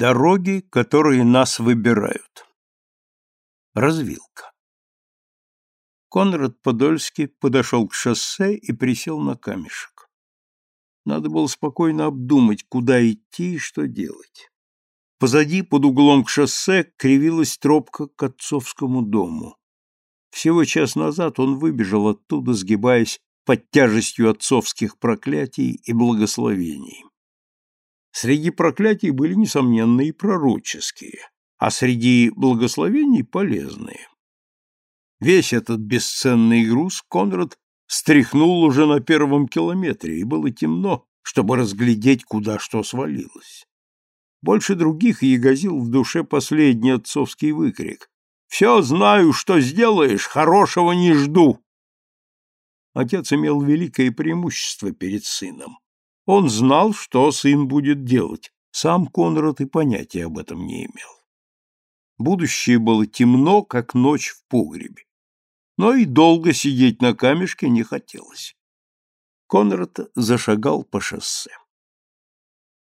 Дороги, которые нас выбирают. Развилка. Конрад Подольский подошел к шоссе и присел на камешек. Надо было спокойно обдумать, куда идти и что делать. Позади, под углом к шоссе, кривилась тропка к отцовскому дому. Всего час назад он выбежал оттуда, сгибаясь под тяжестью отцовских проклятий и благословений. Среди проклятий были, несомненно, и пророческие, а среди благословений — полезные. Весь этот бесценный груз Конрад стряхнул уже на первом километре, и было темно, чтобы разглядеть, куда что свалилось. Больше других ягозил в душе последний отцовский выкрик. «Все знаю, что сделаешь, хорошего не жду!» Отец имел великое преимущество перед сыном. Он знал, что сын будет делать, сам Конрад и понятия об этом не имел. Будущее было темно, как ночь в погребе. Но и долго сидеть на камешке не хотелось. Конрад зашагал по шоссе.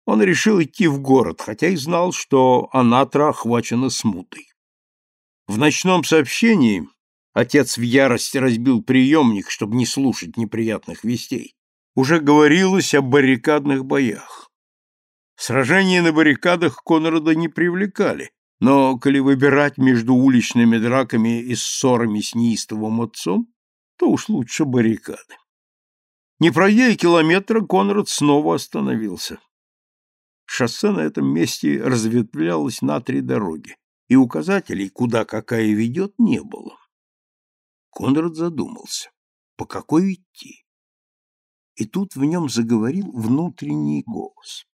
Он решил идти в город, хотя и знал, что Анатра охвачена смутой. В ночном сообщении отец в ярости разбил приемник, чтобы не слушать неприятных вестей уже говорилось о баррикадных боях. Сражения на баррикадах Конрада не привлекали, но, коли выбирать между уличными драками и ссорами с неистовым отцом, то уж лучше баррикады. Не пройдя километра, Конрад снова остановился. Шоссе на этом месте разветвлялось на три дороги, и указателей, куда какая ведет, не было. Конрад задумался, по какой идти и тут в нем заговорил внутренний голос.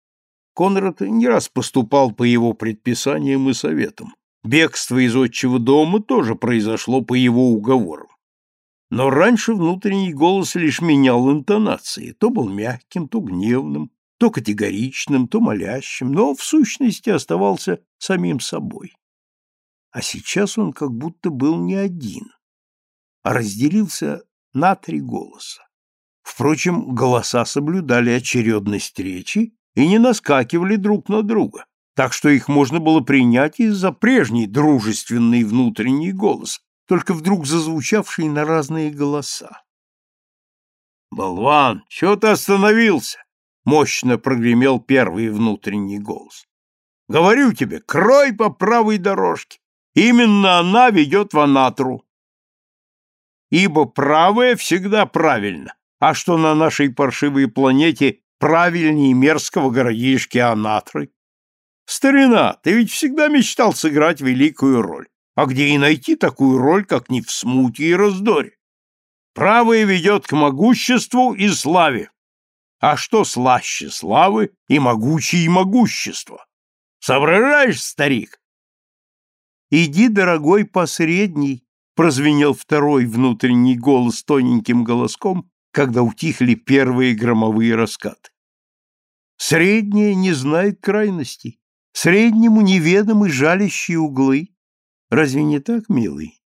Конрад не раз поступал по его предписаниям и советам. Бегство из отчего дома тоже произошло по его уговорам. Но раньше внутренний голос лишь менял интонации, то был мягким, то гневным, то категоричным, то молящим, но в сущности оставался самим собой. А сейчас он как будто был не один, а разделился на три голоса. Впрочем, голоса соблюдали очередность речи и не наскакивали друг на друга, так что их можно было принять и за прежний дружественный внутренний голос, только вдруг зазвучавший на разные голоса. «Болван, чего ты остановился?» — мощно прогремел первый внутренний голос. «Говорю тебе, крой по правой дорожке. Именно она ведет в Анатру. Ибо правая всегда правильно, а что на нашей паршивой планете правильнее мерзкого городишки Анатры? Старина, ты ведь всегда мечтал сыграть великую роль. А где и найти такую роль, как не в смуте и раздоре? Правое ведет к могуществу и славе. А что слаще славы и могучее могущество? Соображаешь, старик? Иди, дорогой посредний, прозвенел второй внутренний голос тоненьким голоском, когда утихли первые громовые раскаты. Среднее не знает крайностей, среднему неведомы жалящие углы. Разве не так, милый?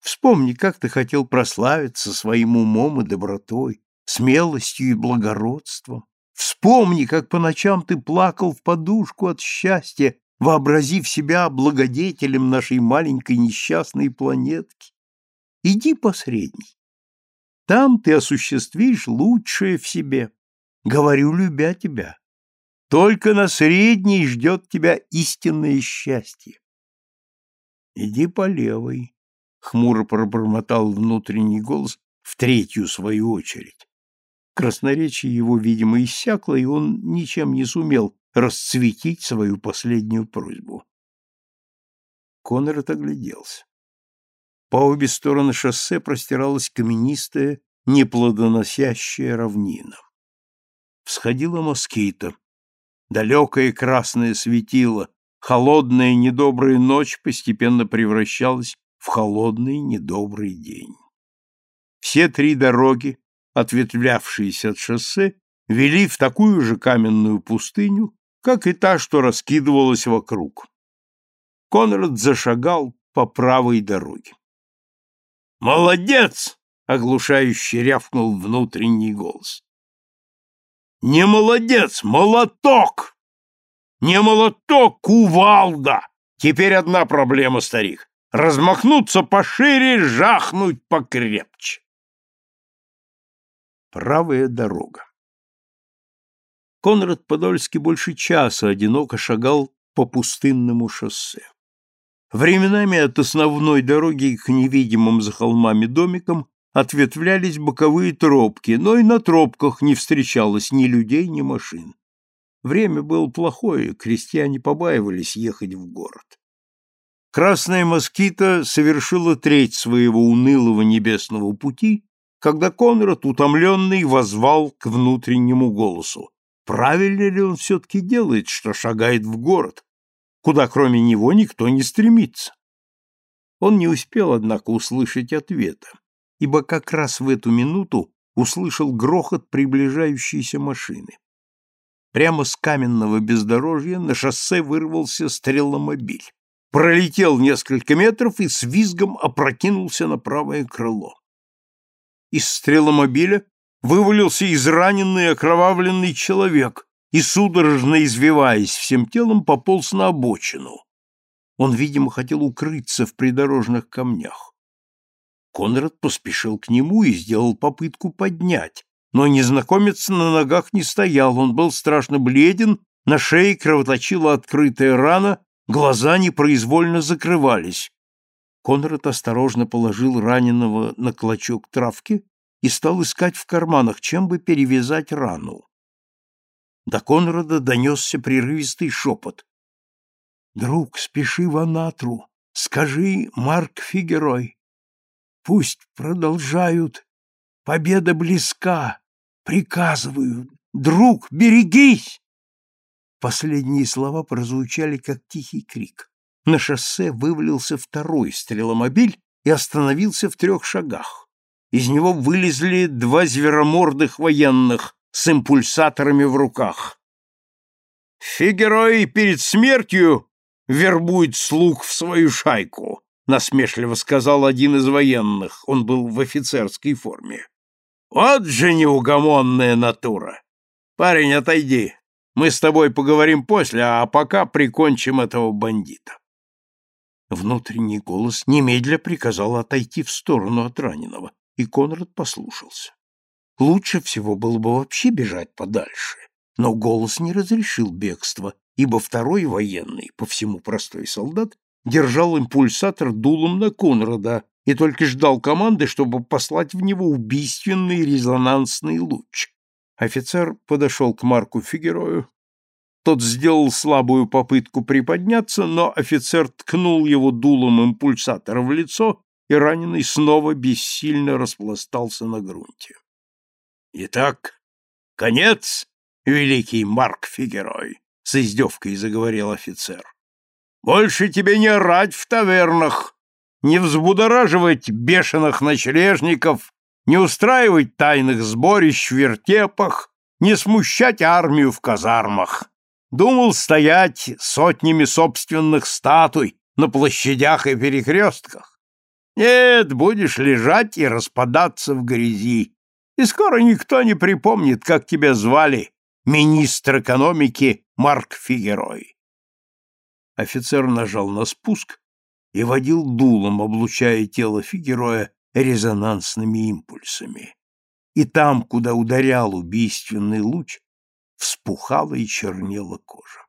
Вспомни, как ты хотел прославиться своим умом и добротой, смелостью и благородством. Вспомни, как по ночам ты плакал в подушку от счастья, вообразив себя благодетелем нашей маленькой несчастной планетки. Иди посредний, там ты осуществишь лучшее в себе. Говорю, любя тебя. Только на средней ждет тебя истинное счастье. Иди по левой, — хмуро пробормотал внутренний голос в третью свою очередь. Красноречие его, видимо, иссякло, и он ничем не сумел расцветить свою последнюю просьбу. Конрад огляделся. По обе стороны шоссе простиралась каменистая, неплодоносящая равнина. Всходила москита. Далекое красное светило, холодная недобрая ночь постепенно превращалась в холодный недобрый день. Все три дороги, ответвлявшиеся от шоссе, вели в такую же каменную пустыню, как и та, что раскидывалась вокруг. Конрад зашагал по правой дороге. «Молодец!» — оглушающе рявкнул внутренний голос. «Не молодец, молоток!» Не молоток, кувалда! Теперь одна проблема, старик. Размахнуться пошире, жахнуть покрепче. Правая дорога. Конрад Подольский больше часа одиноко шагал по пустынному шоссе. Временами от основной дороги к невидимым за холмами домикам ответвлялись боковые тропки, но и на тропках не встречалось ни людей, ни машин. Время было плохое, крестьяне побаивались ехать в город. Красная москита совершила треть своего унылого небесного пути, когда Конрад, утомленный, возвал к внутреннему голосу. Правильно ли он все-таки делает, что шагает в город, куда кроме него никто не стремится. Он не успел, однако, услышать ответа, ибо как раз в эту минуту услышал грохот приближающейся машины. Прямо с каменного бездорожья на шоссе вырвался стреломобиль, пролетел несколько метров и с визгом опрокинулся на правое крыло. Из стреломобиля вывалился израненный окровавленный человек и, судорожно извиваясь всем телом, пополз на обочину. Он, видимо, хотел укрыться в придорожных камнях. Конрад поспешил к нему и сделал попытку поднять, но незнакомец на ногах не стоял, он был страшно бледен, на шее кровоточила открытая рана, глаза непроизвольно закрывались. Конрад осторожно положил раненого на клочок травки и стал искать в карманах, чем бы перевязать рану. До Конрада донесся прерывистый шепот. «Друг, спеши в Анатру, скажи, Марк Фигерой. Пусть продолжают. Победа близка. Приказываю. Друг, берегись!» Последние слова прозвучали, как тихий крик. На шоссе вывалился второй стреломобиль и остановился в трех шагах. Из него вылезли два зверомордых военных, с импульсаторами в руках. Фигерой перед смертью вербует слуг в свою шайку, насмешливо сказал один из военных, он был в офицерской форме. Вот же неугомонная натура. Парень, отойди. Мы с тобой поговорим после, а пока прикончим этого бандита. Внутренний голос немедля приказал отойти в сторону от раненого, и Конрад послушался. Лучше всего было бы вообще бежать подальше, но голос не разрешил бегство, ибо второй военный, по всему простой солдат, держал импульсатор дулом на Конрада и только ждал команды, чтобы послать в него убийственный резонансный луч. Офицер подошел к Марку Фигерою. Тот сделал слабую попытку приподняться, но офицер ткнул его дулом импульсатора в лицо, и раненый снова бессильно распластался на грунте. Итак, конец, великий Марк Фигерой, с издевкой заговорил офицер. Больше тебе не орать в тавернах, не взбудораживать бешеных ночлежников, не устраивать тайных сборищ в вертепах, не смущать армию в казармах. Думал стоять сотнями собственных статуй на площадях и перекрестках. Нет, будешь лежать и распадаться в грязи, и скоро никто не припомнит, как тебя звали, министр экономики Марк Фигерой. Офицер нажал на спуск и водил дулом, облучая тело Фигероя резонансными импульсами. И там, куда ударял убийственный луч, вспухала и чернела кожа.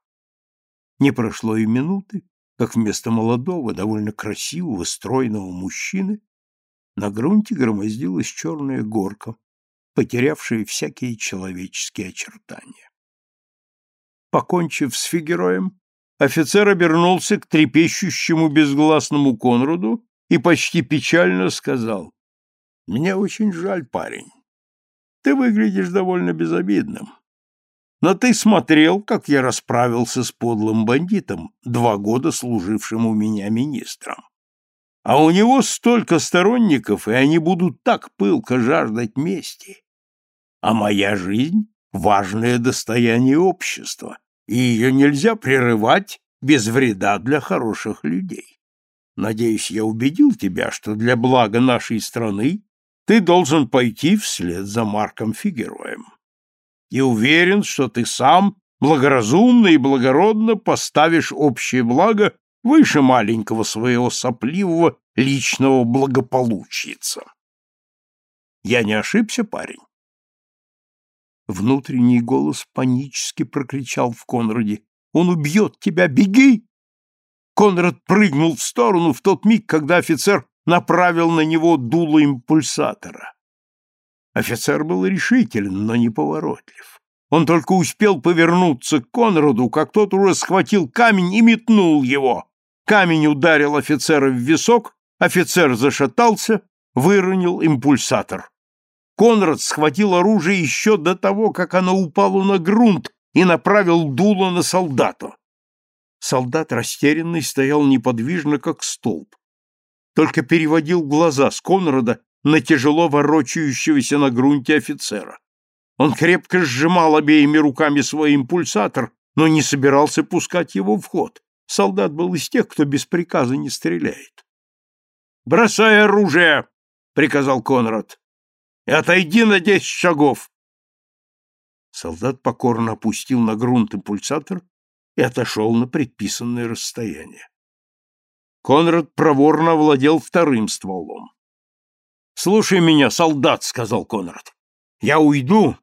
Не прошло и минуты, как вместо молодого, довольно красивого, стройного мужчины на грунте громоздилась черная горка, потерявшие всякие человеческие очертания. Покончив с Фигероем, офицер обернулся к трепещущему безгласному Конраду и почти печально сказал, «Мне очень жаль, парень. Ты выглядишь довольно безобидным. Но ты смотрел, как я расправился с подлым бандитом, два года служившим у меня министром. А у него столько сторонников, и они будут так пылко жаждать мести, а моя жизнь — важное достояние общества, и ее нельзя прерывать без вреда для хороших людей. Надеюсь, я убедил тебя, что для блага нашей страны ты должен пойти вслед за Марком Фигероем. И уверен, что ты сам благоразумно и благородно поставишь общее благо выше маленького своего сопливого личного благополучица. Я не ошибся, парень? Внутренний голос панически прокричал в Конраде. «Он убьет тебя! Беги!» Конрад прыгнул в сторону в тот миг, когда офицер направил на него дуло импульсатора. Офицер был решителен, но неповоротлив. Он только успел повернуться к Конраду, как тот уже схватил камень и метнул его. Камень ударил офицера в висок, офицер зашатался, выронил импульсатор. Конрад схватил оружие еще до того, как оно упало на грунт, и направил дуло на солдата. Солдат растерянный стоял неподвижно, как столб. Только переводил глаза с Конрада на тяжело ворочающегося на грунте офицера. Он крепко сжимал обеими руками свой импульсатор, но не собирался пускать его в ход. Солдат был из тех, кто без приказа не стреляет. «Бросай оружие!» — приказал Конрад и отойди на десять шагов. Солдат покорно опустил на грунт импульсатор и отошел на предписанное расстояние. Конрад проворно владел вторым стволом. «Слушай меня, солдат», — сказал Конрад. «Я уйду,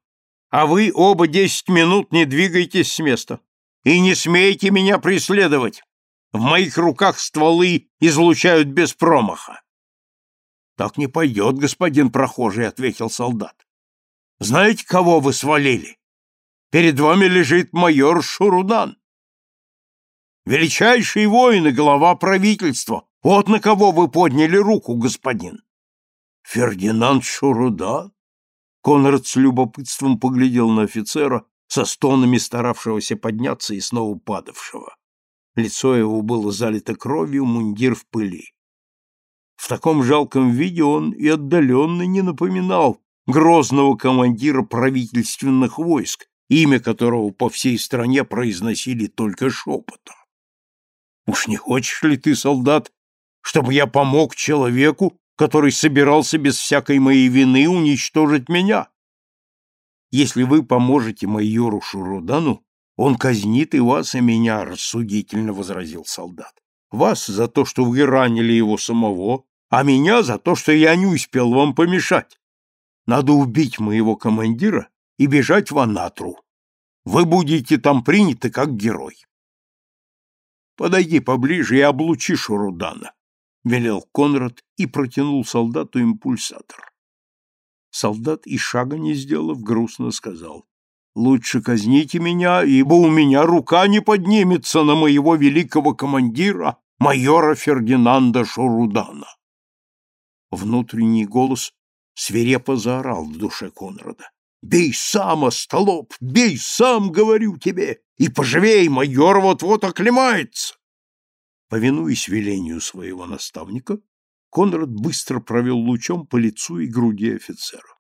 а вы оба десять минут не двигайтесь с места и не смейте меня преследовать. В моих руках стволы излучают без промаха. Так не пойдет, господин прохожий, ответил солдат. Знаете, кого вы свалили? Перед вами лежит майор Шурудан. Величайший воин и глава правительства. Вот на кого вы подняли руку, господин. Фердинанд Шурудан? Конрад с любопытством поглядел на офицера, со стонами старавшегося подняться и снова падавшего. Лицо его было залито кровью, мундир в пыли. В таком жалком виде он и отдаленно не напоминал грозного командира правительственных войск, имя которого по всей стране произносили только шепотом. Уж не хочешь ли ты, солдат, чтобы я помог человеку, который собирался без всякой моей вины уничтожить меня? Если вы поможете майору Шурудану, он казнит и вас, и меня, рассудительно возразил солдат. Вас за то, что вы ранили его самого, а меня за то, что я не успел вам помешать. Надо убить моего командира и бежать в Анатру. Вы будете там приняты как герой. Подойди поближе и облучи Шурудана, — велел Конрад и протянул солдату импульсатор. Солдат и шага не сделав, грустно сказал, — Лучше казните меня, ибо у меня рука не поднимется на моего великого командира, майора Фердинанда Шурудана. Внутренний голос свирепо заорал в душе Конрада. «Бей сам, остолоп! Бей сам, говорю тебе! И поживей, майор вот-вот оклемается!» Повинуясь велению своего наставника, Конрад быстро провел лучом по лицу и груди офицера.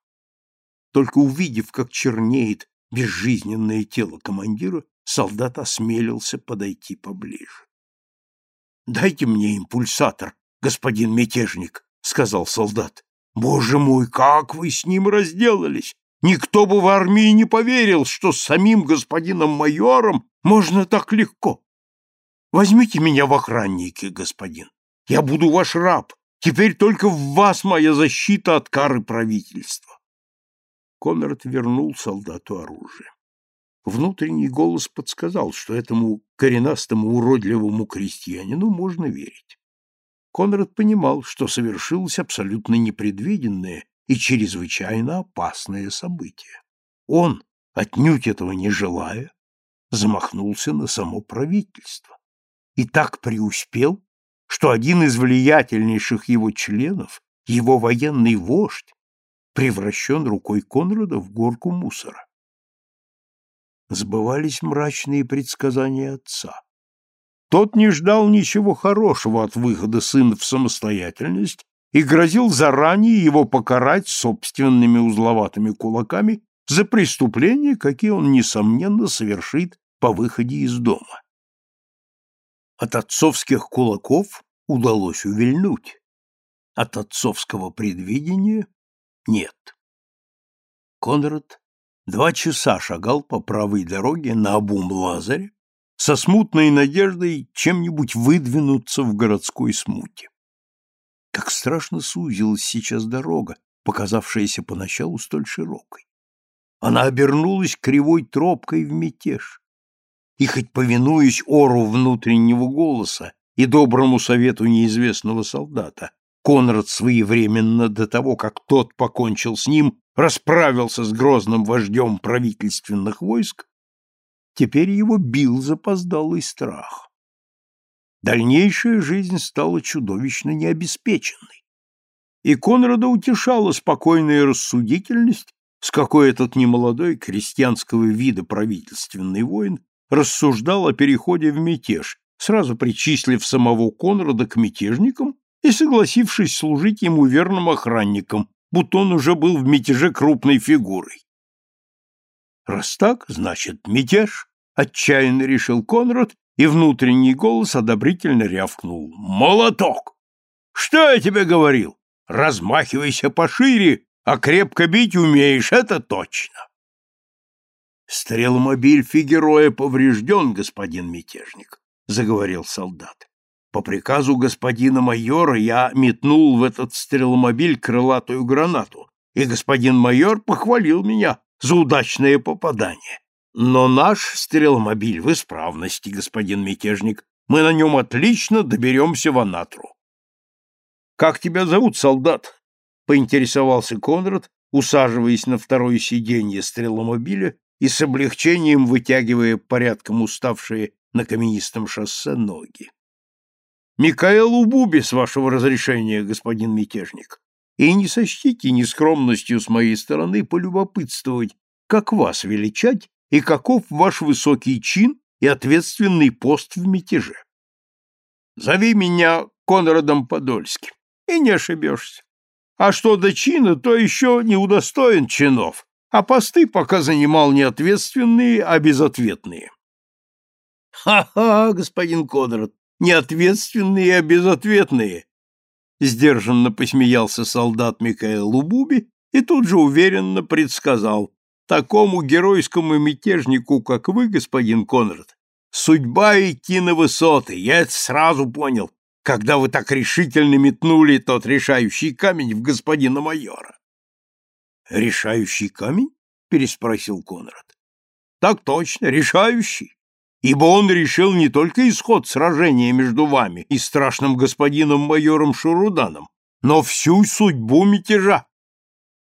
Только увидев, как чернеет безжизненное тело командира, солдат осмелился подойти поближе. «Дайте мне импульсатор, господин мятежник», — сказал солдат. «Боже мой, как вы с ним разделались! Никто бы в армии не поверил, что с самим господином майором можно так легко. Возьмите меня в охранники, господин. Я буду ваш раб. Теперь только в вас моя защита от кары правительства». Конрад вернул солдату оружие. Внутренний голос подсказал, что этому коренастому уродливому крестьянину можно верить. Конрад понимал, что совершилось абсолютно непредвиденное и чрезвычайно опасное событие. Он, отнюдь этого не желая, замахнулся на само правительство и так преуспел, что один из влиятельнейших его членов, его военный вождь, превращен рукой Конрада в горку мусора. Сбывались мрачные предсказания отца. Тот не ждал ничего хорошего от выхода сына в самостоятельность и грозил заранее его покарать собственными узловатыми кулаками за преступления, какие он, несомненно, совершит по выходе из дома. От отцовских кулаков удалось увильнуть, от отцовского предвидения нет. Конрад Два часа шагал по правой дороге на обум Лазаря со смутной надеждой чем-нибудь выдвинуться в городской смуте. Как страшно сузилась сейчас дорога, показавшаяся поначалу столь широкой. Она обернулась кривой тропкой в мятеж. И хоть повинуясь ору внутреннего голоса и доброму совету неизвестного солдата, Конрад своевременно до того, как тот покончил с ним, расправился с грозным вождем правительственных войск, теперь его бил запоздалый страх. Дальнейшая жизнь стала чудовищно необеспеченной. И Конрада утешала спокойная рассудительность, с какой этот немолодой крестьянского вида правительственный воин рассуждал о переходе в мятеж, сразу причислив самого Конрада к мятежникам и согласившись служить ему верным охранником, будто он уже был в мятеже крупной фигурой. Раз так, значит, мятеж, отчаянно решил Конрад, и внутренний голос одобрительно рявкнул. Молоток! Что я тебе говорил? Размахивайся пошире, а крепко бить умеешь, это точно. Стреломобиль Фигероя поврежден, господин мятежник, заговорил солдат. По приказу господина майора я метнул в этот стреломобиль крылатую гранату, и господин майор похвалил меня за удачное попадание. Но наш стреломобиль в исправности, господин мятежник. Мы на нем отлично доберемся в Анатру. — Как тебя зовут, солдат? — поинтересовался Конрад, усаживаясь на второе сиденье стреломобиля и с облегчением вытягивая порядком уставшие на каменистом шоссе ноги. Микаэл Убуби, с вашего разрешения, господин мятежник. И не сочтите нескромностью с моей стороны полюбопытствовать, как вас величать и каков ваш высокий чин и ответственный пост в мятеже. Зови меня Конрадом Подольским, и не ошибешься. А что до чина, то еще не удостоен чинов, а посты пока занимал не ответственные, а безответные. Ха-ха, господин Конрад, неответственные, а безответные. Сдержанно посмеялся солдат Микаэл Лубуби и тут же уверенно предсказал, такому геройскому мятежнику, как вы, господин Конрад, судьба идти на высоты, я это сразу понял, когда вы так решительно метнули тот решающий камень в господина майора. «Решающий камень?» — переспросил Конрад. «Так точно, решающий ибо он решил не только исход сражения между вами и страшным господином майором Шуруданом, но всю судьбу мятежа.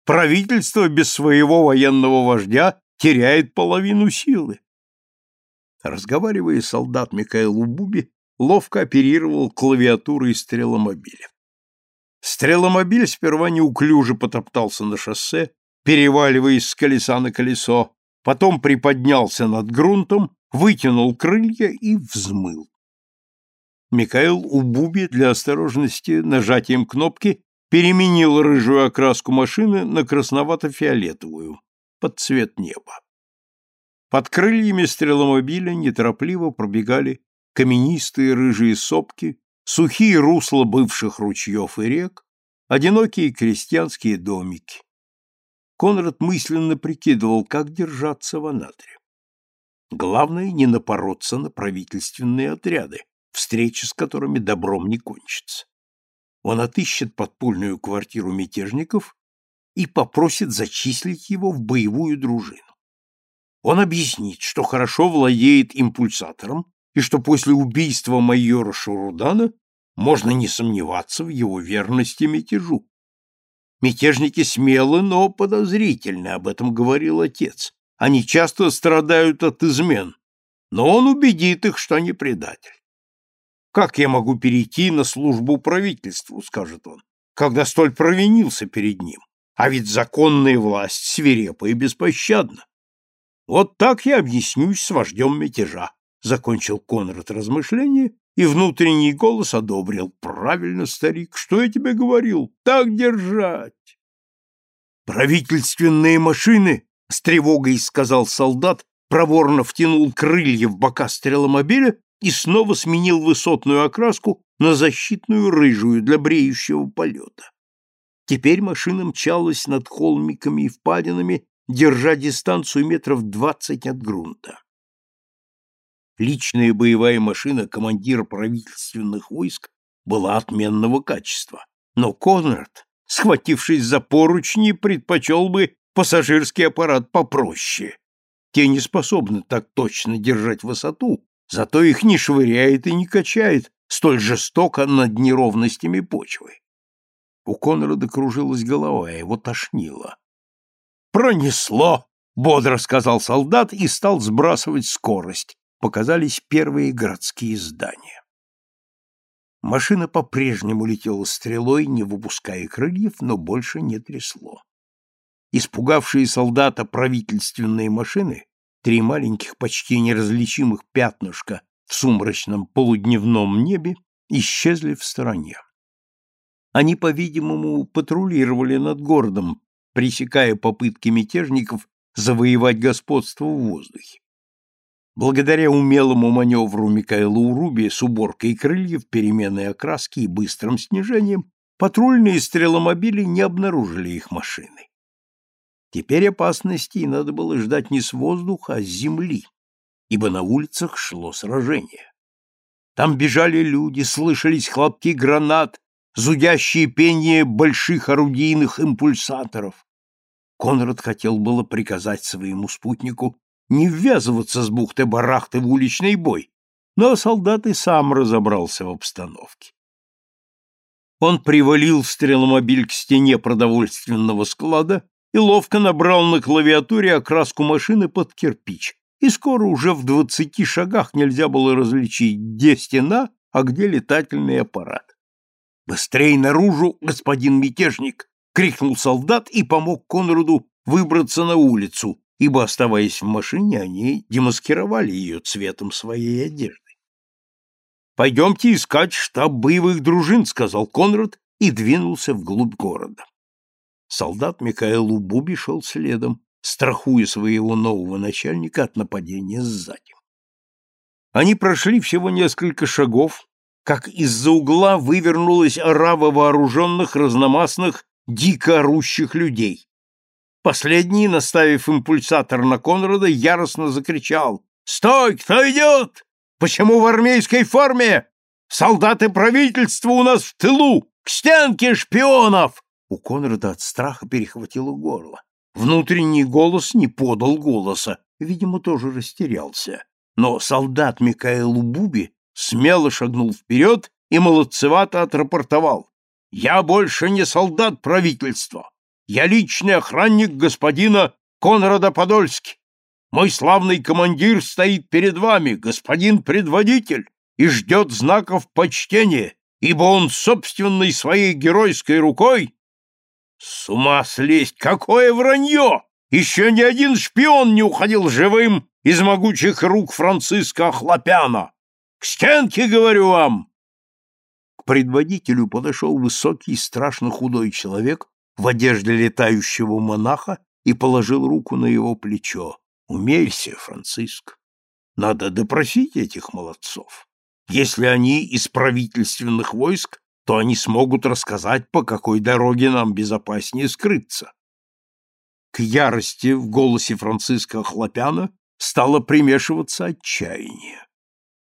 Правительство без своего военного вождя теряет половину силы. Разговаривая, солдат Михаил Убуби ловко оперировал клавиатурой стреломобиля. Стреломобиль сперва неуклюже потоптался на шоссе, переваливаясь с колеса на колесо, потом приподнялся над грунтом вытянул крылья и взмыл. Михаил Убуби для осторожности нажатием кнопки переменил рыжую окраску машины на красновато-фиолетовую, под цвет неба. Под крыльями стреломобиля неторопливо пробегали каменистые рыжие сопки, сухие русла бывших ручьев и рек, одинокие крестьянские домики. Конрад мысленно прикидывал, как держаться в Анатре. Главное не напороться на правительственные отряды, встреча с которыми добром не кончится. Он отыщет подпольную квартиру мятежников и попросит зачислить его в боевую дружину. Он объяснит, что хорошо владеет импульсатором и что после убийства майора Шурудана можно не сомневаться в его верности мятежу. Мятежники смелы, но подозрительны, об этом говорил отец. Они часто страдают от измен, но он убедит их, что не предатель. «Как я могу перейти на службу правительству?» — скажет он, когда столь провинился перед ним. А ведь законная власть свирепа и беспощадна. Вот так я объяснюсь с вождем мятежа, — закончил Конрад размышления, и внутренний голос одобрил. Правильно, старик, что я тебе говорил? Так держать. Правительственные машины с тревогой сказал солдат, проворно втянул крылья в бока стреломобиля и снова сменил высотную окраску на защитную рыжую для бреющего полета. Теперь машина мчалась над холмиками и впадинами держа дистанцию метров двадцать от грунта. Личная боевая машина командира правительственных войск была отменного качества, но Конрад, схватившись за поручни, предпочел бы пассажирский аппарат попроще. Те не способны так точно держать высоту, зато их не швыряет и не качает столь жестоко над неровностями почвы. У Конрада кружилась голова, его тошнило. «Пронесло!» — бодро сказал солдат и стал сбрасывать скорость. Показались первые городские здания. Машина по-прежнему летела стрелой, не выпуская крыльев, но больше не трясло. Испугавшие солдата правительственные машины, три маленьких, почти неразличимых пятнышка в сумрачном полудневном небе, исчезли в стороне. Они, по-видимому, патрулировали над городом, пресекая попытки мятежников завоевать господство в воздухе. Благодаря умелому маневру Микаэла Уруби с уборкой крыльев, переменной окраски и быстрым снижением, патрульные стреломобили не обнаружили их машины. Теперь опасностей надо было ждать не с воздуха, а с земли, ибо на улицах шло сражение. Там бежали люди, слышались хлопки гранат, зудящие пение больших орудийных импульсаторов. Конрад хотел было приказать своему спутнику не ввязываться с бухты-барахты в уличный бой, но солдат и сам разобрался в обстановке. Он привалил стреломобиль к стене продовольственного склада и ловко набрал на клавиатуре окраску машины под кирпич, и скоро уже в двадцати шагах нельзя было различить, где стена, а где летательный аппарат. «Быстрей наружу, господин мятежник!» — крикнул солдат и помог Конраду выбраться на улицу, ибо, оставаясь в машине, они демаскировали ее цветом своей одежды. «Пойдемте искать штаб боевых дружин», — сказал Конрад и двинулся вглубь города. Солдат Михаил Убуби шел следом, страхуя своего нового начальника от нападения сзади. Они прошли всего несколько шагов, как из-за угла вывернулась орава вооруженных, разномастных, дико орущих людей. Последний, наставив импульсатор на Конрада, яростно закричал «Стой! Кто идет? Почему в армейской форме? Солдаты правительства у нас в тылу! К стенке шпионов!» У Конрада от страха перехватило горло. Внутренний голос не подал голоса, видимо, тоже растерялся. Но солдат Микаэл Буби смело шагнул вперед и молодцевато отрапортовал. «Я больше не солдат правительства. Я личный охранник господина Конрада Подольски. Мой славный командир стоит перед вами, господин предводитель, и ждет знаков почтения, ибо он собственной своей геройской рукой... С ума слезть! Какое вранье! Еще ни один шпион не уходил живым из могучих рук Франциска Хлопяна. К стенке, говорю вам!» К предводителю подошел высокий, страшно худой человек в одежде летающего монаха и положил руку на его плечо. «Умерься, Франциск. Надо допросить этих молодцов. Если они из правительственных войск, то они смогут рассказать, по какой дороге нам безопаснее скрыться». К ярости в голосе Франциска Хлопяна стало примешиваться отчаяние.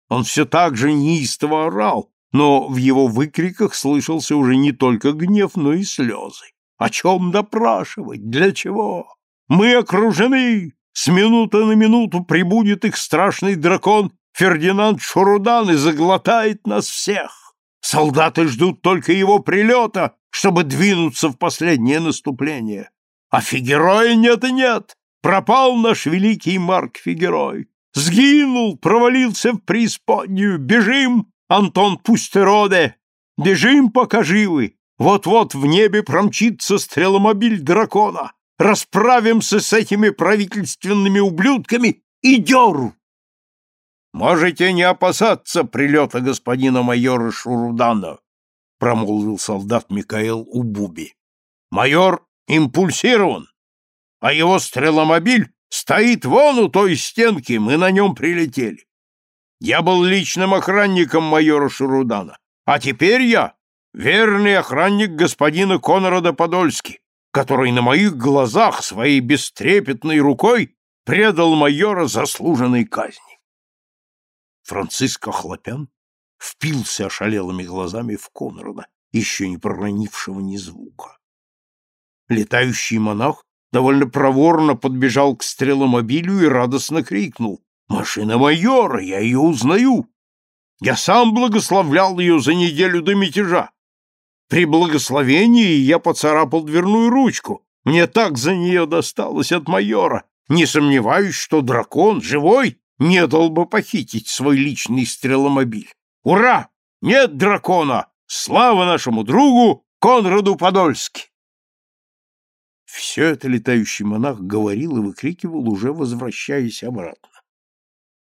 Он все так же неистово орал, но в его выкриках слышался уже не только гнев, но и слезы. О чем допрашивать? Для чего? Мы окружены! С минуты на минуту прибудет их страшный дракон Фердинанд Шурудан и заглотает нас всех. Солдаты ждут только его прилета, чтобы двинуться в последнее наступление. А Фигероя нет и нет. Пропал наш великий Марк Фигерой. Сгинул, провалился в преисподнюю. Бежим, Антон Пустероде! Бежим, пока живы! Вот-вот в небе промчится стреломобиль дракона. Расправимся с этими правительственными ублюдками и деру! Можете не опасаться прилета господина майора Шурудана, промолвил солдат Микаэл Убуби. Майор импульсирован, а его стреломобиль Стоит вон у той стенки, мы на нем прилетели. Я был личным охранником майора Шурудана, а теперь я верный охранник господина Конрада Подольски. который на моих глазах своей бестрепетной рукой предал майора заслуженной казни. Франциско Хлопян впился ошалелыми глазами в Конрада, еще не проронившего ни звука. Летающий монах довольно проворно подбежал к стреломобилю и радостно крикнул. «Машина майора! Я ее узнаю! Я сам благословлял ее за неделю до мятежа. При благословении я поцарапал дверную ручку. Мне так за нее досталось от майора. Не сомневаюсь, что дракон, живой, не дал бы похитить свой личный стреломобиль. Ура! Нет дракона! Слава нашему другу Конраду Подольски! Все это летающий монах говорил и выкрикивал, уже возвращаясь обратно.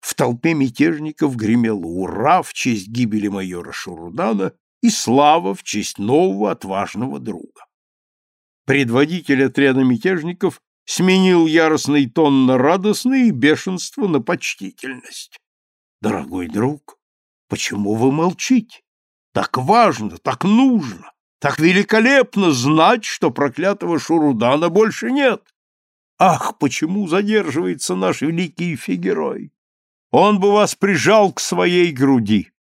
В толпе мятежников гремело «Ура!» в честь гибели майора Шурудана и «Слава!» в честь нового отважного друга. Предводитель отряда мятежников сменил яростный тон на радостный и бешенство на почтительность. «Дорогой друг, почему вы молчите? Так важно, так нужно, так великолепно знать, что проклятого Шурудана больше нет! Ах, почему задерживается наш великий Фигерой? Он бы вас прижал к своей груди!»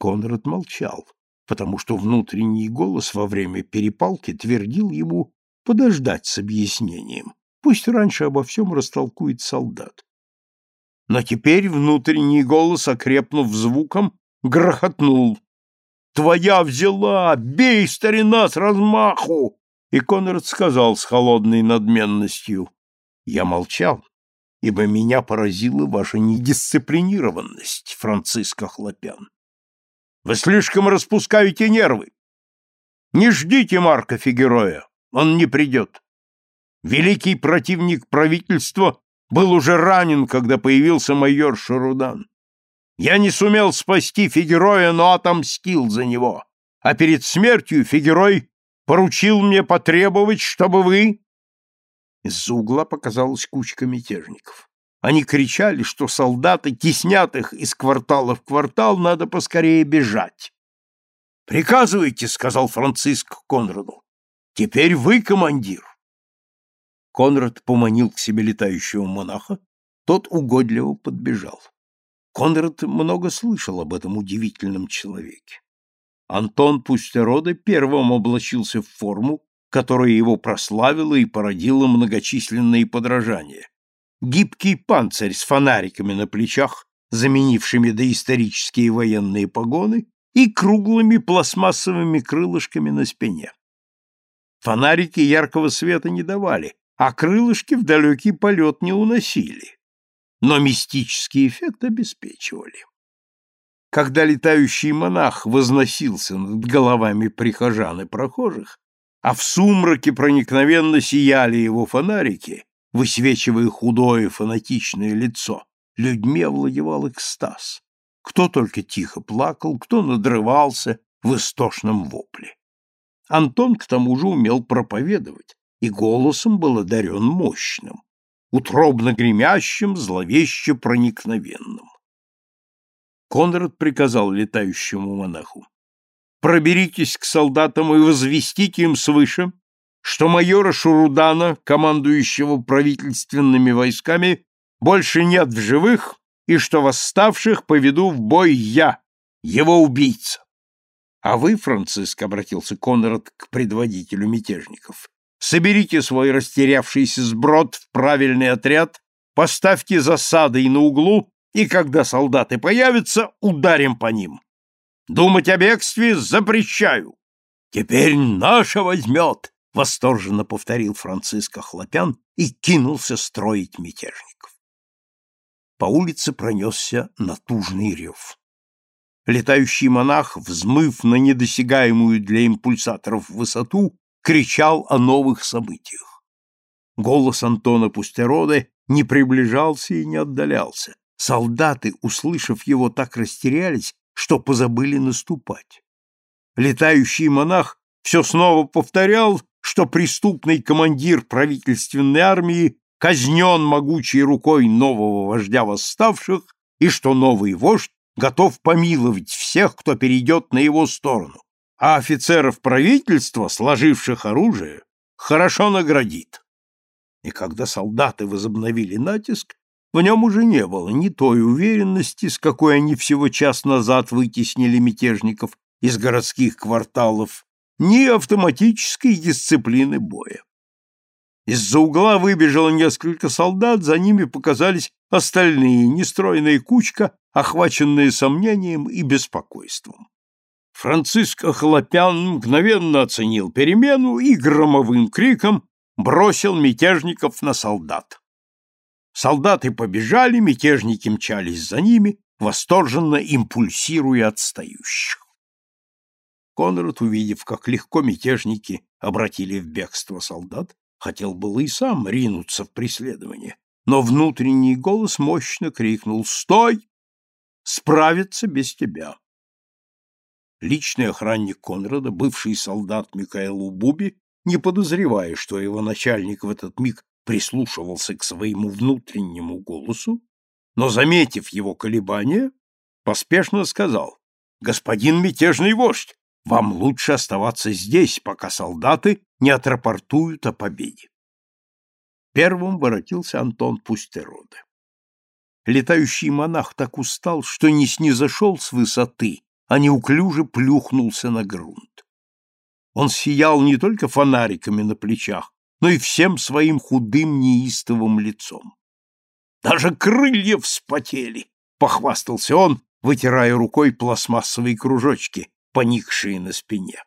Конрад молчал, потому что внутренний голос во время перепалки твердил ему подождать с объяснением. Пусть раньше обо всем растолкует солдат. Но теперь внутренний голос, окрепнув звуком, грохотнул. «Твоя взяла! Бей, старина, с размаху!» И Конрад сказал с холодной надменностью. «Я молчал, ибо меня поразила ваша недисциплинированность, Франциско Хлопян. Вы слишком распускаете нервы. Не ждите Марка Фигероя, он не придет. Великий противник правительства был уже ранен, когда появился майор Шарудан. Я не сумел спасти Фигероя, но отомстил за него. А перед смертью Фигерой поручил мне потребовать, чтобы вы...» Из-за угла показалась кучка мятежников. Они кричали, что солдаты теснят их из квартала в квартал, надо поскорее бежать. «Приказывайте», — сказал Франциск Конраду. Теперь вы командир. Конрад поманил к себе летающего монаха, тот угодливо подбежал. Конрад много слышал об этом удивительном человеке. Антон Пустерода первым облачился в форму, которая его прославила и породила многочисленные подражания. Гибкий панцирь с фонариками на плечах, заменившими доисторические военные погоны, и круглыми пластмассовыми крылышками на спине. Фонарики яркого света не давали, а крылышки в далекий полет не уносили. Но мистический эффект обеспечивали. Когда летающий монах возносился над головами прихожан и прохожих, а в сумраке проникновенно сияли его фонарики, высвечивая худое фанатичное лицо, людьми овладевал экстаз. Кто только тихо плакал, кто надрывался в истошном вопле. Антон к тому же умел проповедовать, и голосом был одарен мощным, утробно гремящим, зловеще проникновенным. Конрад приказал летающему монаху. «Проберитесь к солдатам и возвестите им свыше, что майора Шурудана, командующего правительственными войсками, больше нет в живых, и что восставших поведу в бой я, его убийца. А вы, Франциск, — обратился Конрад к предводителю мятежников, — соберите свой растерявшийся сброд в правильный отряд, поставьте засады на углу, и когда солдаты появятся, ударим по ним. Думать о бегстве запрещаю. Теперь наша возьмет, — восторженно повторил Франциско Хлопян и кинулся строить мятежников. По улице пронесся натужный рев. Летающий монах, взмыв на недосягаемую для импульсаторов высоту, кричал о новых событиях. Голос Антона Пустероды не приближался и не отдалялся. Солдаты, услышав его, так растерялись, что позабыли наступать. Летающий монах все снова повторял, что преступный командир правительственной армии казнен могучей рукой нового вождя восставших и что новый вождь готов помиловать всех, кто перейдет на его сторону, а офицеров правительства, сложивших оружие, хорошо наградит. И когда солдаты возобновили натиск, в нем уже не было ни той уверенности, с какой они всего час назад вытеснили мятежников из городских кварталов, ни автоматической дисциплины боя. Из-за угла выбежало несколько солдат, за ними показались остальные, нестройная кучка, охваченная сомнением и беспокойством. Франциско Хлопян мгновенно оценил перемену и громовым криком бросил мятежников на солдат. Солдаты побежали, мятежники мчались за ними, восторженно импульсируя отстающих. Конрад, увидев, как легко мятежники обратили в бегство солдат, хотел было и сам ринуться в преследование, но внутренний голос мощно крикнул «Стой! Справиться без тебя!» Личный охранник Конрада, бывший солдат Микаэл Буби, не подозревая, что его начальник в этот миг прислушивался к своему внутреннему голосу, но, заметив его колебания, поспешно сказал, «Господин мятежный вождь, вам лучше оставаться здесь, пока солдаты не отрапортуют о победе». Первым воротился Антон Пустероде. Летающий монах так устал, что не снизошел с высоты, а неуклюже плюхнулся на грунт. Он сиял не только фонариками на плечах, но и всем своим худым неистовым лицом. Даже крылья вспотели, похвастался он, вытирая рукой пластмассовые кружочки, поникшие на спине.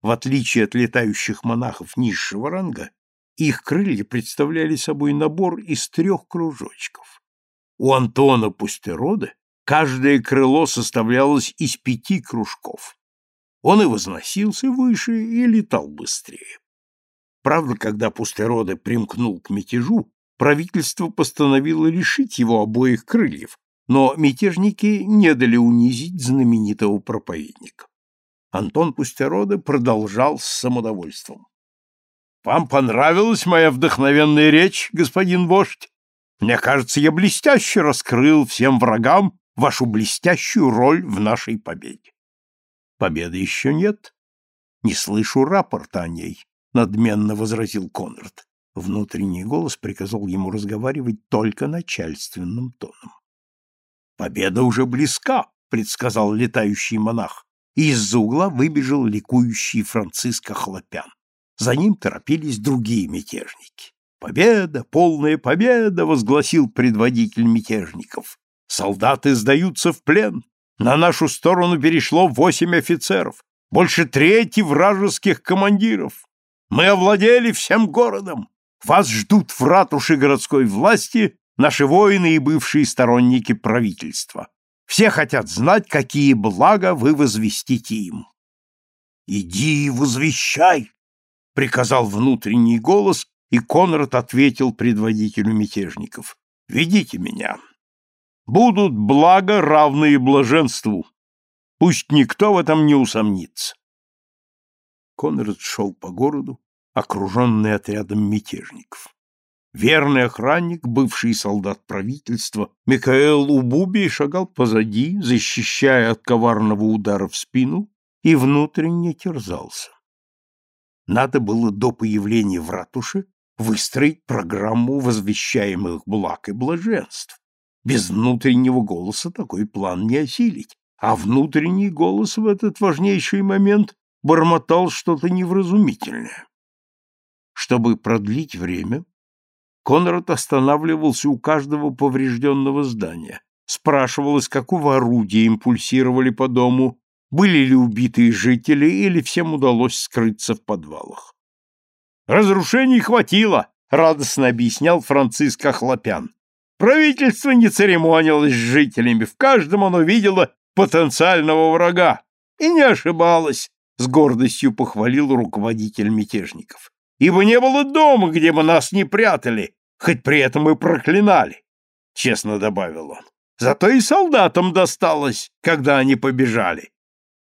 В отличие от летающих монахов низшего ранга, их крылья представляли собой набор из трех кружочков. У Антона Пустерода каждое крыло составлялось из пяти кружков. Он и возносился выше, и летал быстрее. Правда, когда Пустероды примкнул к мятежу, правительство постановило лишить его обоих крыльев, но мятежники не дали унизить знаменитого проповедника. Антон Пустероды продолжал с самодовольством. «Вам понравилась моя вдохновенная речь, господин вождь? Мне кажется, я блестяще раскрыл всем врагам вашу блестящую роль в нашей победе. Победы еще нет. Не слышу рапорта о ней. — надменно возразил Конрад. Внутренний голос приказал ему разговаривать только начальственным тоном. «Победа уже близка», — предсказал летающий монах, и из-за угла выбежал ликующий Франциско Хлопян. За ним торопились другие мятежники. «Победа! Полная победа!» — возгласил предводитель мятежников. «Солдаты сдаются в плен. На нашу сторону перешло восемь офицеров, больше трети вражеских командиров. Мы овладели всем городом. Вас ждут в ратуше городской власти наши воины и бывшие сторонники правительства. Все хотят знать, какие блага вы возвестите им. «Иди и возвещай!» — приказал внутренний голос, и Конрад ответил предводителю мятежников. «Ведите меня. Будут блага, равные блаженству. Пусть никто в этом не усомнится. Конрад шел по городу, окруженный отрядом мятежников. Верный охранник, бывший солдат правительства, Микаэл Убуби шагал позади, защищая от коварного удара в спину, и внутренне терзался. Надо было до появления в ратуше выстроить программу возвещаемых благ и блаженств. Без внутреннего голоса такой план не осилить, а внутренний голос в этот важнейший момент бормотал что-то невразумительное. Чтобы продлить время, Конрад останавливался у каждого поврежденного здания, спрашивал, из какого орудия импульсировали по дому, были ли убитые жители или всем удалось скрыться в подвалах. «Разрушений хватило», — радостно объяснял Франциско Хлопян. «Правительство не церемонилось с жителями, в каждом оно видело потенциального врага и не ошибалось с гордостью похвалил руководитель мятежников. Ибо не было дома, где бы нас не прятали, хоть при этом и проклинали, честно добавил он. Зато и солдатам досталось, когда они побежали.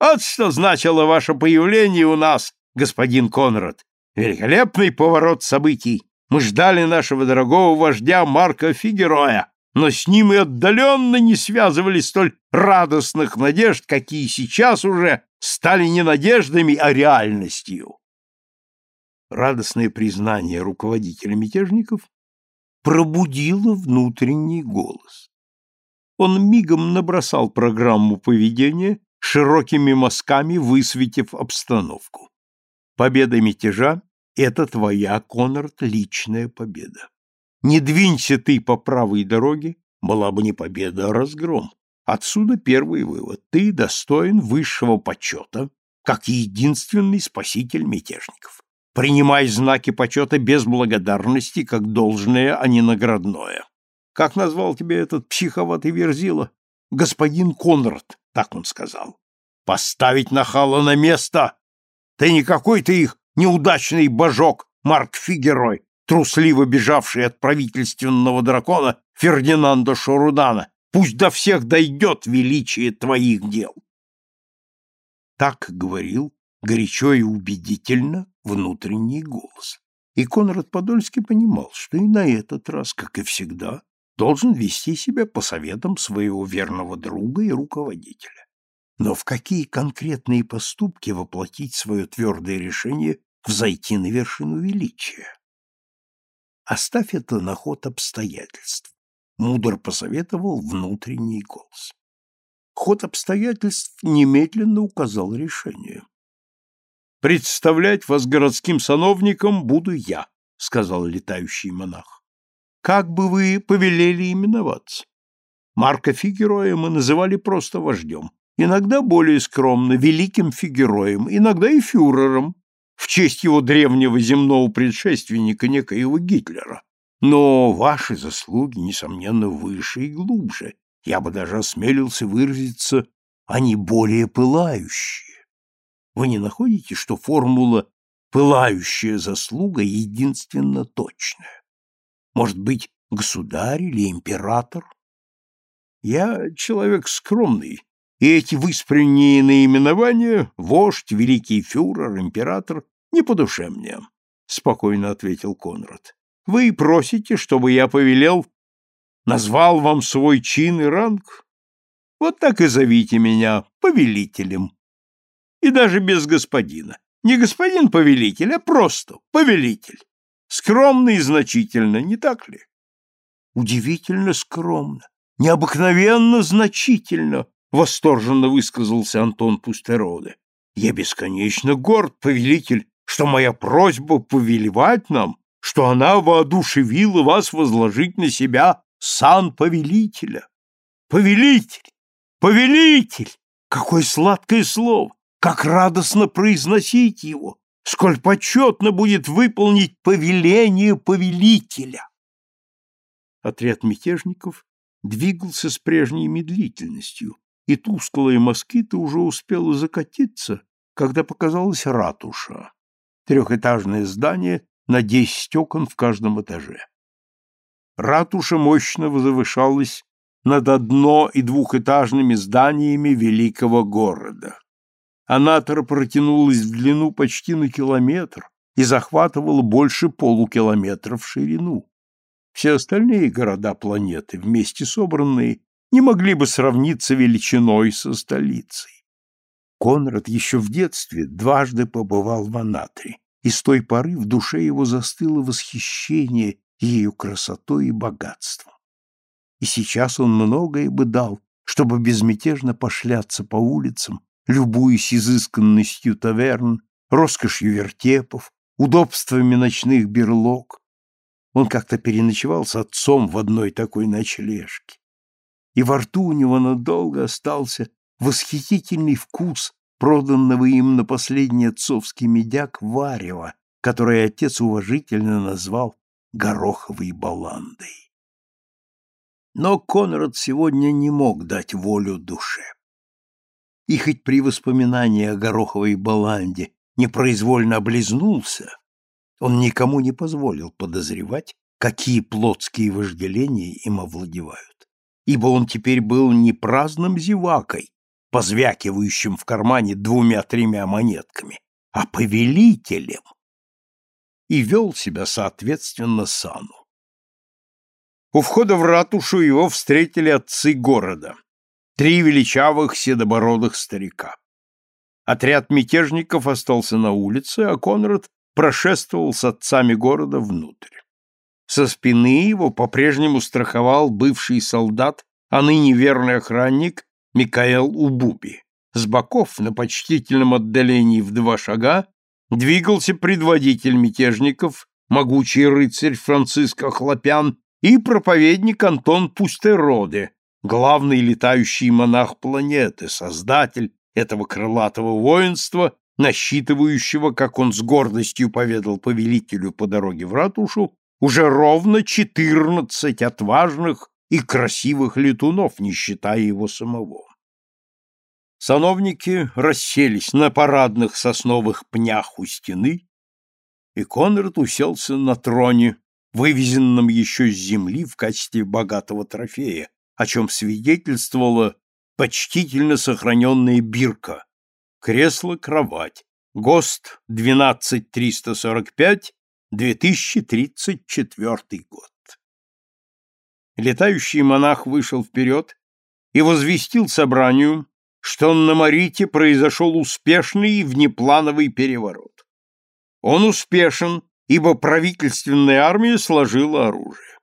Вот что значило ваше появление у нас, господин Конрад. Великолепный поворот событий. Мы ждали нашего дорогого вождя Марка Фигероя, но с ним и отдаленно не связывали столь радостных надежд, какие сейчас уже стали не надеждами, а реальностью. радостное признание руководителя мятежников пробудило внутренний голос. Он мигом набросал программу поведения, широкими мазками высветив обстановку. Победа мятежа — это твоя, Конрад, личная победа. Не двинься ты по правой дороге, была бы не победа, а разгром. Отсюда первый вывод. Ты достоин высшего почета, как единственный спаситель мятежников. Принимай знаки почета без благодарности, как должное, а не наградное. Как назвал тебя этот психоватый верзила? Господин Конрад, так он сказал. Поставить нахала на место! Ты не какой-то их неудачный божок, Марк Фигерой, трусливо бежавший от правительственного дракона Фердинанда Шорудана. Пусть до всех дойдет величие твоих дел. Так говорил горячо и убедительно внутренний голос. И Конрад Подольский понимал, что и на этот раз, как и всегда, должен вести себя по советам своего верного друга и руководителя. Но в какие конкретные поступки воплотить свое твердое решение взойти на вершину величия? Оставь это на ход обстоятельств, мудр посоветовал внутренний голос. Ход обстоятельств немедленно указал решение. «Представлять вас городским сановником буду я», — сказал летающий монах. «Как бы вы повелели именоваться? Марка Фигероя мы называли просто вождем, иногда более скромно, великим Фигероем, иногда и фюрером, в честь его древнего земного предшественника некоего Гитлера. Но ваши заслуги, несомненно, выше и глубже. Я бы даже осмелился выразиться, они более пылающие. Вы не находите, что формула «пылающая заслуга» единственно точная? Может быть, государь или император? Я человек скромный, и эти выспренние наименования — вождь, великий фюрер, император — не по душе мне, — спокойно ответил Конрад. — Вы просите, чтобы я повелел, назвал вам свой чин и ранг? Вот так и зовите меня повелителем. И даже без господина. Не господин повелитель, а просто повелитель. Скромно и значительно, не так ли? Удивительно скромно, необыкновенно значительно, — восторженно высказался Антон Пустероде. «Я бесконечно горд, повелитель, что моя просьба повелевать нам, что она воодушевила вас возложить на себя сан повелителя. Повелитель! Повелитель! Какое сладкое слово! Как радостно произносить его! Сколь почетно будет выполнить повеление повелителя!» Отряд мятежников двигался с прежней медлительностью, и тусклая москита уже успела закатиться, когда показалась ратуша, трехэтажное здание на десять окон в каждом этаже. Ратуша мощно возвышалась над одно- и двухэтажными зданиями великого города. Анатора протянулась в длину почти на километр и захватывала больше полукилометра в ширину. Все остальные города планеты, вместе собранные, не могли бы сравниться величиной со столицей. Конрад еще в детстве дважды побывал в Анатре, и с той поры в душе его застыло восхищение ее красотой и богатством. И сейчас он многое бы дал, чтобы безмятежно пошляться по улицам, любуясь изысканностью таверн, роскошью вертепов, удобствами ночных берлог. Он как-то переночевал с отцом в одной такой ночлежке и во рту у него надолго остался восхитительный вкус проданного им на последний отцовский медяк варева, который отец уважительно назвал гороховой баландой. Но Конрад сегодня не мог дать волю душе. И хоть при воспоминании о гороховой баланде непроизвольно облизнулся, он никому не позволил подозревать, какие плотские вожделения им овладевают ибо он теперь был не праздным зевакой, позвякивающим в кармане двумя-тремя монетками, а повелителем, и вел себя соответственно сану. У входа в ратушу его встретили отцы города, три величавых седобородых старика. Отряд мятежников остался на улице, а Конрад прошествовал с отцами города внутрь. Со спины его по-прежнему страховал бывший солдат, а ныне верный охранник Микаэл Убуби. С боков, на почтительном отдалении в два шага, двигался предводитель мятежников, могучий рыцарь Франциско Хлопян и проповедник Антон Пустероде, главный летающий монах планеты, создатель этого крылатого воинства, насчитывающего, как он с гордостью поведал повелителю по дороге в ратушу, уже ровно четырнадцать отважных и красивых летунов, не считая его самого. Сановники расселись на парадных сосновых пнях у стены, и Конрад уселся на троне, вывезенном еще с земли в качестве богатого трофея, о чем свидетельствовала почтительно сохраненная бирка, кресло-кровать, ГОСТ 12345, 2034 год. Летающий монах вышел вперед и возвестил собранию, что на Марите произошел успешный внеплановый переворот. Он успешен, ибо правительственная армия сложила оружие.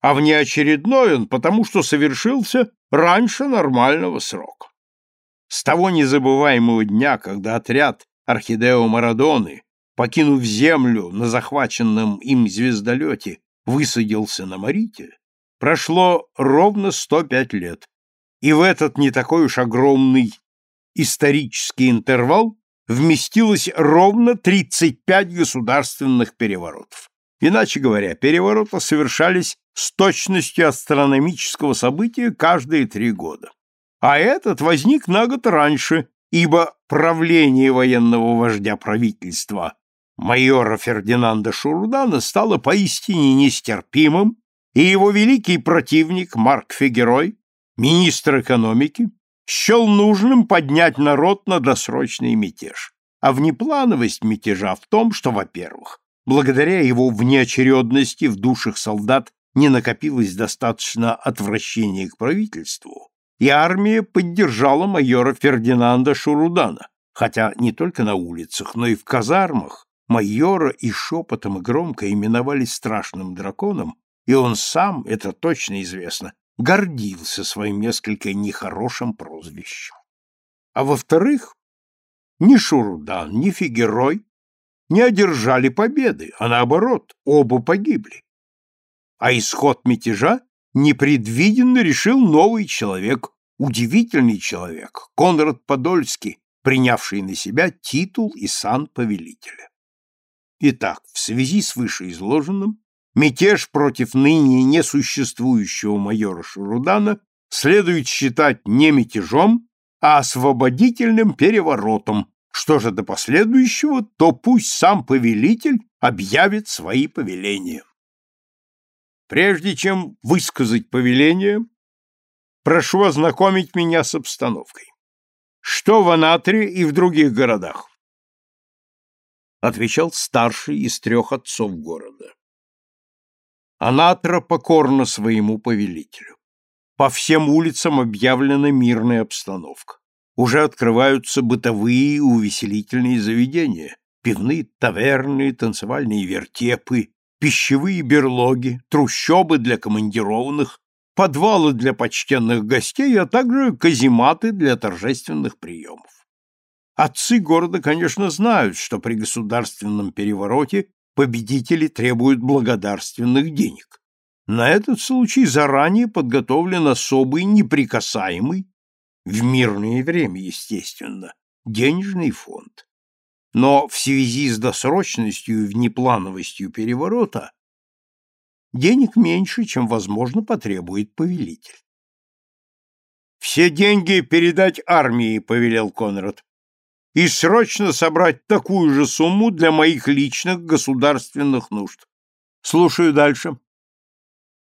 А внеочередной он потому, что совершился раньше нормального срока. С того незабываемого дня, когда отряд Орхидео Марадоны покинув землю на захваченном им звездолете, высадился на Марите, прошло ровно 105 лет. И в этот не такой уж огромный исторический интервал вместилось ровно 35 государственных переворотов. Иначе говоря, перевороты совершались с точностью астрономического события каждые три года. А этот возник на год раньше, ибо правление военного вождя правительства майора Фердинанда Шурудана стало поистине нестерпимым, и его великий противник Марк Фигерой, министр экономики, счел нужным поднять народ на досрочный мятеж. А внеплановость мятежа в том, что, во-первых, благодаря его внеочередности в душах солдат не накопилось достаточно отвращения к правительству, и армия поддержала майора Фердинанда Шурудана, хотя не только на улицах, но и в казармах майора и шепотом и громко именовали страшным драконом, и он сам, это точно известно, гордился своим несколько нехорошим прозвищем. А во-вторых, ни Шурудан, ни Фигерой не одержали победы, а наоборот, оба погибли. А исход мятежа непредвиденно решил новый человек, удивительный человек, Конрад Подольский, принявший на себя титул и сан повелителя. Итак, в связи с вышеизложенным, мятеж против ныне несуществующего майора Шурудана следует считать не мятежом, а освободительным переворотом. Что же до последующего, то пусть сам повелитель объявит свои повеления. Прежде чем высказать повеление, прошу ознакомить меня с обстановкой. Что в Анатре и в других городах? Отвечал старший из трех отцов города. Анатра покорна своему повелителю. По всем улицам объявлена мирная обстановка. Уже открываются бытовые и увеселительные заведения, пивные таверны, танцевальные вертепы, пищевые берлоги, трущобы для командированных, подвалы для почтенных гостей, а также казематы для торжественных приемов. Отцы города, конечно, знают, что при государственном перевороте победители требуют благодарственных денег. На этот случай заранее подготовлен особый неприкасаемый, в мирное время, естественно, денежный фонд. Но в связи с досрочностью и внеплановостью переворота денег меньше, чем, возможно, потребует повелитель. «Все деньги передать армии», — повелел Конрад и срочно собрать такую же сумму для моих личных государственных нужд. Слушаю дальше.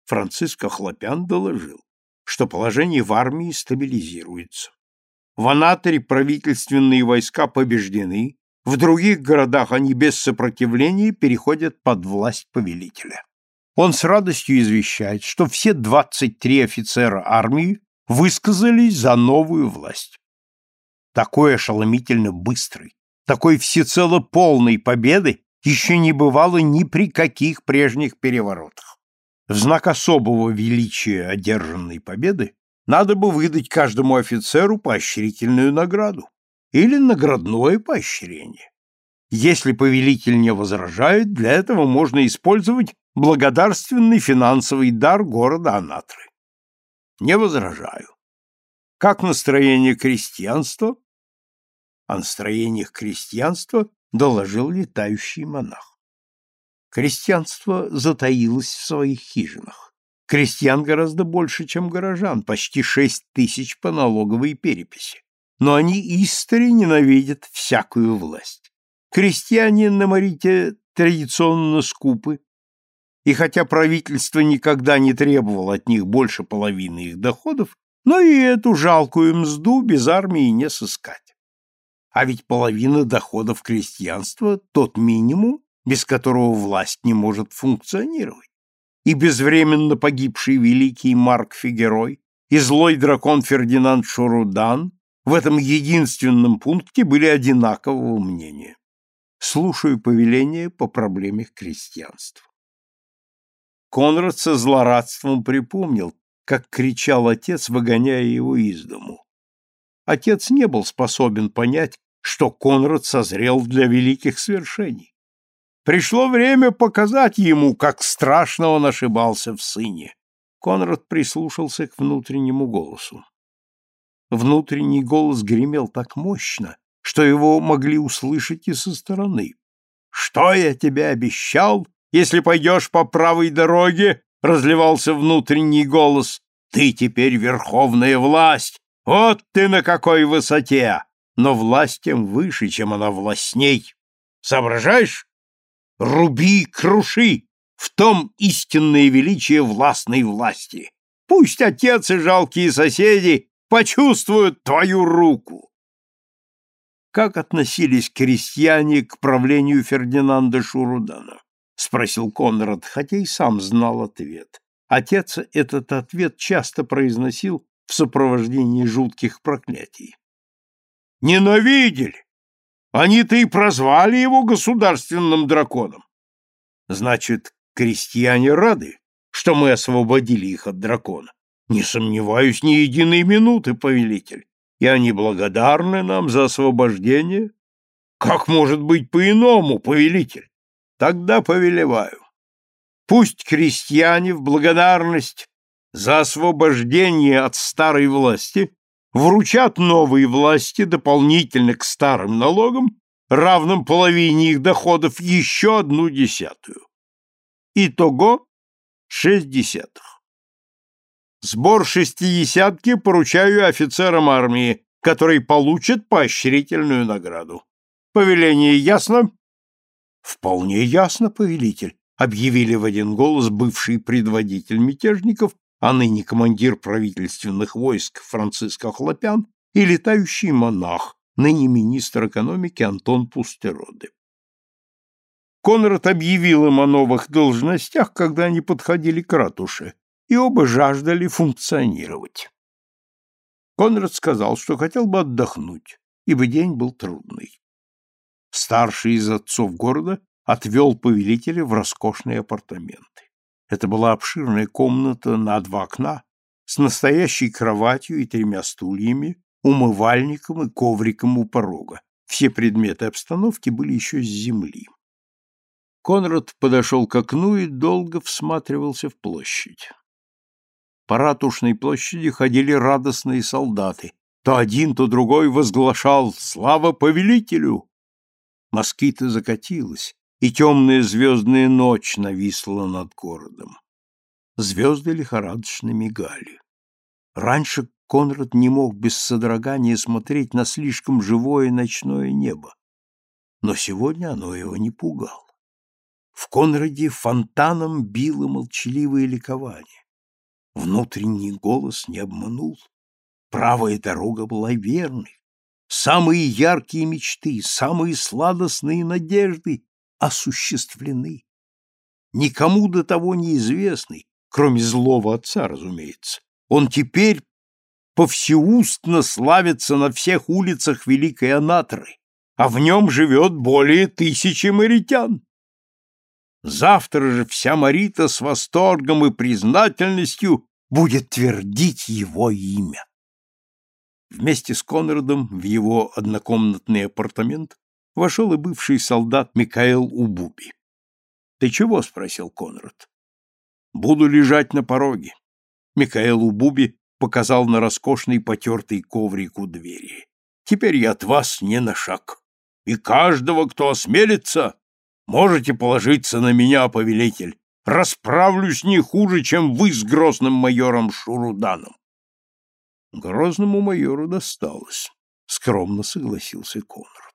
Франциско Хлопян доложил, что положение в армии стабилизируется. В Анаторе правительственные войска побеждены, в других городах они без сопротивления переходят под власть повелителя. Он с радостью извещает, что все 23 офицера армии высказались за новую власть такой ошеломительно быстрой, такой всецело полной победы еще не бывало ни при каких прежних переворотах. В знак особого величия одержанной победы надо бы выдать каждому офицеру поощрительную награду или наградное поощрение. Если повелитель не возражает, для этого можно использовать благодарственный финансовый дар города Анатры. Не возражаю. Как настроение крестьянства? О настроениях крестьянства доложил летающий монах. Крестьянство затаилось в своих хижинах. Крестьян гораздо больше, чем горожан, почти шесть тысяч по налоговой переписи. Но они истори ненавидят всякую власть. Крестьяне на Марите традиционно скупы, и хотя правительство никогда не требовало от них больше половины их доходов, но и эту жалкую мзду без армии не сыскать. А ведь половина доходов крестьянства – тот минимум, без которого власть не может функционировать. И безвременно погибший великий Марк Фигерой, и злой дракон Фердинанд Шурудан в этом единственном пункте были одинакового мнения. Слушаю повеление по проблеме крестьянства. Конрад со злорадством припомнил, как кричал отец, выгоняя его из дому. Отец не был способен понять, что Конрад созрел для великих свершений. Пришло время показать ему, как страшно он ошибался в сыне. Конрад прислушался к внутреннему голосу. Внутренний голос гремел так мощно, что его могли услышать и со стороны. «Что я тебе обещал, если пойдешь по правой дороге?» — разливался внутренний голос. «Ты теперь верховная власть! Вот ты на какой высоте! Но власть тем выше, чем она властней. Соображаешь? Руби, круши! В том истинное величие властной власти. Пусть отец и жалкие соседи почувствуют твою руку. Как относились крестьяне к правлению Фердинанда Шурудана? спросил Конрад, хотя и сам знал ответ. Отец этот ответ часто произносил в сопровождении жутких проклятий. Ненавидели. Они-то и прозвали его государственным драконом. Значит, крестьяне рады, что мы освободили их от дракона. Не сомневаюсь ни единой минуты, повелитель. И они благодарны нам за освобождение. Как может быть по-иному, повелитель? Тогда повелеваю. Пусть крестьяне в благодарность за освобождение от старой власти вручат новые власти дополнительно к старым налогам, равным половине их доходов, еще одну десятую. Итого шесть десятых. Сбор шестидесятки поручаю офицерам армии, которые получат поощрительную награду. Повеление ясно? Вполне ясно, повелитель, объявили в один голос бывший предводитель мятежников а ныне командир правительственных войск Франциско Хлопян и летающий монах, ныне министр экономики Антон Пустероды. Конрад объявил им о новых должностях, когда они подходили к ратуше, и оба жаждали функционировать. Конрад сказал, что хотел бы отдохнуть, ибо день был трудный. Старший из отцов города отвел повелителя в роскошные апартаменты. Это была обширная комната на два окна с настоящей кроватью и тремя стульями, умывальником и ковриком у порога. Все предметы обстановки были еще с земли. Конрад подошел к окну и долго всматривался в площадь. По ратушной площади ходили радостные солдаты. То один, то другой возглашал «Слава повелителю!». Москита закатилась, и темная звездная ночь нависла над городом. Звезды лихорадочно мигали. Раньше Конрад не мог без содрогания смотреть на слишком живое ночное небо, но сегодня оно его не пугало. В Конраде фонтаном било молчаливое ликование. Внутренний голос не обманул. Правая дорога была верной. Самые яркие мечты, самые сладостные надежды осуществлены. Никому до того неизвестный, кроме злого отца, разумеется. Он теперь повсеустно славится на всех улицах Великой Анатры, а в нем живет более тысячи маритян. Завтра же вся Марита с восторгом и признательностью будет твердить его имя. Вместе с Конрадом в его однокомнатный апартамент вошел и бывший солдат Микаэл Убуби. «Ты чего?» — спросил Конрад. «Буду лежать на пороге». Микаэл Убуби показал на роскошный потертый коврик у двери. «Теперь я от вас не на шаг. И каждого, кто осмелится, можете положиться на меня, повелитель. Расправлюсь не хуже, чем вы с грозным майором Шуруданом». Грозному майору досталось, — скромно согласился Конрад. —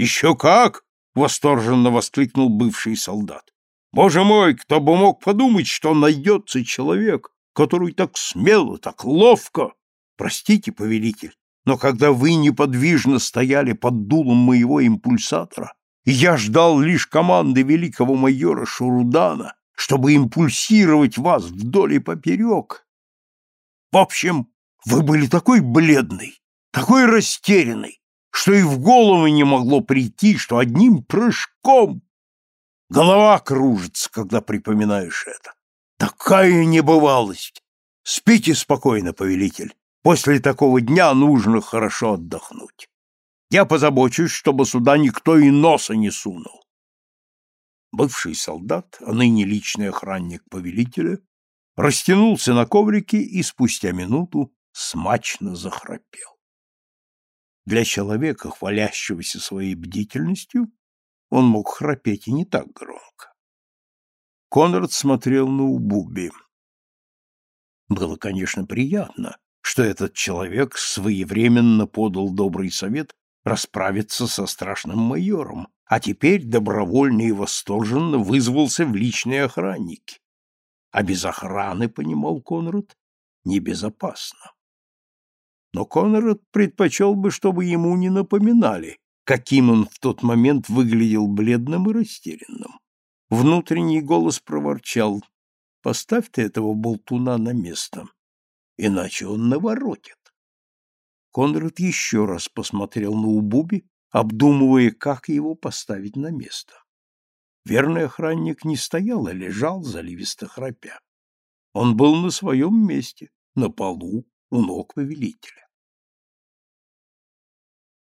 Еще как! — восторженно воскликнул бывший солдат. — Боже мой, кто бы мог подумать, что найдется человек, который так смело, так ловко... Простите, повелитель, но когда вы неподвижно стояли под дулом моего импульсатора, я ждал лишь команды великого майора Шурудана, чтобы импульсировать вас вдоль и поперек... В общем, вы были такой бледный, такой растерянный, что и в голову не могло прийти, что одним прыжком голова кружится, когда припоминаешь это. Такая небывалость! Спите спокойно, повелитель. После такого дня нужно хорошо отдохнуть. Я позабочусь, чтобы сюда никто и носа не сунул. Бывший солдат, а ныне личный охранник повелителя, растянулся на коврике и спустя минуту смачно захрапел. Для человека, хвалящегося своей бдительностью, он мог храпеть и не так громко. Конрад смотрел на Убуби. Было, конечно, приятно, что этот человек своевременно подал добрый совет расправиться со страшным майором, а теперь добровольно и восторженно вызвался в личные охранники. А без охраны, понимал Конрад, небезопасно но Конрад предпочел бы, чтобы ему не напоминали, каким он в тот момент выглядел бледным и растерянным. Внутренний голос проворчал «Поставь ты этого болтуна на место, иначе он наворотит». Конрад еще раз посмотрел на Убуби, обдумывая, как его поставить на место. Верный охранник не стоял, а лежал, заливисто храпя. Он был на своем месте, на полу, у ног повелителя.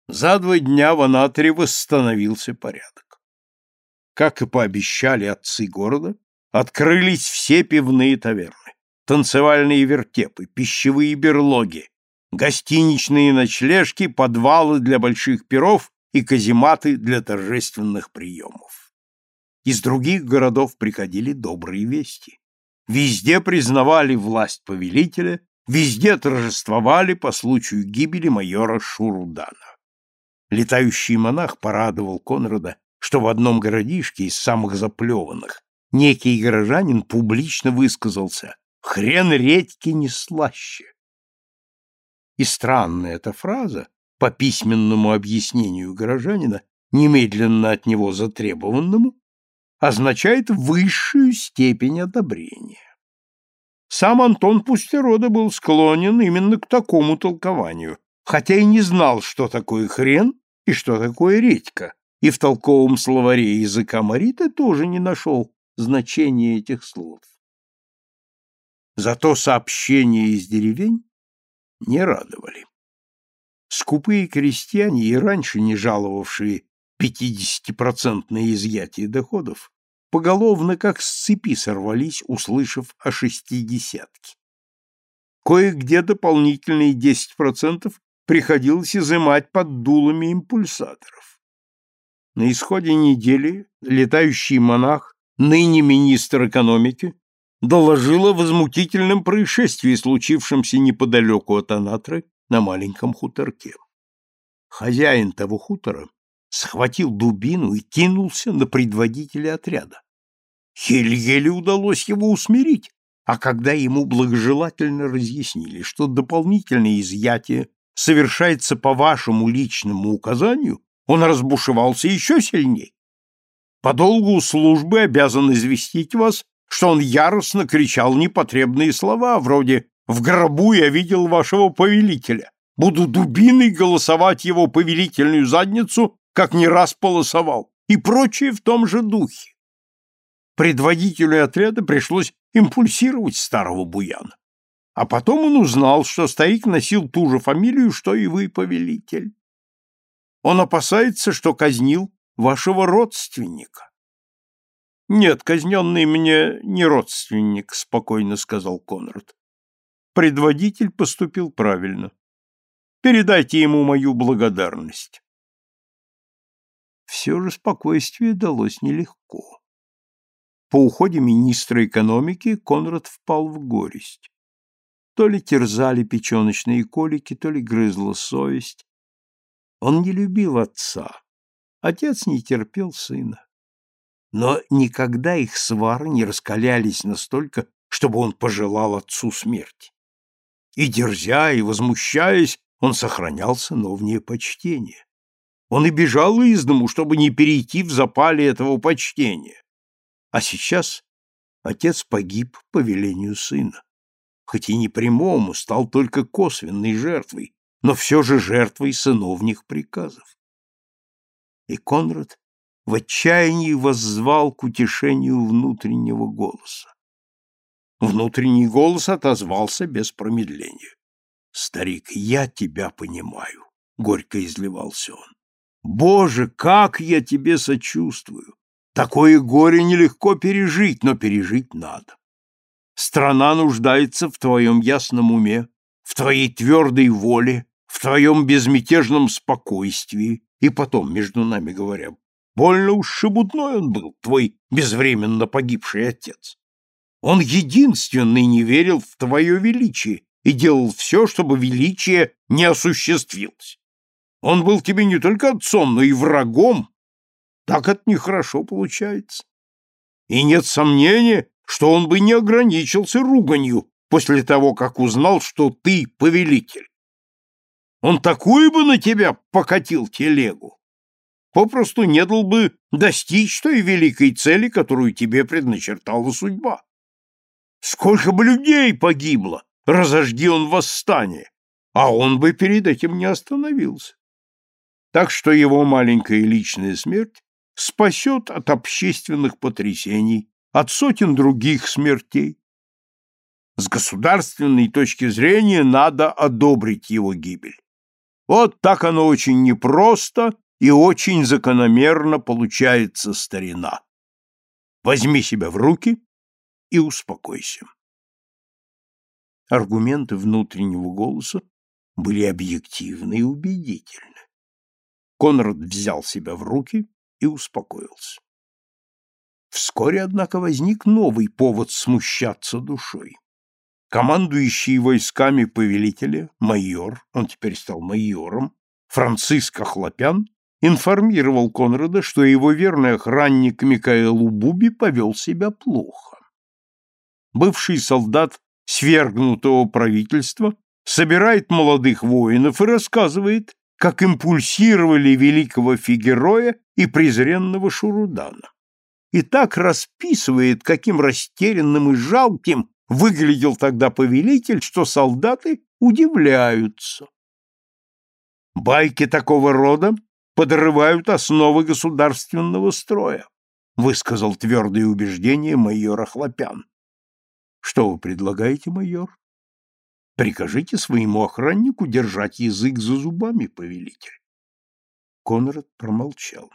За два дня в Анатре восстановился порядок. Как и пообещали отцы города, открылись все пивные таверны, танцевальные вертепы, пищевые берлоги, гостиничные ночлежки, подвалы для больших перов и казематы для торжественных приемов. Из других городов приходили добрые вести. Везде признавали власть повелителя Везде торжествовали по случаю гибели майора Шурудана. Летающий монах порадовал Конрада, что в одном городишке из самых заплеванных некий горожанин публично высказался «Хрен редьки не слаще». И странная эта фраза, по письменному объяснению горожанина, немедленно от него затребованному, означает высшую степень одобрения. Сам Антон Пустерода был склонен именно к такому толкованию, хотя и не знал, что такое хрен и что такое редька, и в толковом словаре языка Марита тоже не нашел значения этих слов. Зато сообщения из деревень не радовали. Скупые крестьяне, и раньше не жаловавшие 50-процентное изъятие доходов, поголовно как с цепи сорвались, услышав о шестидесятке. Кое-где дополнительные 10% приходилось изымать под дулами импульсаторов. На исходе недели летающий монах, ныне министр экономики, доложил о возмутительном происшествии, случившемся неподалеку от Анатры на маленьком хуторке. Хозяин того хутора схватил дубину и кинулся на предводителя отряда. Еле-еле удалось его усмирить, а когда ему благожелательно разъяснили, что дополнительное изъятие совершается по вашему личному указанию, он разбушевался еще сильней. По долгу службы обязан известить вас, что он яростно кричал непотребные слова, вроде «В гробу я видел вашего повелителя, буду дубиной голосовать его повелительную задницу как не раз полосовал и прочее в том же духе. Предводителю отряда пришлось импульсировать старого буяна. А потом он узнал, что старик носил ту же фамилию, что и вы, повелитель. Он опасается, что казнил вашего родственника. Нет, казненный мне не родственник, спокойно сказал Конрад. Предводитель поступил правильно. Передайте ему мою благодарность. Все же спокойствие далось нелегко. По уходе министра экономики Конрад впал в горесть. То ли терзали печеночные колики, то ли грызла совесть. Он не любил отца. Отец не терпел сына. Но никогда их свары не раскалялись настолько, чтобы он пожелал отцу смерти. И дерзя, и возмущаясь, он сохранял сыновнее почтение. Он и бежал из дому, чтобы не перейти в запале этого почтения. А сейчас отец погиб по велению сына. Хоть и не прямому, стал только косвенной жертвой, но все же жертвой сыновних приказов. И Конрад в отчаянии воззвал к утешению внутреннего голоса. Внутренний голос отозвался без промедления. «Старик, я тебя понимаю», — горько изливался он. «Боже, как я тебе сочувствую! Такое горе нелегко пережить, но пережить надо. Страна нуждается в твоем ясном уме, в твоей твердой воле, в твоем безмятежном спокойствии. И потом, между нами говоря, больно уж шебутной он был, твой безвременно погибший отец. Он единственный не верил в твое величие и делал все, чтобы величие не осуществилось. Он был тебе не только отцом, но и врагом, так это нехорошо получается. И нет сомнения, что он бы не ограничился руганью после того, как узнал, что ты повелитель. Он такую бы на тебя покатил телегу. Попросту не дал бы достичь той великой цели, которую тебе предначертала судьба. Сколько бы людей погибло, разожди он восстание, а он бы перед этим не остановился. Так что его маленькая личная смерть спасет от общественных потрясений, от сотен других смертей. С государственной точки зрения надо одобрить его гибель. Вот так оно очень непросто и очень закономерно получается старина. Возьми себя в руки и успокойся. Аргументы внутреннего голоса были объективны и убедительны. Конрад взял себя в руки и успокоился. Вскоре, однако, возник новый повод смущаться душой. Командующий войсками повелителя, майор, он теперь стал майором, Франциско Хлопян, информировал Конрада, что его верный охранник Микаэл Убуби повел себя плохо. Бывший солдат свергнутого правительства собирает молодых воинов и рассказывает, как импульсировали великого Фигероя и презренного Шурудана. И так расписывает, каким растерянным и жалким выглядел тогда повелитель, что солдаты удивляются. Байки такого рода подрывают основы государственного строя, высказал твердое убеждение майора Хлопян. Что вы предлагаете, майор? Прикажите своему охраннику держать язык за зубами, повелитель. Конрад промолчал.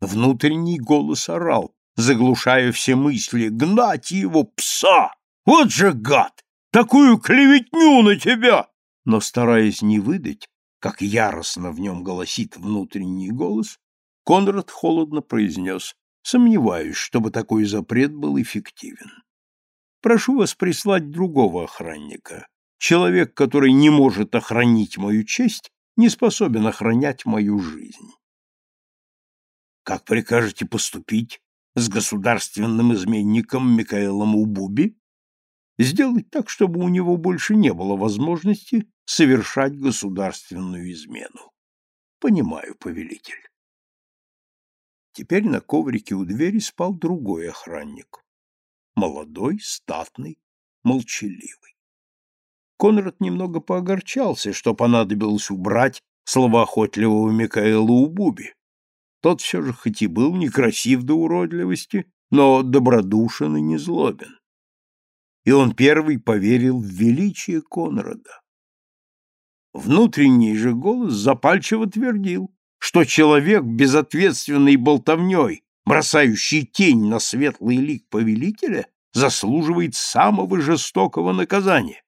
Внутренний голос орал, заглушая все мысли. «Гнать его, пса! Вот же гад! Такую клеветню на тебя!» Но, стараясь не выдать, как яростно в нем голосит внутренний голос, Конрад холодно произнес «Сомневаюсь, чтобы такой запрет был эффективен». Прошу вас прислать другого охранника. Человек, который не может охранить мою честь, не способен охранять мою жизнь. Как прикажете поступить с государственным изменником Микаэлом Убуби? Сделать так, чтобы у него больше не было возможности совершать государственную измену. Понимаю, повелитель. Теперь на коврике у двери спал другой охранник молодой, статный, молчаливый. Конрад немного поогорчался, что понадобилось убрать словоохотливого Микаэла Убуби. Тот все же, хоть и был некрасив до уродливости, но добродушен и незлобен. И он первый поверил в величие Конрада. Внутренний же голос запальчиво твердил, что человек безответственной болтовней, бросающий тень на светлый лик повелителя, заслуживает самого жестокого наказания,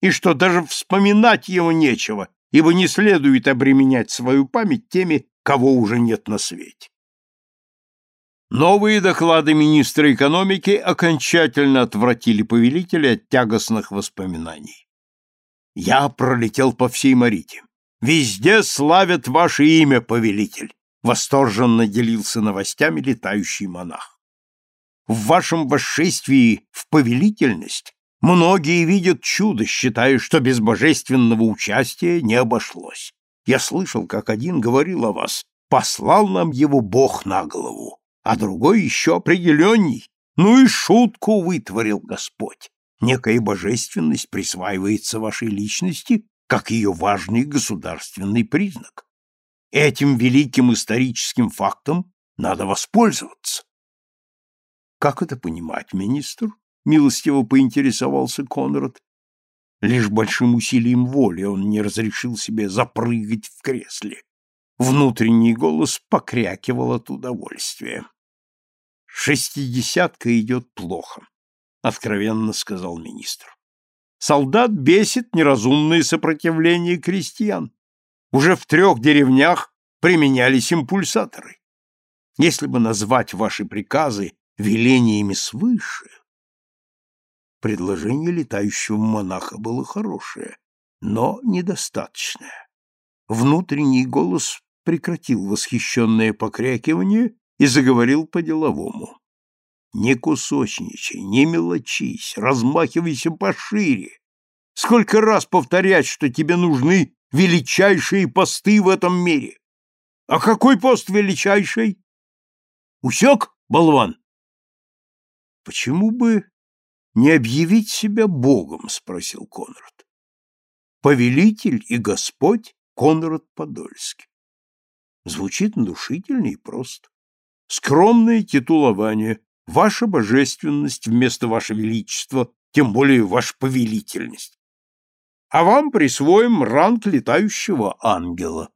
и что даже вспоминать его нечего, ибо не следует обременять свою память теми, кого уже нет на свете. Новые доклады министра экономики окончательно отвратили повелителя от тягостных воспоминаний. Я пролетел по всей Марите. Везде славят ваше имя, повелитель, восторженно делился новостями летающий монах. В вашем восшествии в повелительность многие видят чудо, считая, что без божественного участия не обошлось. Я слышал, как один говорил о вас, послал нам его Бог на голову, а другой еще определенней. Ну и шутку вытворил Господь. Некая божественность присваивается вашей личности как ее важный государственный признак. Этим великим историческим фактом надо воспользоваться. Как это понимать, министр? Милостиво поинтересовался Конрад. Лишь большим усилием воли он не разрешил себе запрыгать в кресле. Внутренний голос покрякивал от удовольствия. «Шестидесятка идет плохо», — откровенно сказал министр. «Солдат бесит неразумное сопротивление крестьян. Уже в трех деревнях применялись импульсаторы. Если бы назвать ваши приказы велениями свыше... Предложение летающего монаха было хорошее, но недостаточное. Внутренний голос прекратил восхищенное покрякивание и заговорил по-деловому. «Не кусочничай, не мелочись, размахивайся пошире. Сколько раз повторять, что тебе нужны величайшие посты в этом мире. А какой пост величайший? Усек, болван? Почему бы не объявить себя Богом, спросил Конрад. Повелитель и Господь Конрад Подольский. Звучит внушительно и просто. Скромное титулование, ваша божественность вместо ваше величество, тем более ваша повелительность а вам присвоим ранг летающего ангела.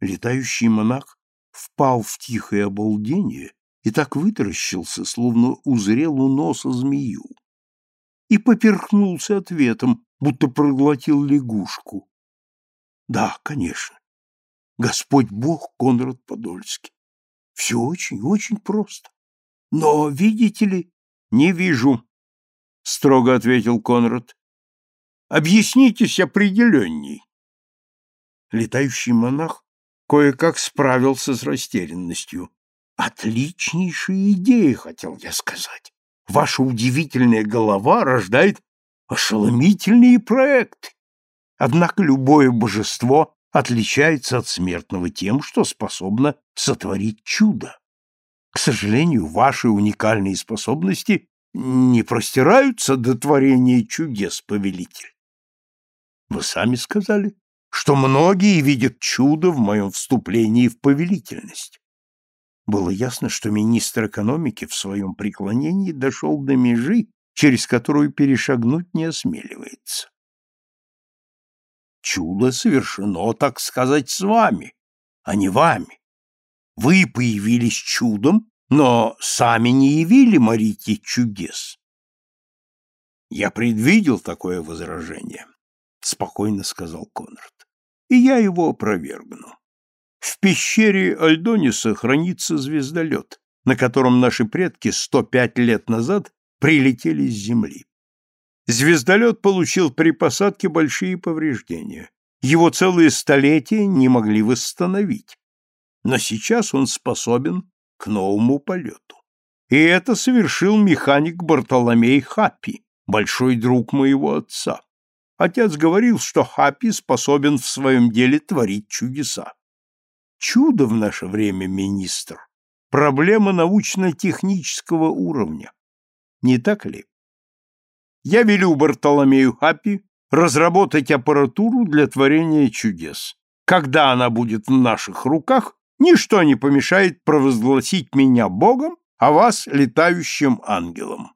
Летающий монах впал в тихое обалдение и так вытаращился, словно узрел у носа змею, и поперхнулся ответом, будто проглотил лягушку. Да, конечно, Господь Бог Конрад Подольский. Все очень, очень просто. Но, видите ли, не вижу, — строго ответил Конрад. Объяснитесь определенней. Летающий монах кое-как справился с растерянностью. Отличнейшая идея, хотел я сказать. Ваша удивительная голова рождает ошеломительные проекты. Однако любое божество отличается от смертного тем, что способно сотворить чудо. К сожалению, ваши уникальные способности не простираются до творения чудес, повелитель. Вы сами сказали, что многие видят чудо в моем вступлении в повелительность. Было ясно, что министр экономики в своем преклонении дошел до межи, через которую перешагнуть не осмеливается. Чудо совершено, так сказать, с вами, а не вами. Вы появились чудом, но сами не явили Марите чудес. Я предвидел такое возражение спокойно сказал Конрад. И я его опровергну. В пещере Альдониса хранится звездолет, на котором наши предки 105 лет назад прилетели с Земли. Звездолет получил при посадке большие повреждения. Его целые столетия не могли восстановить. Но сейчас он способен к новому полету. И это совершил механик Бартоломей Хаппи, большой друг моего отца. Отец говорил, что Хапи способен в своем деле творить чудеса. Чудо в наше время, министр, проблема научно-технического уровня. Не так ли? Я велю Бартоломею Хапи разработать аппаратуру для творения чудес. Когда она будет в наших руках, ничто не помешает провозгласить меня Богом, а вас — летающим ангелом.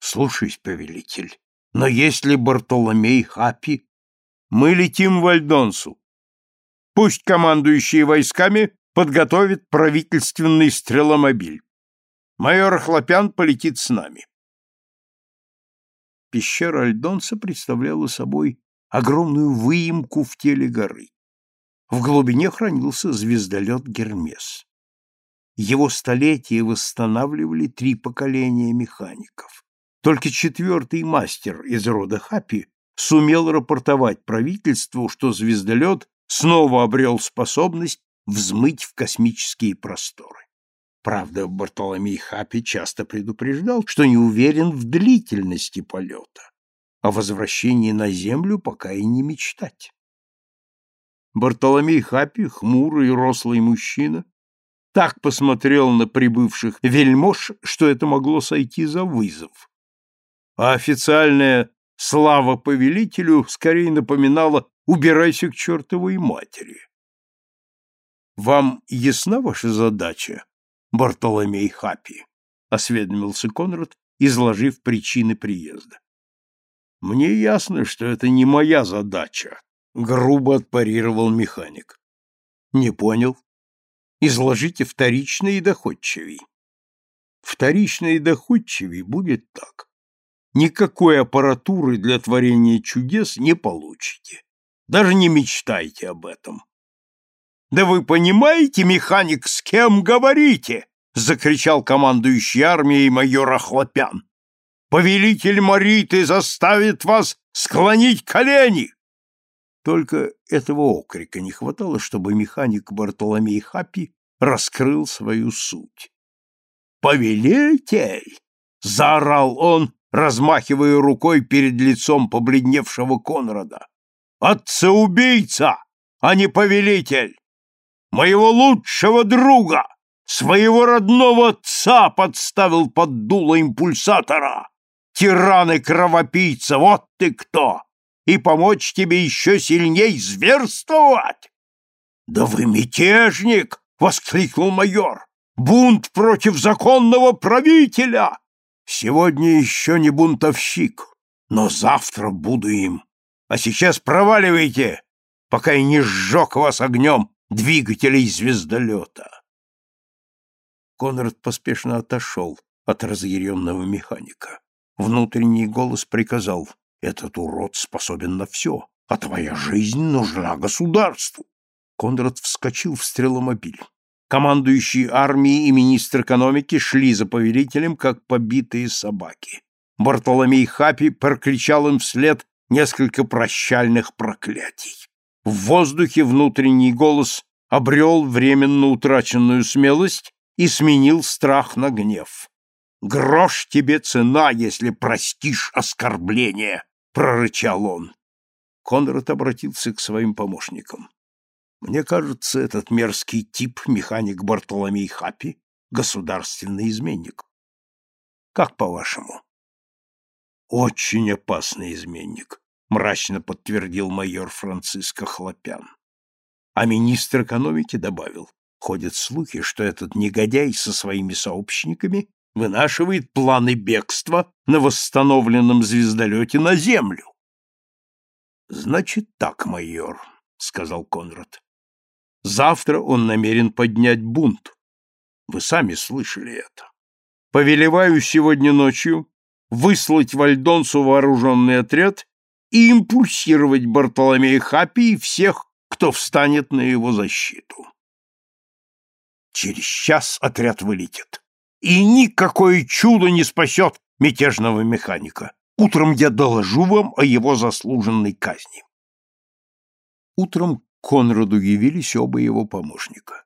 Слушаюсь, повелитель, но если Бартоломей Хапи, мы летим в Альдонсу. Пусть командующие войсками подготовит правительственный стреломобиль. Майор Хлопян полетит с нами. Пещера Альдонса представляла собой огромную выемку в теле горы. В глубине хранился звездолет Гермес. Его столетия восстанавливали три поколения механиков. Только четвертый мастер из рода Хапи сумел рапортовать правительству, что звездолет снова обрел способность взмыть в космические просторы. Правда, Бартоломей Хапи часто предупреждал, что не уверен в длительности полета. О возвращении на Землю пока и не мечтать. Бартоломей Хапи, хмурый рослый мужчина, так посмотрел на прибывших вельмож, что это могло сойти за вызов. А официальная слава повелителю скорее напоминала «убирайся к чертовой матери». «Вам ясна ваша задача, Бартоломей Хапи?» — осведомился Конрад, изложив причины приезда. «Мне ясно, что это не моя задача», — грубо отпарировал механик. «Не понял. Изложите вторично и доходчивей». «Вторично и доходчивей будет так. Никакой аппаратуры для творения чудес не получите. Даже не мечтайте об этом». «Да вы понимаете, механик, с кем говорите?» — закричал командующий армией майор Охлопян. Повелитель Мариты заставит вас склонить колени!» Только этого окрика не хватало, чтобы механик Бартоломей Хапи раскрыл свою суть. «Повелитель!» — заорал он, размахивая рукой перед лицом побледневшего Конрада. «Отца-убийца, а не повелитель! Моего лучшего друга, своего родного отца подставил под дуло импульсатора!» тиран и кровопийца, вот ты кто! И помочь тебе еще сильней зверствовать!» «Да вы мятежник!» — воскликнул майор. «Бунт против законного правителя! Сегодня еще не бунтовщик, но завтра буду им. А сейчас проваливайте, пока я не сжег вас огнем двигателей звездолета!» Конрад поспешно отошел от разъяренного механика. Внутренний голос приказал, «Этот урод способен на все, а твоя жизнь нужна государству». Конрад вскочил в стреломобиль. Командующий армией и министр экономики шли за повелителем, как побитые собаки. Бартоломей Хапи прокричал им вслед несколько прощальных проклятий. В воздухе внутренний голос обрел временно утраченную смелость и сменил страх на гнев. Грош тебе цена, если простишь оскорбление, прорычал он. Конрад обратился к своим помощникам. Мне кажется, этот мерзкий тип, механик Бартоломей Хапи, государственный изменник. Как по-вашему? Очень опасный изменник, мрачно подтвердил майор Франциско Хлопян. А министр экономики добавил, ходят слухи, что этот негодяй со своими сообщниками вынашивает планы бегства на восстановленном звездолете на Землю. «Значит так, майор», — сказал Конрад. «Завтра он намерен поднять бунт. Вы сами слышали это. Повелеваю сегодня ночью выслать в Альдонсу вооруженный отряд и импульсировать Бартоломея Хапи и всех, кто встанет на его защиту. Через час отряд вылетит и никакое чудо не спасет мятежного механика. Утром я доложу вам о его заслуженной казни. Утром Конраду явились оба его помощника.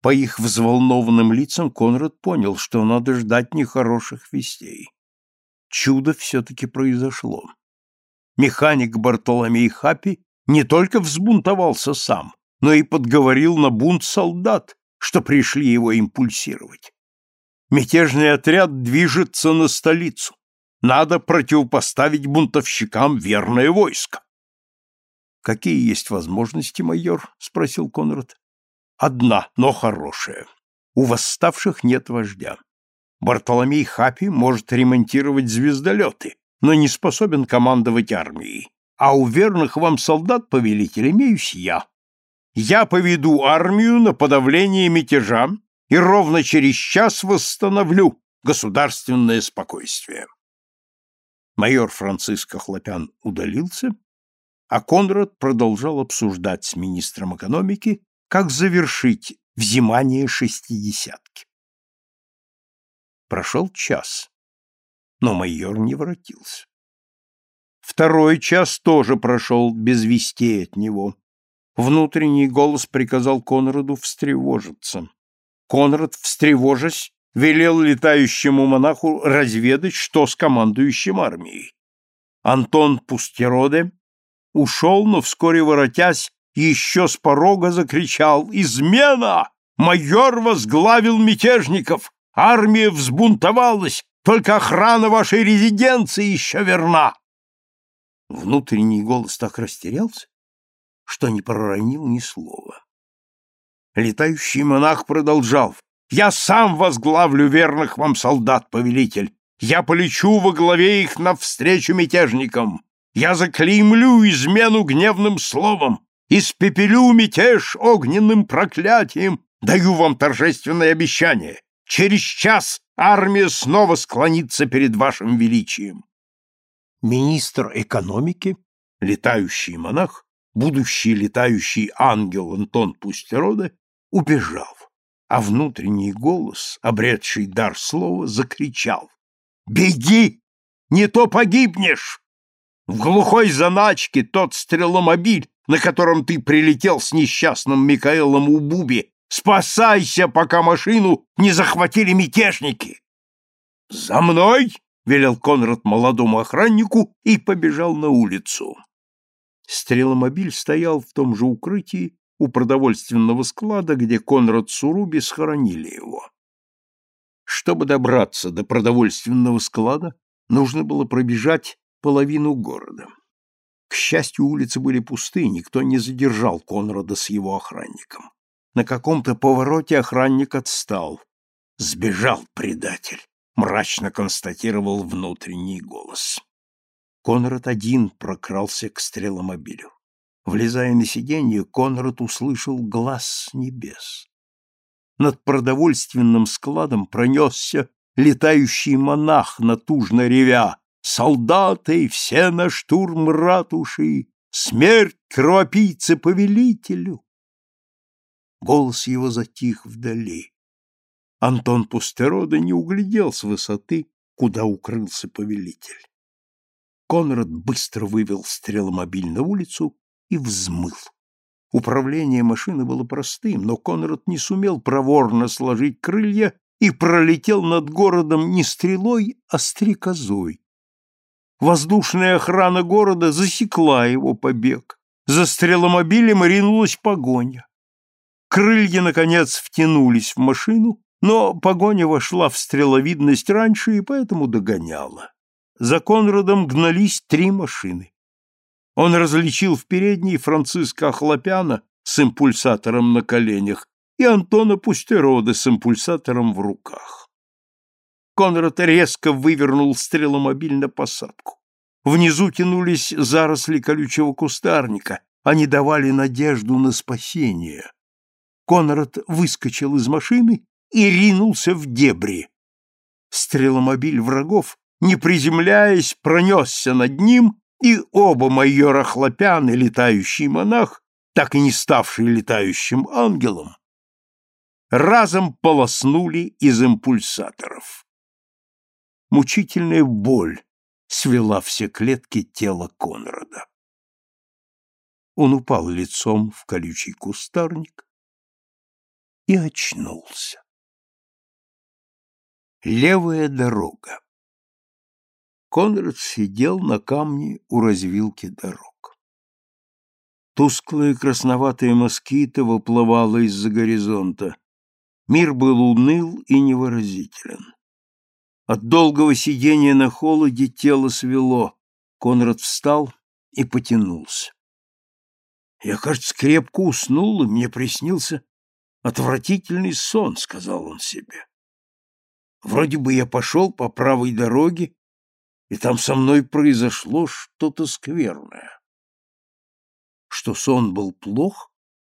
По их взволнованным лицам Конрад понял, что надо ждать нехороших вестей. Чудо все-таки произошло. Механик Бартоломей Хапи не только взбунтовался сам, но и подговорил на бунт солдат, что пришли его импульсировать. Мятежный отряд движется на столицу. Надо противопоставить бунтовщикам верное войско. Какие есть возможности, майор? спросил Конрад. Одна, но хорошая. У восставших нет вождя. Бартоломей Хапи может ремонтировать звездолеты, но не способен командовать армией. А у верных вам солдат, повелитель, имеюсь я. Я поведу армию на подавление мятежа и ровно через час восстановлю государственное спокойствие. Майор Франциско Хлопян удалился, а Конрад продолжал обсуждать с министром экономики, как завершить взимание шестидесятки. Прошел час, но майор не воротился. Второй час тоже прошел без вестей от него. Внутренний голос приказал Конраду встревожиться. Конрад, встревожась, велел летающему монаху разведать, что с командующим армией. Антон Пустероде ушел, но вскоре воротясь, еще с порога закричал «Измена! Майор возглавил мятежников! Армия взбунтовалась! Только охрана вашей резиденции еще верна!» Внутренний голос так растерялся, что не проронил ни слова. Летающий монах продолжал я сам возглавлю верных вам солдат, повелитель. Я полечу во главе их навстречу мятежникам. Я заклеймлю измену гневным словом, испепелю мятеж огненным проклятием. Даю вам торжественное обещание. Через час армия снова склонится перед вашим величием. Министр экономики, летающий монах, будущий летающий ангел Антон Пустерода, убежал а внутренний голос, обретший дар слова, закричал. «Беги! Не то погибнешь!» В глухой заначке тот стреломобиль, на котором ты прилетел с несчастным Микаэлом Убуби, спасайся, пока машину не захватили мятежники. «За мной!» — велел Конрад молодому охраннику и побежал на улицу. Стреломобиль стоял в том же укрытии, у продовольственного склада, где Конрад Суруби схоронили его. Чтобы добраться до продовольственного склада, нужно было пробежать половину города. К счастью, улицы были пусты, никто не задержал Конрада с его охранником. На каком-то повороте охранник отстал. «Сбежал предатель», — мрачно констатировал внутренний голос. Конрад один прокрался к стреломобилю. Влезая на сиденье, Конрад услышал глаз с небес. Над продовольственным складом пронесся летающий монах, натужно ревя. «Солдаты, все на штурм ратуши! Смерть кровопийце повелителю!» Голос его затих вдали. Антон Пустерода не углядел с высоты, куда укрылся повелитель. Конрад быстро вывел стреломобиль на улицу и взмыл. Управление машины было простым, но Конрад не сумел проворно сложить крылья и пролетел над городом не стрелой, а стрекозой. Воздушная охрана города засекла его побег. За стреломобилем ринулась погоня. Крылья, наконец, втянулись в машину, но погоня вошла в стреловидность раньше и поэтому догоняла. За Конрадом гнались три машины. Он различил в передней Франциска Охлопяна с импульсатором на коленях и Антона Пустерода с импульсатором в руках. Конрад резко вывернул стреломобиль на посадку. Внизу тянулись заросли колючего кустарника, они давали надежду на спасение. Конрад выскочил из машины и ринулся в дебри. Стреломобиль врагов, не приземляясь, пронесся над ним и оба майора Хлопян и летающий монах, так и не ставший летающим ангелом, разом полоснули из импульсаторов. Мучительная боль свела все клетки тела Конрада. Он упал лицом в колючий кустарник и очнулся. Левая дорога. Конрад сидел на камне у развилки дорог. Тусклая красноватая москита выплывала из-за горизонта. Мир был уныл и невыразителен. От долгого сидения на холоде тело свело. Конрад встал и потянулся. Я, кажется, крепко уснул, и мне приснился отвратительный сон, — сказал он себе. Вроде бы я пошел по правой дороге, и там со мной произошло что-то скверное. Что сон был плох,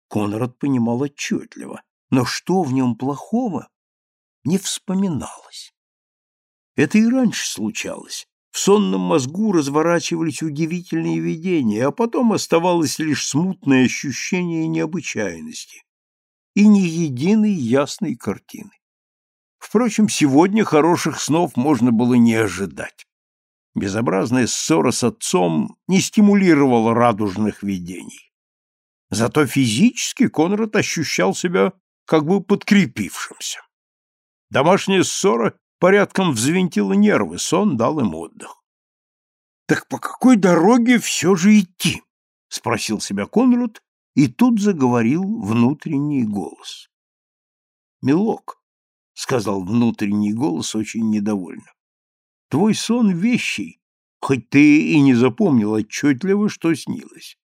Конрад понимал отчетливо, но что в нем плохого, не вспоминалось. Это и раньше случалось. В сонном мозгу разворачивались удивительные видения, а потом оставалось лишь смутное ощущение необычайности и ни единой ясной картины. Впрочем, сегодня хороших снов можно было не ожидать. Безобразная ссора с отцом не стимулировала радужных видений. Зато физически Конрад ощущал себя как бы подкрепившимся. Домашняя ссора порядком взвинтила нервы, сон дал им отдых. «Так по какой дороге все же идти?» — спросил себя Конрад, и тут заговорил внутренний голос. «Милок», — сказал внутренний голос очень недовольно, — «твой сон вещий, хоть ты и не запомнил отчетливо, что снилось.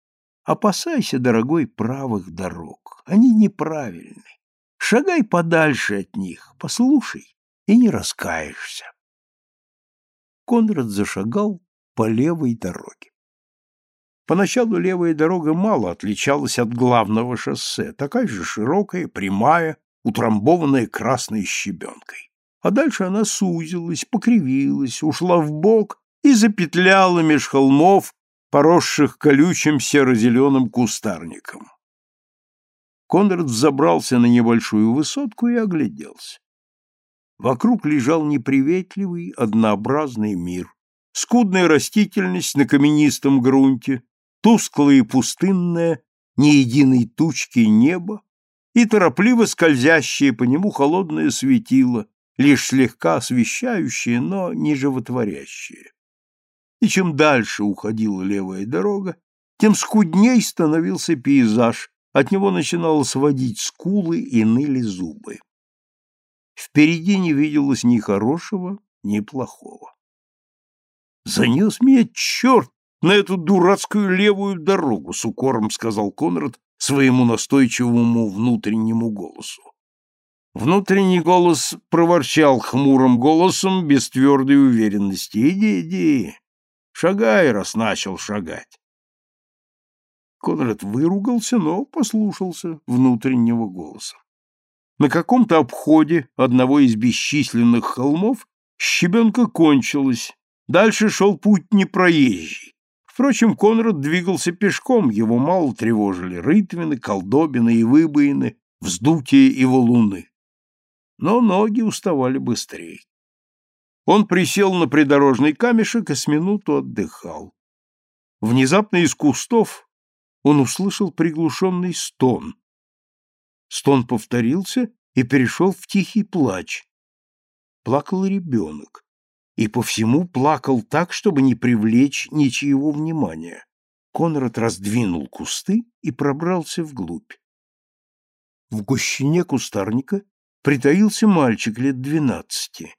Опасайся, дорогой, правых дорог, они неправильны. Шагай подальше от них, послушай, и не раскаешься. Конрад зашагал по левой дороге. Поначалу левая дорога мало отличалась от главного шоссе, такая же широкая, прямая, утрамбованная красной щебенкой. А дальше она сузилась, покривилась, ушла в бок и запетляла меж холмов, поросших колючим серо-зеленым кустарником. Конрад взобрался на небольшую высотку и огляделся. Вокруг лежал неприветливый, однообразный мир. Скудная растительность на каменистом грунте, тусклое и пустынное, ни единой тучки небо и торопливо скользящее по нему холодное светило, лишь слегка освещающее, но не животворящее. И чем дальше уходила левая дорога, тем скудней становился пейзаж, от него начинало сводить скулы и ныли зубы. Впереди не виделось ни хорошего, ни плохого. «Занес меня черт на эту дурацкую левую дорогу!» — с укором сказал Конрад своему настойчивому внутреннему голосу. Внутренний голос проворчал хмурым голосом без твердой уверенности. «Иди, иди, шагай, раз начал шагать. Конрад выругался, но послушался внутреннего голоса. На каком-то обходе одного из бесчисленных холмов щебенка кончилась, дальше шел путь непроезжий. Впрочем, Конрад двигался пешком, его мало тревожили рытвины, колдобины и выбоины, вздутия и валуны. Но ноги уставали быстрее. Он присел на придорожный камешек и с минуту отдыхал. Внезапно из кустов он услышал приглушенный стон. Стон повторился и перешел в тихий плач. Плакал ребенок, и по всему плакал так, чтобы не привлечь ничьего внимания. Конрад раздвинул кусты и пробрался вглубь. В гущине кустарника притаился мальчик лет двенадцати.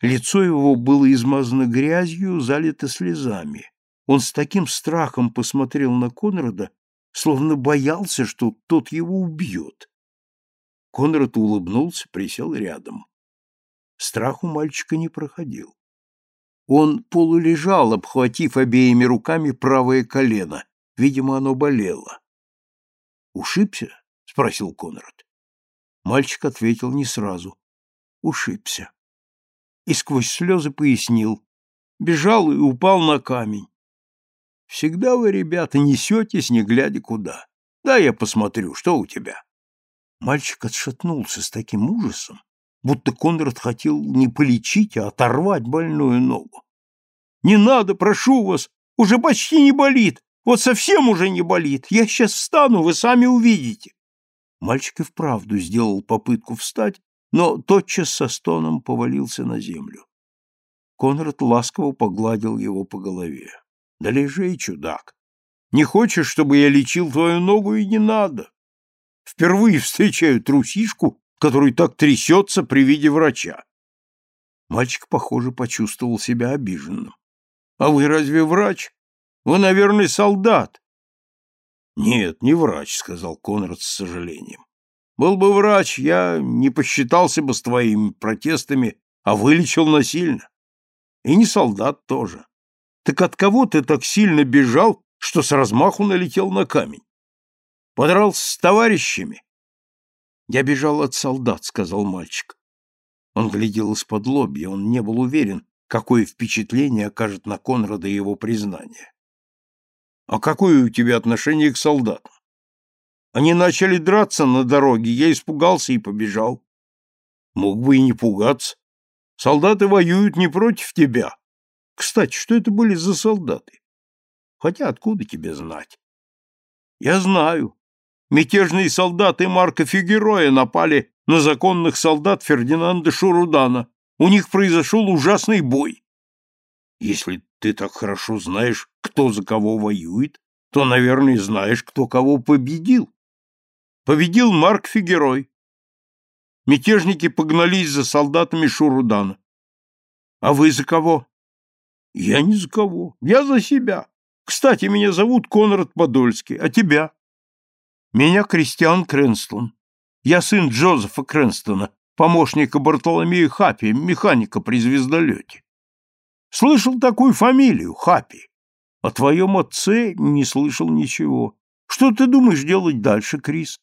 Лицо его было измазано грязью, залито слезами. Он с таким страхом посмотрел на Конрада, словно боялся, что тот его убьет. Конрад улыбнулся, присел рядом. Страх у мальчика не проходил. Он полулежал, обхватив обеими руками правое колено. Видимо, оно болело. «Ушибся?» — спросил Конрад. Мальчик ответил не сразу. «Ушибся». И сквозь слезы пояснил. Бежал и упал на камень. Всегда вы, ребята, несетесь, не глядя куда. Да я посмотрю, что у тебя. Мальчик отшатнулся с таким ужасом, будто Конрад хотел не полечить, а оторвать больную ногу. «Не надо, прошу вас, уже почти не болит, вот совсем уже не болит. Я сейчас встану, вы сами увидите». Мальчик и вправду сделал попытку встать, но тотчас со стоном повалился на землю. Конрад ласково погладил его по голове. Да лежи, чудак. Не хочешь, чтобы я лечил твою ногу, и не надо. Впервые встречаю трусишку, который так трясется при виде врача. Мальчик, похоже, почувствовал себя обиженным. А вы разве врач? Вы, наверное, солдат. Нет, не врач, сказал Конрад с сожалением. Был бы врач, я не посчитался бы с твоими протестами а вылечил насильно. И не солдат тоже. Так от кого ты так сильно бежал, что с размаху налетел на камень? Подрался с товарищами? Я бежал от солдат, сказал мальчик. Он глядел из-под лобья, он не был уверен, какое впечатление окажет на Конрада его признание. А какое у тебя отношение к солдатам? Они начали драться на дороге, я испугался и побежал. Мог бы и не пугаться. Солдаты воюют не против тебя. Кстати, что это были за солдаты? Хотя откуда тебе знать? Я знаю. Мятежные солдаты Марка Фигероя напали на законных солдат Фердинанда Шурудана. У них произошел ужасный бой. Если ты так хорошо знаешь, кто за кого воюет, то, наверное, знаешь, кто кого победил. Победил Марк Фигерой. Мятежники погнались за солдатами Шурудана. А вы за кого? Я не за кого. Я за себя. Кстати, меня зовут Конрад Подольский. А тебя? Меня Кристиан Крэнстон. Я сын Джозефа Крэнстона, помощника Бартоломея Хапи, механика при звездолете. Слышал такую фамилию, Хапи. О твоем отце не слышал ничего. Что ты думаешь делать дальше, Крис?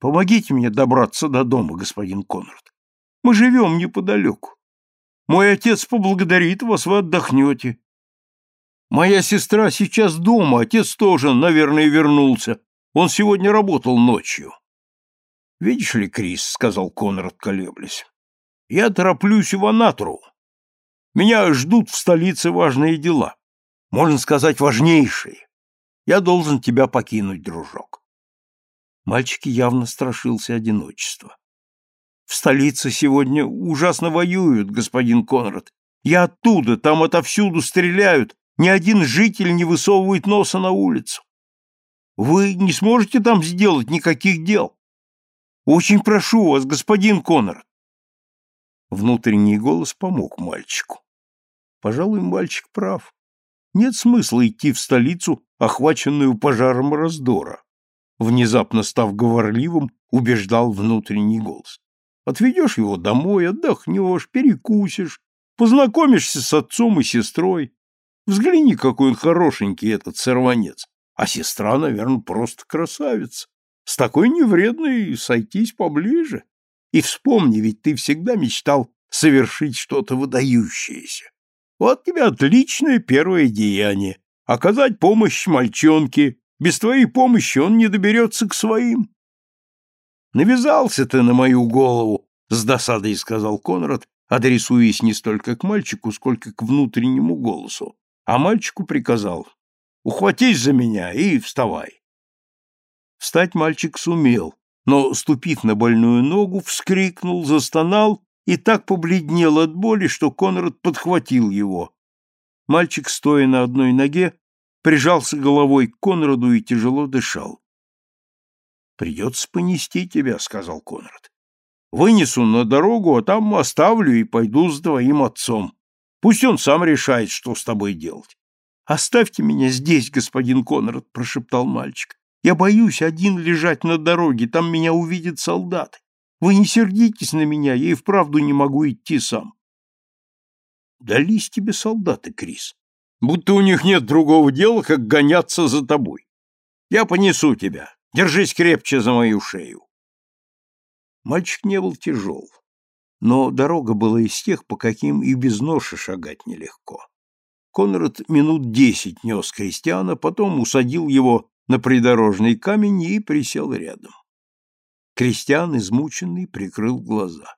Помогите мне добраться до дома, господин Конрад. Мы живем неподалеку. Мой отец поблагодарит вас, вы отдохнете. Моя сестра сейчас дома, отец тоже, наверное, вернулся. Он сегодня работал ночью. Видишь ли, Крис, — сказал Конрад, колеблясь, — я тороплюсь в Анатру. Меня ждут в столице важные дела. Можно сказать, важнейшие. Я должен тебя покинуть, дружок. Мальчик явно страшился одиночества. В столице сегодня ужасно воюют, господин Конрад. Я оттуда, там отовсюду стреляют, ни один житель не высовывает носа на улицу. Вы не сможете там сделать никаких дел. Очень прошу вас, господин Конрад. Внутренний голос помог мальчику. Пожалуй, мальчик прав. Нет смысла идти в столицу, охваченную пожаром раздора. Внезапно став говорливым, убеждал внутренний голос. Отведешь его домой, отдохнешь, перекусишь, познакомишься с отцом и сестрой. Взгляни, какой он хорошенький, этот сорванец. А сестра, наверное, просто красавица. С такой невредной сойтись поближе. И вспомни, ведь ты всегда мечтал совершить что-то выдающееся. Вот тебе отличное первое деяние — оказать помощь мальчонке. Без твоей помощи он не доберется к своим. Навязался ты на мою голову, — с досадой сказал Конрад, адресуясь не столько к мальчику, сколько к внутреннему голосу. А мальчику приказал — ухватись за меня и вставай. Встать мальчик сумел, но, ступив на больную ногу, вскрикнул, застонал и так побледнел от боли, что Конрад подхватил его. Мальчик, стоя на одной ноге, прижался головой к Конраду и тяжело дышал. «Придется понести тебя», — сказал Конрад. «Вынесу на дорогу, а там оставлю и пойду с твоим отцом. Пусть он сам решает, что с тобой делать». «Оставьте меня здесь, господин Конрад», — прошептал мальчик. Я боюсь один лежать на дороге, там меня увидят солдаты. Вы не сердитесь на меня, я и вправду не могу идти сам. Дались тебе солдаты, Крис. Будто у них нет другого дела, как гоняться за тобой. Я понесу тебя. Держись крепче за мою шею. Мальчик не был тяжел, но дорога была из тех, по каким и без ноши шагать нелегко. Конрад минут десять нес крестьяна, потом усадил его на придорожный камень и присел рядом. Крестьян, измученный, прикрыл глаза.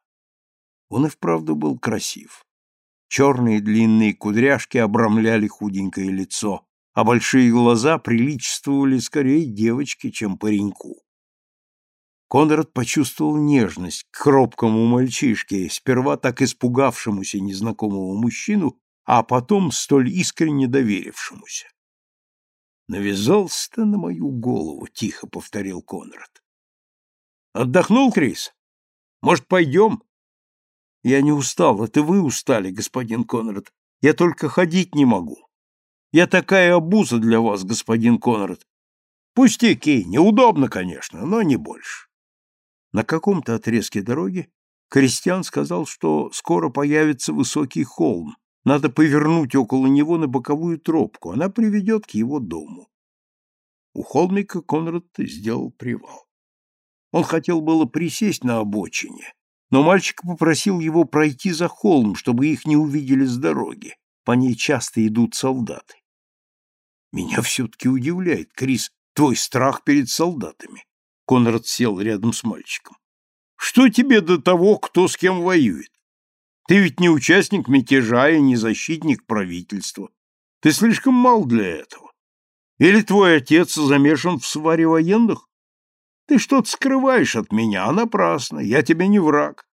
Он и вправду был красив. Черные длинные кудряшки обрамляли худенькое лицо, а большие глаза приличествовали скорее девочке, чем пареньку. Конрад почувствовал нежность к хрупкому мальчишке, сперва так испугавшемуся незнакомого мужчину, а потом столь искренне доверившемуся. Навязался ты на мою голову, — тихо повторил Конрад. Отдохнул, Крис? Может, пойдем? Я не устал, это вы устали, господин Конрад. Я только ходить не могу. Я такая обуза для вас, господин Конрад. Пустяки, неудобно, конечно, но не больше. На каком-то отрезке дороги Крестьян сказал, что скоро появится высокий холм, надо повернуть около него на боковую тропку, она приведет к его дому. У холмика Конрад сделал привал. Он хотел было присесть на обочине, но мальчик попросил его пройти за холм, чтобы их не увидели с дороги. По ней часто идут солдаты. Меня все-таки удивляет, Крис, твой страх перед солдатами. Конрад сел рядом с мальчиком. Что тебе до того, кто с кем воюет? Ты ведь не участник мятежа и не защитник правительства. Ты слишком мал для этого. Или твой отец замешан в сваре военных? Ты что-то скрываешь от меня, а напрасно. Я тебе не враг.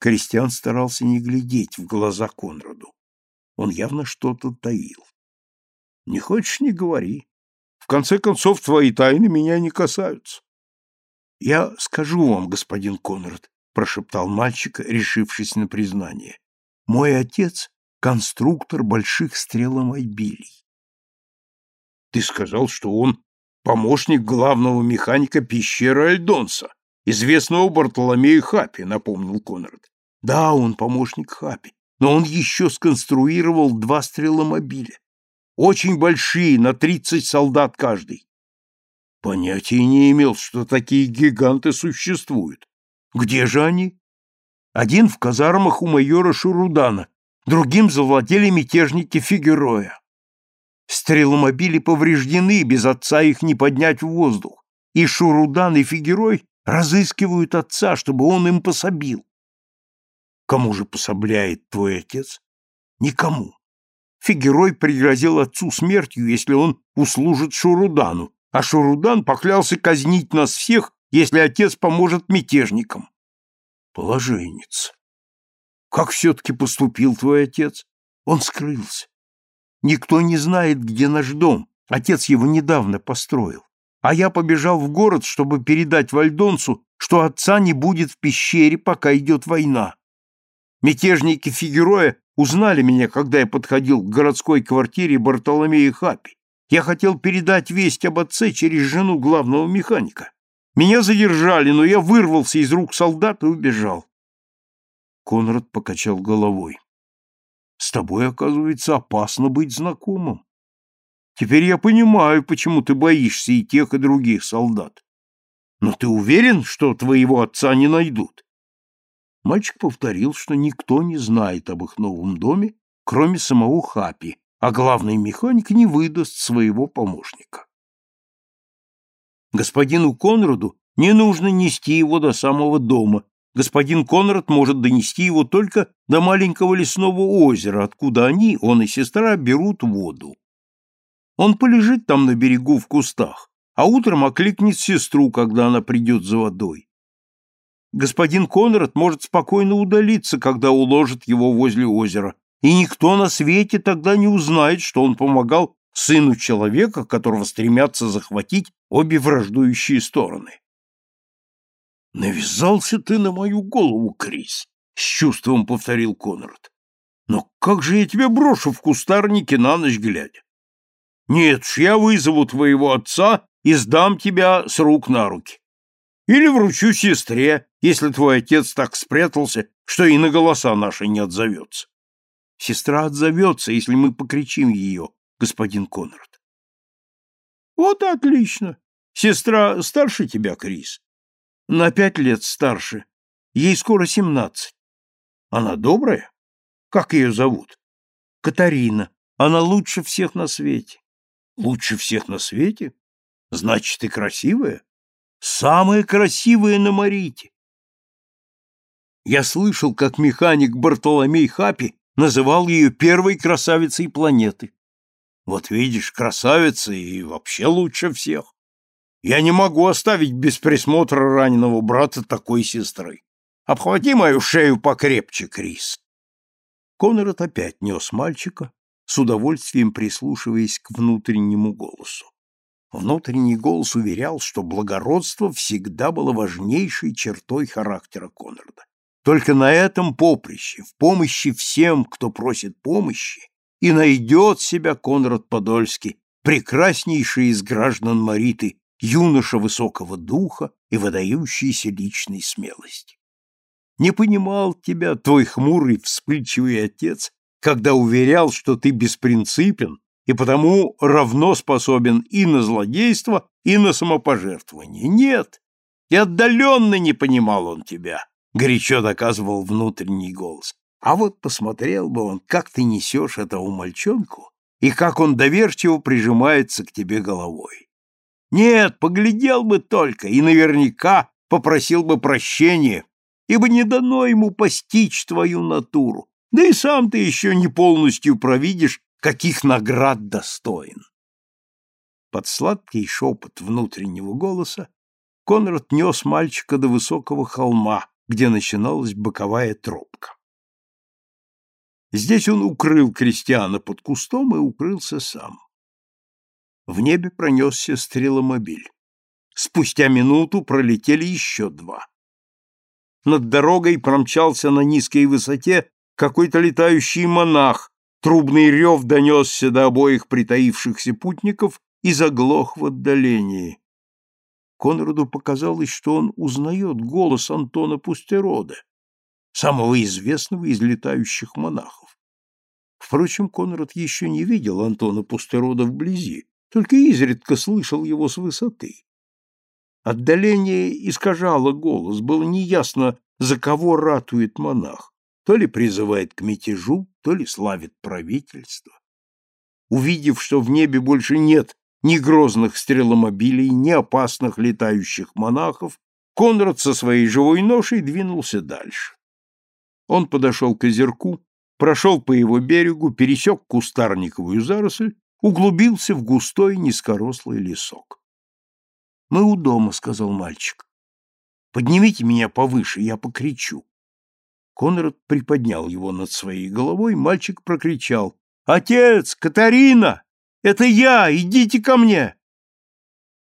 Кристиан старался не глядеть в глаза Конраду. Он явно что-то таил. Не хочешь — не говори. В конце концов, твои тайны меня не касаются. — Я скажу вам, господин Конрад, — прошептал мальчик, решившись на признание. — Мой отец — конструктор больших стреломобилей. — Ты сказал, что он помощник главного механика пещеры Альдонса, известного Бартоломею Хапи, — напомнил Конрад. — Да, он помощник Хапи, но он еще сконструировал два стреломобиля. Очень большие, на тридцать солдат каждый. Понятия не имел, что такие гиганты существуют. Где же они? Один в казармах у майора Шурудана, другим завладели мятежники Фигероя. Стреломобили повреждены, без отца их не поднять в воздух, и Шурудан и Фигерой разыскивают отца, чтобы он им пособил. Кому же пособляет твой отец? Никому. Фигерой пригрозил отцу смертью, если он услужит Шурудану, а Шурудан поклялся казнить нас всех, если отец поможет мятежникам. Положенец. Как все-таки поступил твой отец? Он скрылся. Никто не знает, где наш дом. Отец его недавно построил. А я побежал в город, чтобы передать Вальдонцу, что отца не будет в пещере, пока идет война. Мятежники Фигероя узнали меня, когда я подходил к городской квартире Бартоломея Хапи. Я хотел передать весть об отце через жену главного механика. Меня задержали, но я вырвался из рук солдат и убежал. Конрад покачал головой. С тобой, оказывается, опасно быть знакомым. Теперь я понимаю, почему ты боишься и тех, и других солдат. Но ты уверен, что твоего отца не найдут? Мальчик повторил, что никто не знает об их новом доме, кроме самого Хапи, а главный механик не выдаст своего помощника. Господину Конраду не нужно нести его до самого дома. Господин Конрад может донести его только до маленького лесного озера, откуда они, он и сестра, берут воду. Он полежит там на берегу в кустах, а утром окликнет сестру, когда она придет за водой. Господин Конрад может спокойно удалиться, когда уложит его возле озера, и никто на свете тогда не узнает, что он помогал сыну человека, которого стремятся захватить обе враждующие стороны. «Навязался ты на мою голову, Крис», — с чувством повторил Конрад. «Но как же я тебя брошу в кустарнике на ночь глядя? Нет ж, я вызову твоего отца и сдам тебя с рук на руки. Или вручу сестре, если твой отец так спрятался, что и на голоса наши не отзовется. Сестра отзовется, если мы покричим ее, господин Конрад. Вот отлично. Сестра старше тебя, Крис? На пять лет старше. Ей скоро семнадцать. Она добрая? Как ее зовут? Катарина. Она лучше всех на свете. Лучше всех на свете? Значит, и красивая? Самая красивая на Марите. Я слышал, как механик Бартоломей Хапи называл ее первой красавицей планеты. Вот видишь, красавица и вообще лучше всех. Я не могу оставить без присмотра раненого брата такой сестры. Обхвати мою шею покрепче, Крис. Конрад опять нес мальчика, с удовольствием прислушиваясь к внутреннему голосу. Внутренний голос уверял, что благородство всегда было важнейшей чертой характера Конрада. Только на этом поприще, в помощи всем, кто просит помощи, и найдет себя Конрад Подольский, прекраснейший из граждан Мариты, юноша высокого духа и выдающийся личной смелости. Не понимал тебя твой хмурый, вспыльчивый отец, когда уверял, что ты беспринципен и потому равно способен и на злодейство, и на самопожертвование. Нет, и отдаленно не понимал он тебя, — горячо доказывал внутренний голос. А вот посмотрел бы он, как ты несешь этого мальчонку, и как он доверчиво прижимается к тебе головой. Нет, поглядел бы только, и наверняка попросил бы прощения, ибо не дано ему постичь твою натуру, да и сам ты еще не полностью провидишь, каких наград достоин. Под сладкий шепот внутреннего голоса Конрад нес мальчика до высокого холма, где начиналась боковая тропка. Здесь он укрыл крестьяна под кустом и укрылся сам. В небе пронесся стреломобиль. Спустя минуту пролетели еще два. Над дорогой промчался на низкой высоте какой-то летающий монах, трубный рев донесся до обоих притаившихся путников и заглох в отдалении. Конраду показалось, что он узнает голос Антона Пустерода, самого известного из летающих монахов. Впрочем, Конрад еще не видел Антона Пустерода вблизи, только изредка слышал его с высоты. Отдаление искажало голос, было неясно, за кого ратует монах, то ли призывает к мятежу, то ли славит правительство. Увидев, что в небе больше нет ни грозных стреломобилей, ни опасных летающих монахов, Конрад со своей живой ношей двинулся дальше. Он подошел к озерку, прошел по его берегу, пересек кустарниковую заросль, углубился в густой низкорослый лесок. — Мы у дома, — сказал мальчик. — Поднимите меня повыше, я покричу. Конрад приподнял его над своей головой, мальчик прокричал. — Отец! Катарина! Это я! Идите ко мне!»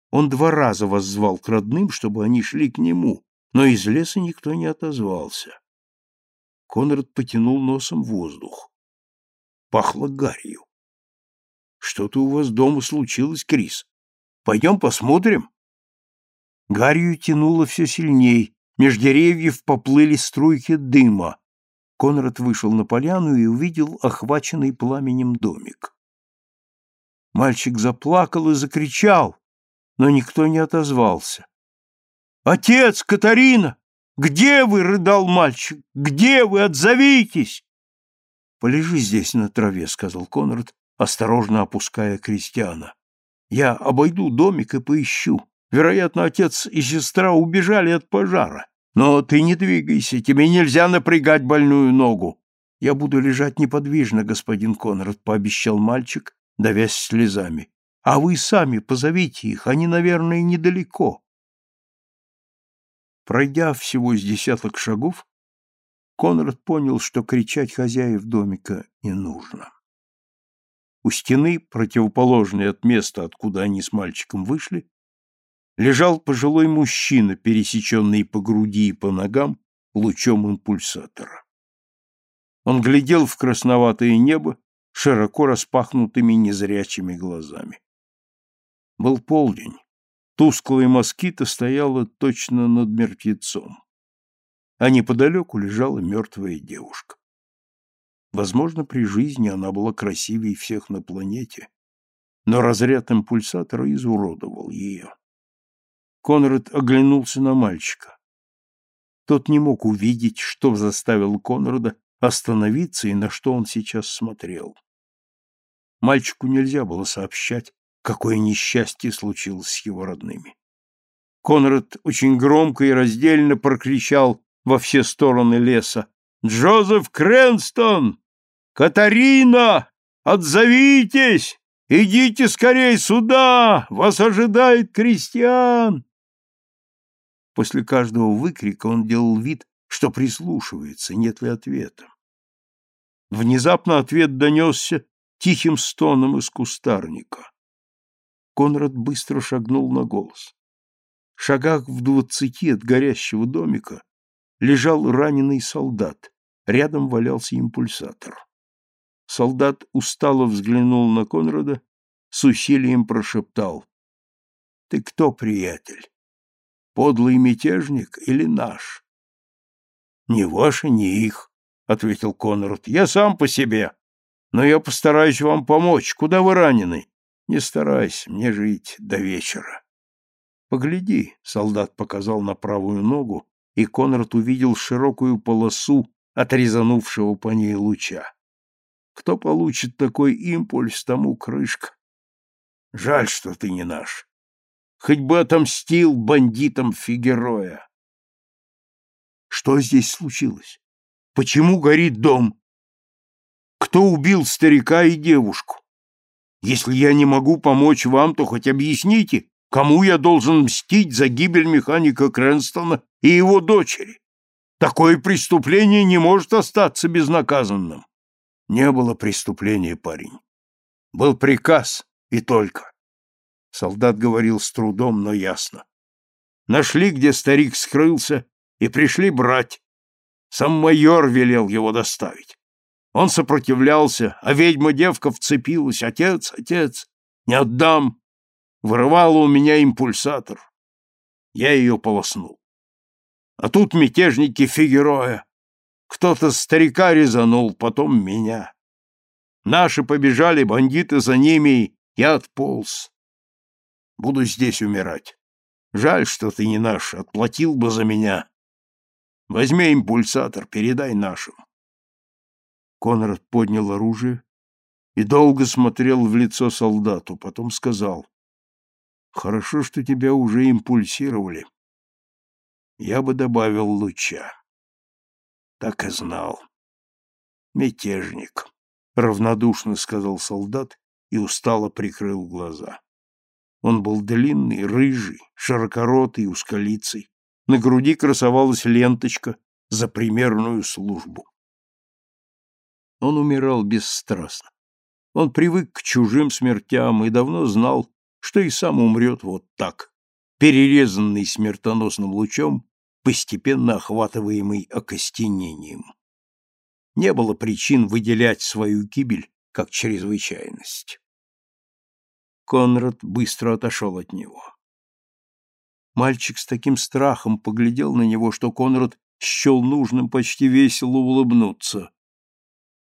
Он два раза воззвал к родным, чтобы они шли к нему, но из леса никто не отозвался. Конрад потянул носом воздух. Пахло гарью. «Что-то у вас дома случилось, Крис. Пойдем посмотрим?» Гарью тянуло все сильней, меж деревьев поплыли струйки дыма. Конрад вышел на поляну и увидел охваченный пламенем домик. Мальчик заплакал и закричал, но никто не отозвался. «Отец, Катарина! Где вы?» — рыдал мальчик. «Где вы? Отзовитесь!» «Полежи здесь на траве», — сказал Конрад, осторожно опуская крестьяна. «Я обойду домик и поищу. Вероятно, отец и сестра убежали от пожара. Но ты не двигайся, тебе нельзя напрягать больную ногу. Я буду лежать неподвижно, господин Конрад, пообещал мальчик давясь слезами. А вы сами позовите их, они, наверное, недалеко. Пройдя всего с десяток шагов, Конрад понял, что кричать хозяев домика не нужно. У стены, противоположной от места, откуда они с мальчиком вышли, лежал пожилой мужчина, пересеченный по груди и по ногам лучом импульсатора. Он глядел в красноватое небо широко распахнутыми незрячими глазами. Был полдень. Тусклая москита стояла точно над мертвецом, а неподалеку лежала мертвая девушка. Возможно, при жизни она была красивее всех на планете, но разряд импульсатора изуродовал ее. Конрад оглянулся на мальчика. Тот не мог увидеть, что заставил Конрада остановиться и на что он сейчас смотрел. Мальчику нельзя было сообщать, какое несчастье случилось с его родными. Конрад очень громко и раздельно прокричал во все стороны леса «Джозеф Крэнстон! Катарина! Отзовитесь! Идите скорей сюда! Вас ожидает крестьян!» После каждого выкрика он делал вид, что прислушивается, нет ли ответа. Внезапно ответ донесся тихим стоном из кустарника. Конрад быстро шагнул на голос. В шагах в двадцати от горящего домика лежал раненый солдат, рядом валялся импульсатор. Солдат устало взглянул на Конрада, с усилием прошептал. — Ты кто, приятель? Подлый мятежник или наш? Ни ваши, ни их, ответил Конрад. Я сам по себе. Но я постараюсь вам помочь. Куда вы ранены? Не старайся, мне жить до вечера. Погляди, солдат показал на правую ногу, и Конрад увидел широкую полосу отрезанувшего по ней луча. Кто получит такой импульс, тому крышка. Жаль, что ты не наш. Хоть бы отомстил бандитам Фигероя. Что здесь случилось? Почему горит дом? Кто убил старика и девушку? Если я не могу помочь вам, то хоть объясните, кому я должен мстить за гибель механика Крэнстона и его дочери? Такое преступление не может остаться безнаказанным. Не было преступления, парень. Был приказ, и только. Солдат говорил с трудом, но ясно. Нашли, где старик скрылся, и пришли брать. Сам майор велел его доставить. Он сопротивлялся, а ведьма-девка вцепилась. «Отец, отец, не отдам!» Вырывала у меня импульсатор. Я ее полоснул. А тут мятежники Фигероя. Кто-то старика резанул, потом меня. Наши побежали, бандиты за ними, я отполз. Буду здесь умирать. Жаль, что ты не наш, отплатил бы за меня. Возьми импульсатор, передай нашим. Конрад поднял оружие и долго смотрел в лицо солдату, потом сказал, «Хорошо, что тебя уже импульсировали я бы добавил луча. Так и знал. Мятежник, равнодушно сказал солдат и устало прикрыл глаза. Он был длинный, рыжий, широкоротый, узколицый. На груди красовалась ленточка за примерную службу. Он умирал бесстрастно. Он привык к чужим смертям и давно знал, что и сам умрет вот так, перерезанный смертоносным лучом, постепенно охватываемый окостенением. Не было причин выделять свою гибель как чрезвычайность. Конрад быстро отошел от него. Мальчик с таким страхом поглядел на него, что Конрад счел нужным почти весело улыбнуться.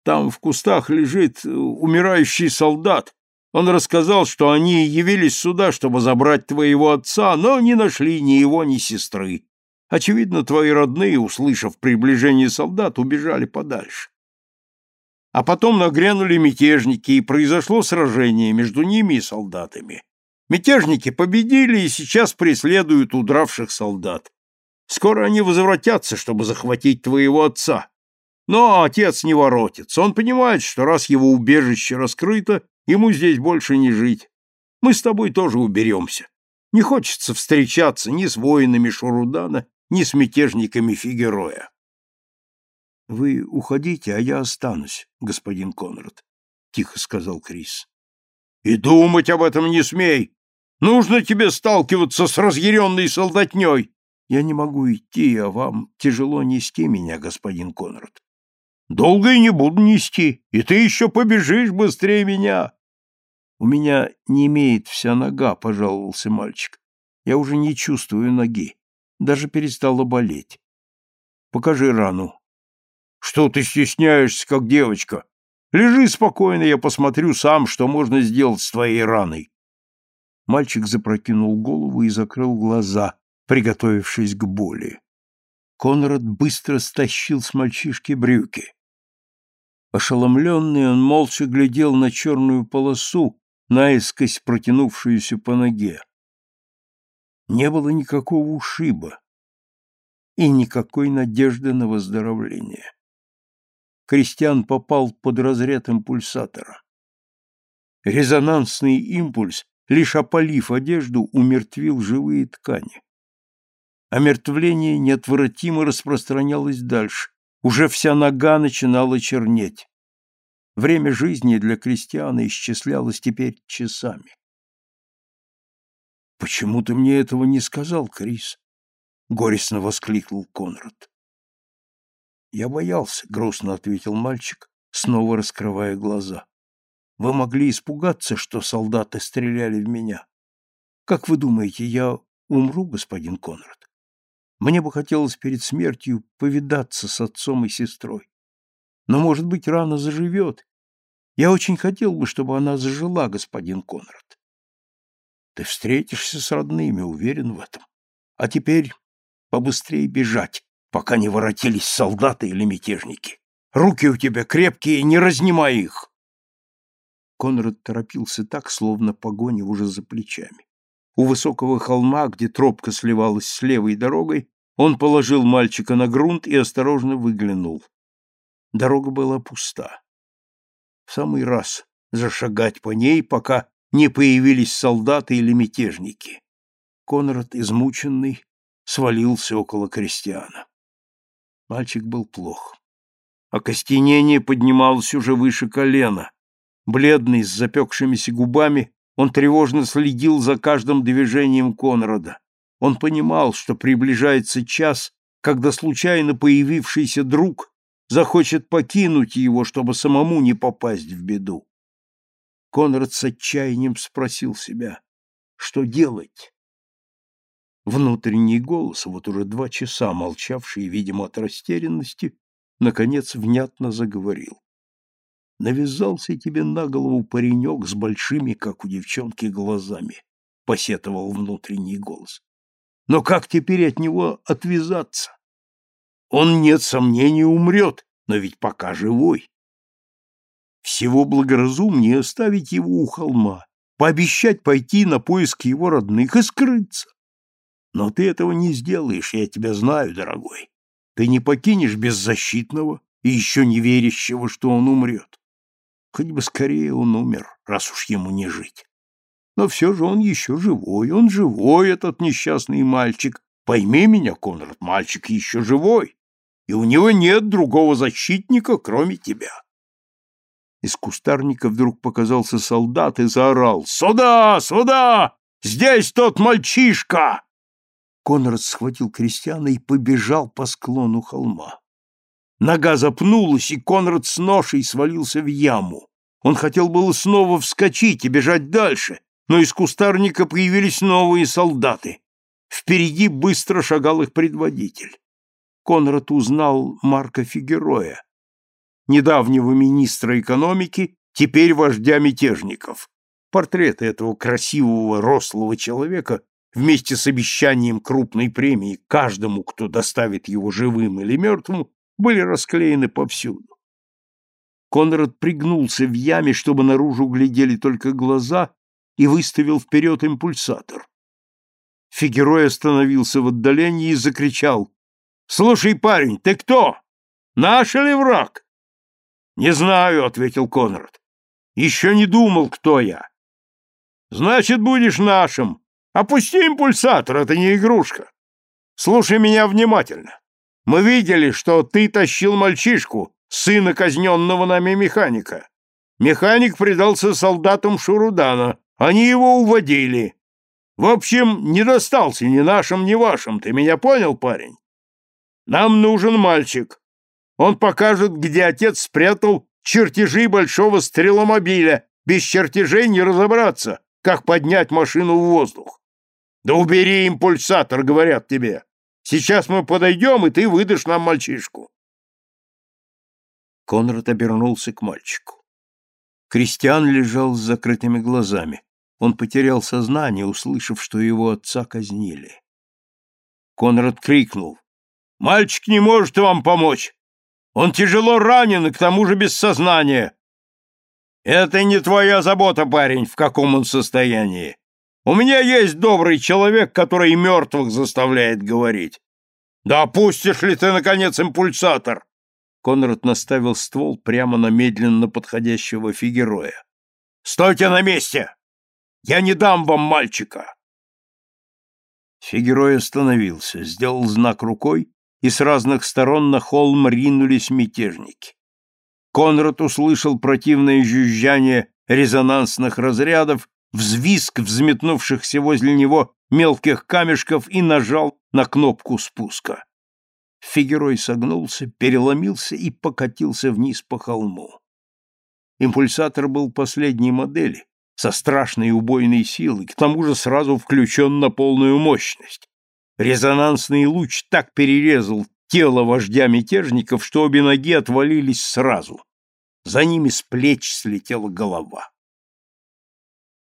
«Там в кустах лежит умирающий солдат, он рассказал, что они явились сюда, чтобы забрать твоего отца, но не нашли ни его, ни сестры. Очевидно, твои родные, услышав приближение солдат, убежали подальше. А потом нагрянули мятежники, и произошло сражение между ними и солдатами. Мятежники победили и сейчас преследуют удравших солдат. Скоро они возвратятся, чтобы захватить твоего отца. Но отец не воротится. Он понимает, что раз его убежище раскрыто, Ему здесь больше не жить. Мы с тобой тоже уберемся. Не хочется встречаться ни с воинами Шурудана, ни с мятежниками Фигероя. — Вы уходите, а я останусь, господин Конрад, — тихо сказал Крис. — И думать об этом не смей! Нужно тебе сталкиваться с разъяренной солдатней! Я не могу идти, а вам тяжело нести меня, господин Конрад. Долго и не буду нести, и ты еще побежишь быстрее меня. У меня не имеет вся нога, пожаловался мальчик. Я уже не чувствую ноги. Даже перестала болеть. Покажи рану. Что ты стесняешься, как девочка? Лежи спокойно, я посмотрю сам, что можно сделать с твоей раной. Мальчик запрокинул голову и закрыл глаза, приготовившись к боли. Конрад быстро стащил с мальчишки брюки. Ошеломленный, он молча глядел на черную полосу, наискось протянувшуюся по ноге. Не было никакого ушиба и никакой надежды на выздоровление. Кристиан попал под разряд импульсатора. Резонансный импульс, лишь опалив одежду, умертвил живые ткани. Омертвление неотвратимо распространялось дальше. Уже вся нога начинала чернеть. Время жизни для крестьяна исчислялось теперь часами. «Почему ты мне этого не сказал, Крис?» — горестно воскликнул Конрад. «Я боялся», — грустно ответил мальчик, снова раскрывая глаза. «Вы могли испугаться, что солдаты стреляли в меня. Как вы думаете, я умру, господин Конрад?» Мне бы хотелось перед смертью повидаться с отцом и сестрой. Но, может быть, рана заживет. Я очень хотел бы, чтобы она зажила, господин Конрад. Ты встретишься с родными, уверен в этом. А теперь побыстрее бежать, пока не воротились солдаты или мятежники. Руки у тебя крепкие, не разнимай их. Конрад торопился так, словно погоня уже за плечами. У высокого холма, где тропка сливалась с левой дорогой, он положил мальчика на грунт и осторожно выглянул. Дорога была пуста. В самый раз зашагать по ней, пока не появились солдаты или мятежники. Конрад, измученный, свалился около крестьяна. Мальчик был плох. Окостенение поднималось уже выше колена. Бледный, с запекшимися губами, он тревожно следил за каждым движением Конрада. Он понимал, что приближается час, когда случайно появившийся друг захочет покинуть его, чтобы самому не попасть в беду. Конрад с отчаянием спросил себя, что делать? Внутренний голос, вот уже два часа молчавший, видимо, от растерянности, наконец внятно заговорил. Навязался тебе на голову паренек с большими, как у девчонки, глазами, — посетовал внутренний голос. Но как теперь от него отвязаться? Он, нет сомнений, умрет, но ведь пока живой. Всего благоразумнее оставить его у холма, пообещать пойти на поиск его родных и скрыться. Но ты этого не сделаешь, я тебя знаю, дорогой. Ты не покинешь беззащитного и еще не верящего, что он умрет. Хоть бы скорее он умер, раз уж ему не жить. Но все же он еще живой, он живой, этот несчастный мальчик. Пойми меня, Конрад, мальчик еще живой, и у него нет другого защитника, кроме тебя. Из кустарника вдруг показался солдат и заорал «Сюда! Сюда! Здесь тот мальчишка!» Конрад схватил крестьяна и побежал по склону холма. Нога запнулась, и Конрад с ношей свалился в яму. Он хотел было снова вскочить и бежать дальше, но из кустарника появились новые солдаты. Впереди быстро шагал их предводитель. Конрад узнал Марка Фигероя, недавнего министра экономики, теперь вождя мятежников. Портреты этого красивого рослого человека вместе с обещанием крупной премии каждому, кто доставит его живым или мертвым, были расклеены повсюду. Конрад пригнулся в яме, чтобы наружу глядели только глаза, и выставил вперед импульсатор. Фигерой остановился в отдалении и закричал. — Слушай, парень, ты кто? Наш или враг? — Не знаю, — ответил Конрад. — Еще не думал, кто я. — Значит, будешь нашим. Опусти импульсатор, это не игрушка. Слушай меня внимательно. Мы видели, что ты тащил мальчишку, сына казненного нами механика. Механик предался солдатам Шурудана. Они его уводили. В общем, не достался ни нашим, ни вашим. Ты меня понял, парень? Нам нужен мальчик. Он покажет, где отец спрятал чертежи большого стреломобиля. Без чертежей не разобраться, как поднять машину в воздух. Да убери импульсатор, говорят тебе. Сейчас мы подойдем, и ты выдашь нам мальчишку. Конрад обернулся к мальчику. Кристиан лежал с закрытыми глазами. Он потерял сознание, услышав, что его отца казнили. Конрад крикнул. «Мальчик не может вам помочь! Он тяжело ранен и к тому же без сознания!» «Это не твоя забота, парень, в каком он состоянии. У меня есть добрый человек, который мертвых заставляет говорить. Да опустишь ли ты, наконец, импульсатор? Конрад наставил ствол прямо на медленно подходящего фигероя. «Стойте на месте! Я не дам вам мальчика!» Фигерой остановился, сделал знак рукой, и с разных сторон на холм ринулись мятежники. Конрад услышал противное жужжание резонансных разрядов взвизг взметнувшихся возле него мелких камешков и нажал на кнопку спуска. Фигерой согнулся, переломился и покатился вниз по холму. Импульсатор был последней модели, со страшной убойной силой, к тому же сразу включен на полную мощность. Резонансный луч так перерезал тело вождя мятежников, что обе ноги отвалились сразу. За ними с плеч слетела голова.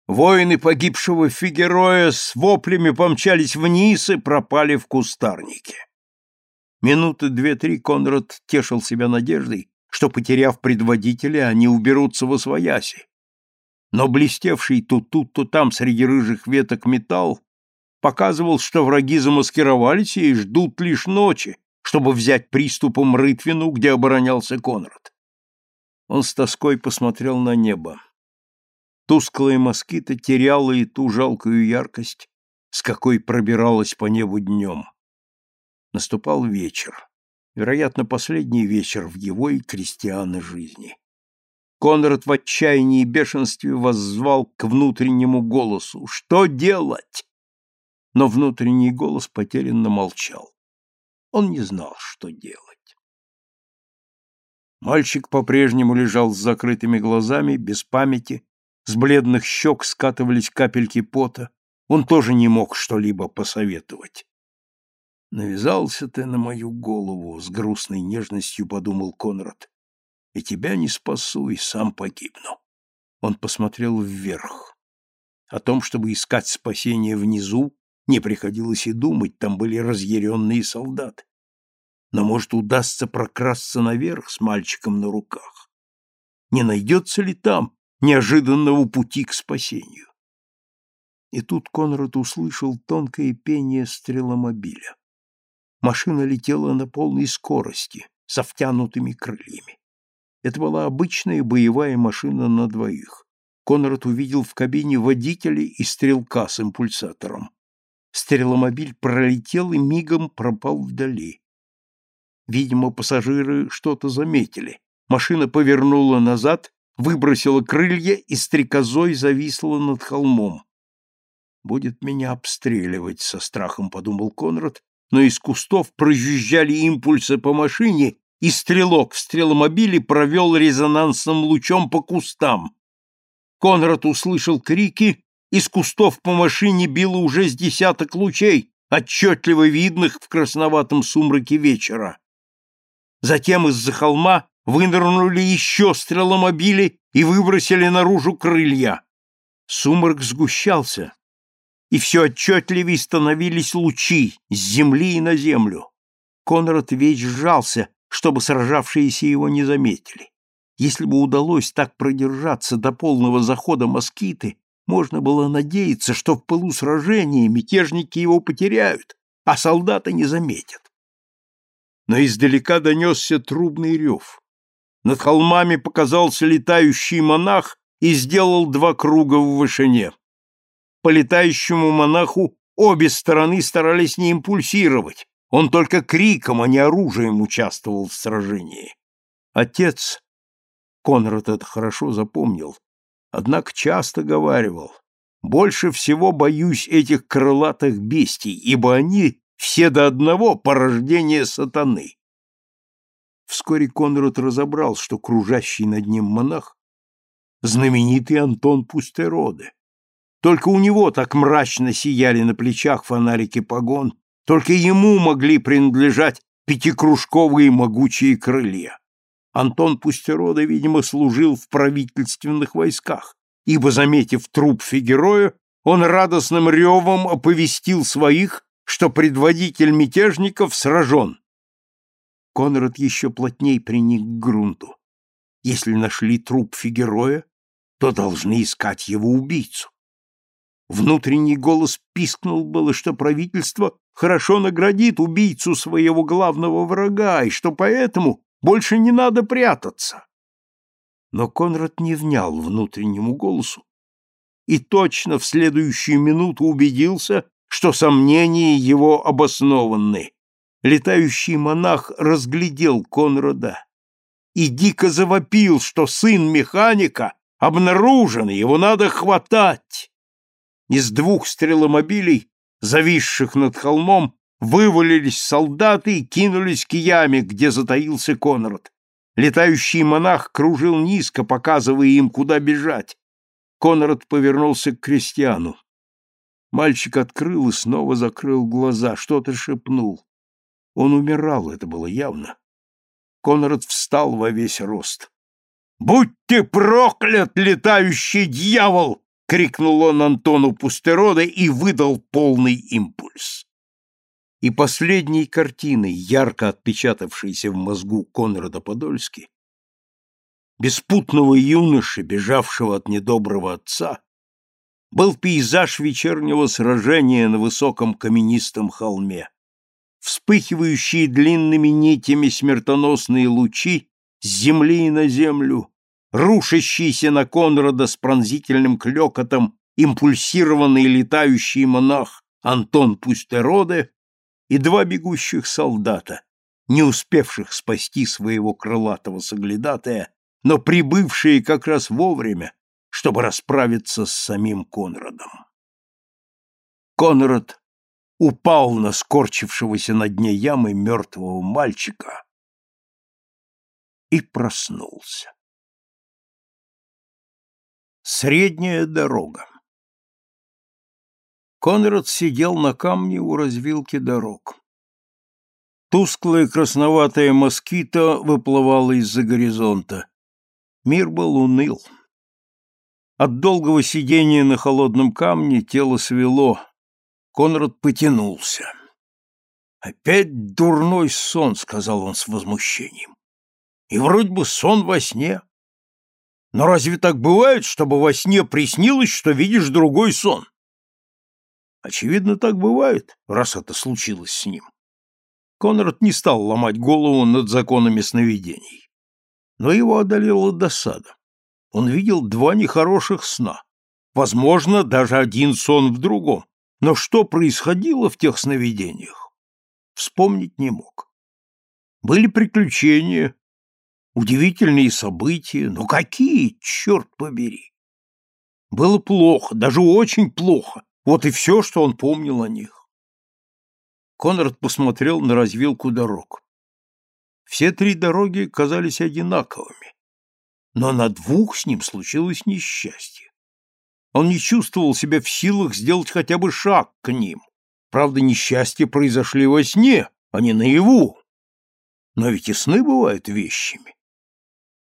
Воины погибшего Фигероя с воплями помчались вниз и пропали в кустарнике. Минуты две-три Конрад тешил себя надеждой, что, потеряв предводителя, они уберутся во свояси. Но блестевший то тут, то там среди рыжих веток металл показывал, что враги замаскировались и ждут лишь ночи, чтобы взять приступом Рытвину, где оборонялся Конрад. Он с тоской посмотрел на небо. Тусклая москита теряла и ту жалкую яркость, с какой пробиралась по небу днем. Наступал вечер, вероятно, последний вечер в его и крестьяны жизни. Конрад в отчаянии и бешенстве воззвал к внутреннему голосу. «Что делать?» но внутренний голос потерянно молчал. Он не знал, что делать. Мальчик по-прежнему лежал с закрытыми глазами, без памяти, с бледных щек скатывались капельки пота, он тоже не мог что-либо посоветовать. «Навязался ты на мою голову», — с грустной нежностью подумал Конрад. «И тебя не спасу, и сам погибну». Он посмотрел вверх. О том, чтобы искать спасение внизу, не приходилось и думать, там были разъяренные солдаты. Но, может, удастся прокрасться наверх с мальчиком на руках? Не найдется ли там неожиданного пути к спасению? И тут Конрад услышал тонкое пение стреломобиля. Машина летела на полной скорости, со втянутыми крыльями. Это была обычная боевая машина на двоих. Конрад увидел в кабине водителя и стрелка с импульсатором. Стреломобиль пролетел и мигом пропал вдали. Видимо, пассажиры что-то заметили. Машина повернула назад, выбросила крылья и стрекозой зависла над холмом. «Будет меня обстреливать», — со страхом подумал Конрад, но из кустов прожужжали импульсы по машине, и стрелок в стреломобиле провел резонансным лучом по кустам. Конрад услышал крики из кустов по машине било уже с десяток лучей, отчетливо видных в красноватом сумраке вечера. Затем из-за холма вынырнули еще стреломобили и выбросили наружу крылья. Сумрак сгущался, и все отчетливее становились лучи с земли и на землю. Конрад весь сжался, чтобы сражавшиеся его не заметили. Если бы удалось так продержаться до полного захода москиты, можно было надеяться, что в пылу сражения мятежники его потеряют, а солдаты не заметят. Но издалека донесся трубный рев. Над холмами показался летающий монах и сделал два круга в вышине. По летающему монаху обе стороны старались не импульсировать, он только криком, а не оружием участвовал в сражении. Отец, Конрад это хорошо запомнил, однако часто говаривал, «Больше всего боюсь этих крылатых бестий, ибо они все до одного порождение сатаны». Вскоре Конрад разобрал, что кружащий над ним монах — знаменитый Антон Пустероды. Только у него так мрачно сияли на плечах фонарики погон, только ему могли принадлежать пятикружковые могучие крылья. Антон Пустерода, видимо, служил в правительственных войсках, ибо, заметив труп Фигероя, он радостным ревом оповестил своих, что предводитель мятежников сражен. Конрад еще плотней приник к грунту. Если нашли труп Фигероя, то должны искать его убийцу. Внутренний голос пискнул было, что правительство хорошо наградит убийцу своего главного врага, и что поэтому больше не надо прятаться. Но Конрад не внял внутреннему голосу и точно в следующую минуту убедился, что сомнения его обоснованы. Летающий монах разглядел Конрада и дико завопил, что сын механика обнаружен, его надо хватать. Из двух стреломобилей, зависших над холмом, Вывалились солдаты и кинулись к яме, где затаился Конрад. Летающий монах кружил низко, показывая им, куда бежать. Конрад повернулся к крестьяну. Мальчик открыл и снова закрыл глаза, что-то шепнул. Он умирал, это было явно. Конрад встал во весь рост. «Будь ты проклят, летающий дьявол!» — крикнул он Антону Пустерода и выдал полный импульс. И последней картиной, ярко отпечатавшейся в мозгу Конрада Подольски, беспутного юноши, бежавшего от недоброго отца, был пейзаж вечернего сражения на высоком каменистом холме. Вспыхивающие длинными нитями смертоносные лучи с земли на землю, рушащийся на Конрада с пронзительным клёкотом импульсированный летающий монах Антон Пустероде и два бегущих солдата, не успевших спасти своего крылатого соглядатая, но прибывшие как раз вовремя, чтобы расправиться с самим Конрадом. Конрад упал на скорчившегося на дне ямы мертвого мальчика и проснулся. Средняя дорога Конрад сидел на камне у развилки дорог. Тусклая красноватая москита выплывала из-за горизонта. Мир был уныл. От долгого сидения на холодном камне тело свело. Конрад потянулся. «Опять дурной сон», — сказал он с возмущением. «И вроде бы сон во сне. Но разве так бывает, чтобы во сне приснилось, что видишь другой сон?» Очевидно, так бывает, раз это случилось с ним. Конрад не стал ломать голову над законами сновидений. Но его одолела досада. Он видел два нехороших сна. Возможно, даже один сон в другом. Но что происходило в тех сновидениях, вспомнить не мог. Были приключения, удивительные события, но какие, черт побери! Было плохо, даже очень плохо, вот и все, что он помнил о них. Конрад посмотрел на развилку дорог. Все три дороги казались одинаковыми, но на двух с ним случилось несчастье. Он не чувствовал себя в силах сделать хотя бы шаг к ним. Правда, несчастья произошли во сне, а не наяву. Но ведь и сны бывают вещами.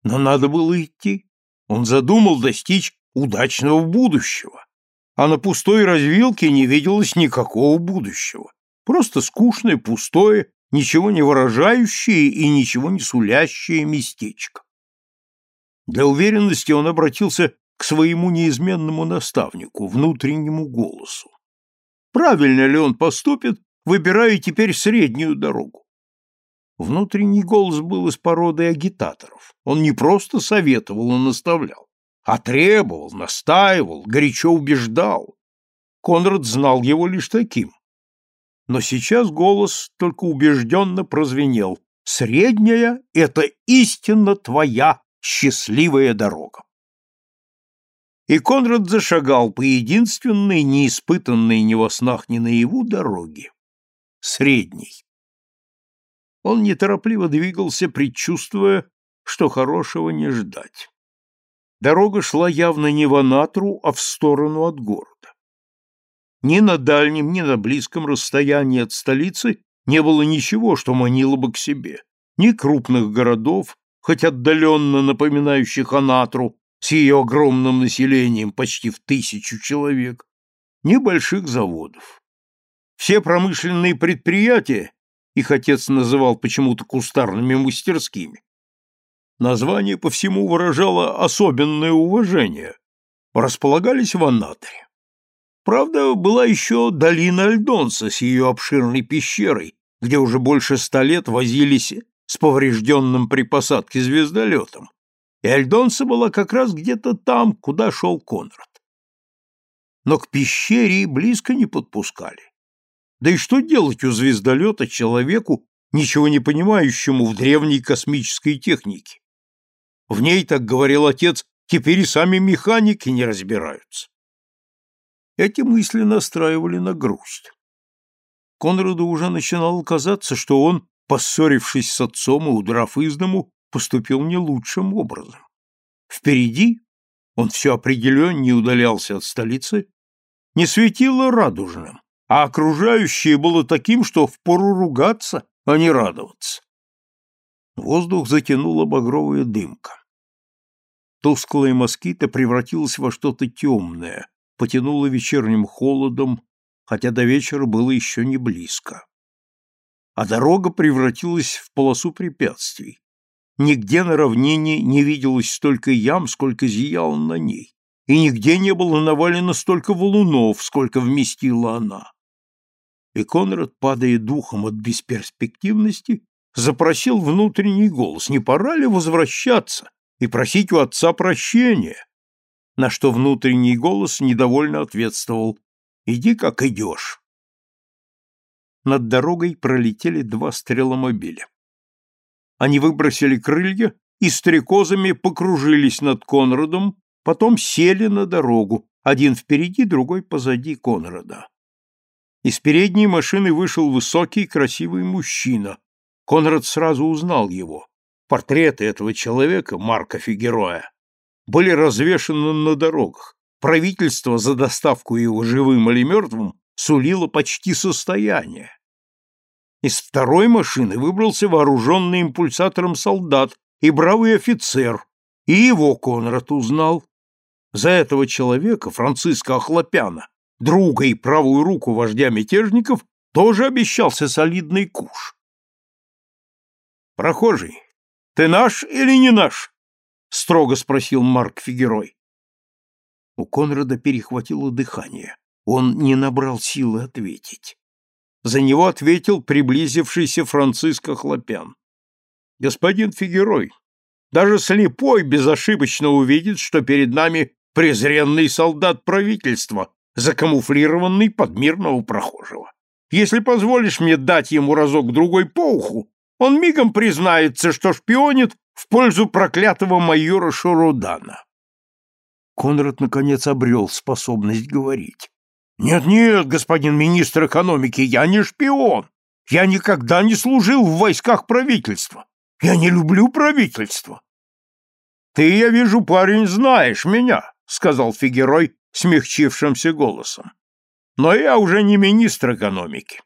Но надо было идти. Он задумал достичь удачного будущего а на пустой развилке не виделось никакого будущего. Просто скучное, пустое, ничего не выражающее и ничего не сулящее местечко. Для уверенности он обратился к своему неизменному наставнику, внутреннему голосу. Правильно ли он поступит, выбирая теперь среднюю дорогу? Внутренний голос был из породы агитаторов. Он не просто советовал и наставлял а требовал, настаивал, горячо убеждал. Конрад знал его лишь таким. Но сейчас голос только убежденно прозвенел. «Средняя — это истинно твоя счастливая дорога». И Конрад зашагал по единственной, неиспытанной ни во снах, ни наяву дороге. Средней. Он неторопливо двигался, предчувствуя, что хорошего не ждать. Дорога шла явно не в Анатру, а в сторону от города. Ни на дальнем, ни на близком расстоянии от столицы не было ничего, что манило бы к себе. Ни крупных городов, хоть отдаленно напоминающих Анатру, с ее огромным населением почти в тысячу человек, ни больших заводов. Все промышленные предприятия, их отец называл почему-то кустарными мастерскими, Название по всему выражало особенное уважение. Располагались в Аннатре. Правда, была еще долина Альдонса с ее обширной пещерой, где уже больше ста лет возились с поврежденным при посадке звездолетом. И Альдонса была как раз где-то там, куда шел Конрад. Но к пещере близко не подпускали. Да и что делать у звездолета человеку, ничего не понимающему в древней космической технике? В ней, так говорил отец, теперь и сами механики не разбираются. Эти мысли настраивали на грусть. Конраду уже начинало казаться, что он, поссорившись с отцом и удрав из дому, поступил не лучшим образом. Впереди он все определеннее удалялся от столицы, не светило радужным, а окружающее было таким, что впору ругаться, а не радоваться. Воздух затянула багровая дымка. Тусклая москита превратилась во что-то темное, потянула вечерним холодом, хотя до вечера было еще не близко. А дорога превратилась в полосу препятствий. Нигде на равнине не виделось столько ям, сколько зияло на ней, и нигде не было навалено столько валунов, сколько вместила она. И Конрад, падая духом от бесперспективности, запросил внутренний голос, не пора ли возвращаться и просить у отца прощения, на что внутренний голос недовольно ответствовал «Иди, как идешь». Над дорогой пролетели два стреломобиля. Они выбросили крылья и стрекозами покружились над Конрадом, потом сели на дорогу, один впереди, другой позади Конрада. Из передней машины вышел высокий, красивый мужчина. Конрад сразу узнал его. Портреты этого человека, Марка Фигероя, были развешаны на дорогах. Правительство за доставку его живым или мертвым сулило почти состояние. Из второй машины выбрался вооруженный импульсатором солдат и бравый офицер, и его Конрад узнал. За этого человека, Франциска Охлопяна, друга и правую руку вождя мятежников, тоже обещался солидный куш. «Прохожий, ты наш или не наш?» — строго спросил Марк Фигерой. У Конрада перехватило дыхание. Он не набрал силы ответить. За него ответил приблизившийся Франциско Хлопян. «Господин Фигерой, даже слепой безошибочно увидит, что перед нами презренный солдат правительства, закамуфлированный под мирного прохожего. Если позволишь мне дать ему разок-другой по уху, он мигом признается, что шпионит в пользу проклятого майора Шурудана. Конрад, наконец, обрел способность говорить. «Нет-нет, господин министр экономики, я не шпион. Я никогда не служил в войсках правительства. Я не люблю правительство». «Ты, я вижу, парень, знаешь меня», — сказал Фигерой смягчившимся голосом. «Но я уже не министр экономики.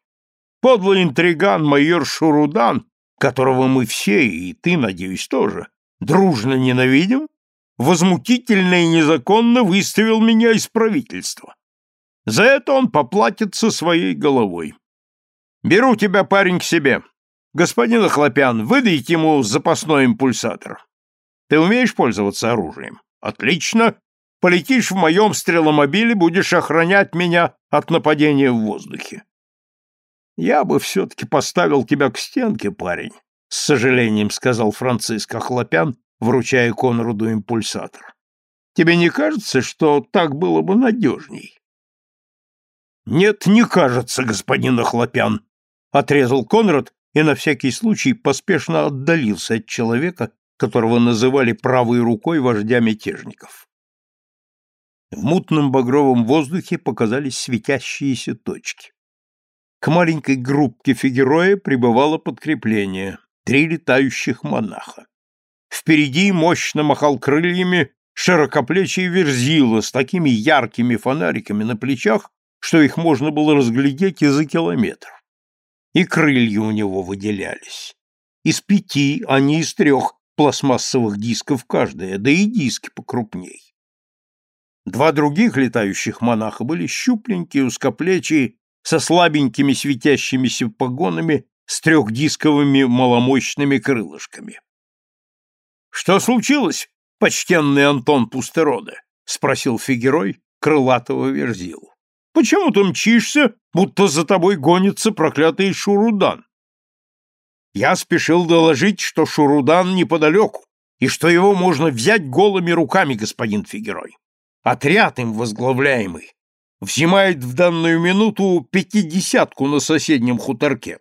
Подлый интриган майор Шурудан, которого мы все, и ты, надеюсь, тоже, дружно ненавидим, возмутительно и незаконно выставил меня из правительства. За это он поплатится своей головой. Беру тебя, парень, к себе. Господин Охлопян, выдайте ему запасной импульсатор. Ты умеешь пользоваться оружием? Отлично. Полетишь в моем стреломобиле, будешь охранять меня от нападения в воздухе. Я бы все-таки поставил тебя к стенке, парень, — с сожалением сказал Франциск Охлопян, вручая Конраду импульсатор. Тебе не кажется, что так было бы надежней? Нет, не кажется, господин Охлопян, — отрезал Конрад и на всякий случай поспешно отдалился от человека, которого называли правой рукой вождя мятежников. В мутном багровом воздухе показались светящиеся точки. К маленькой группке Фигероя прибывало подкрепление — три летающих монаха. Впереди мощно махал крыльями широкоплечий верзила с такими яркими фонариками на плечах, что их можно было разглядеть и за километр. И крылья у него выделялись. Из пяти, а не из трех пластмассовых дисков каждая, да и диски покрупней. Два других летающих монаха были щупленькие, узкоплечие со слабенькими светящимися погонами с трехдисковыми маломощными крылышками. «Что случилось, почтенный Антон Пустероде?» — спросил Фигерой крылатого верзилу. «Почему ты мчишься, будто за тобой гонится проклятый Шурудан?» Я спешил доложить, что Шурудан неподалеку, и что его можно взять голыми руками, господин Фигерой. Отряд им возглавляемый взимает в данную минуту пятидесятку на соседнем хуторке.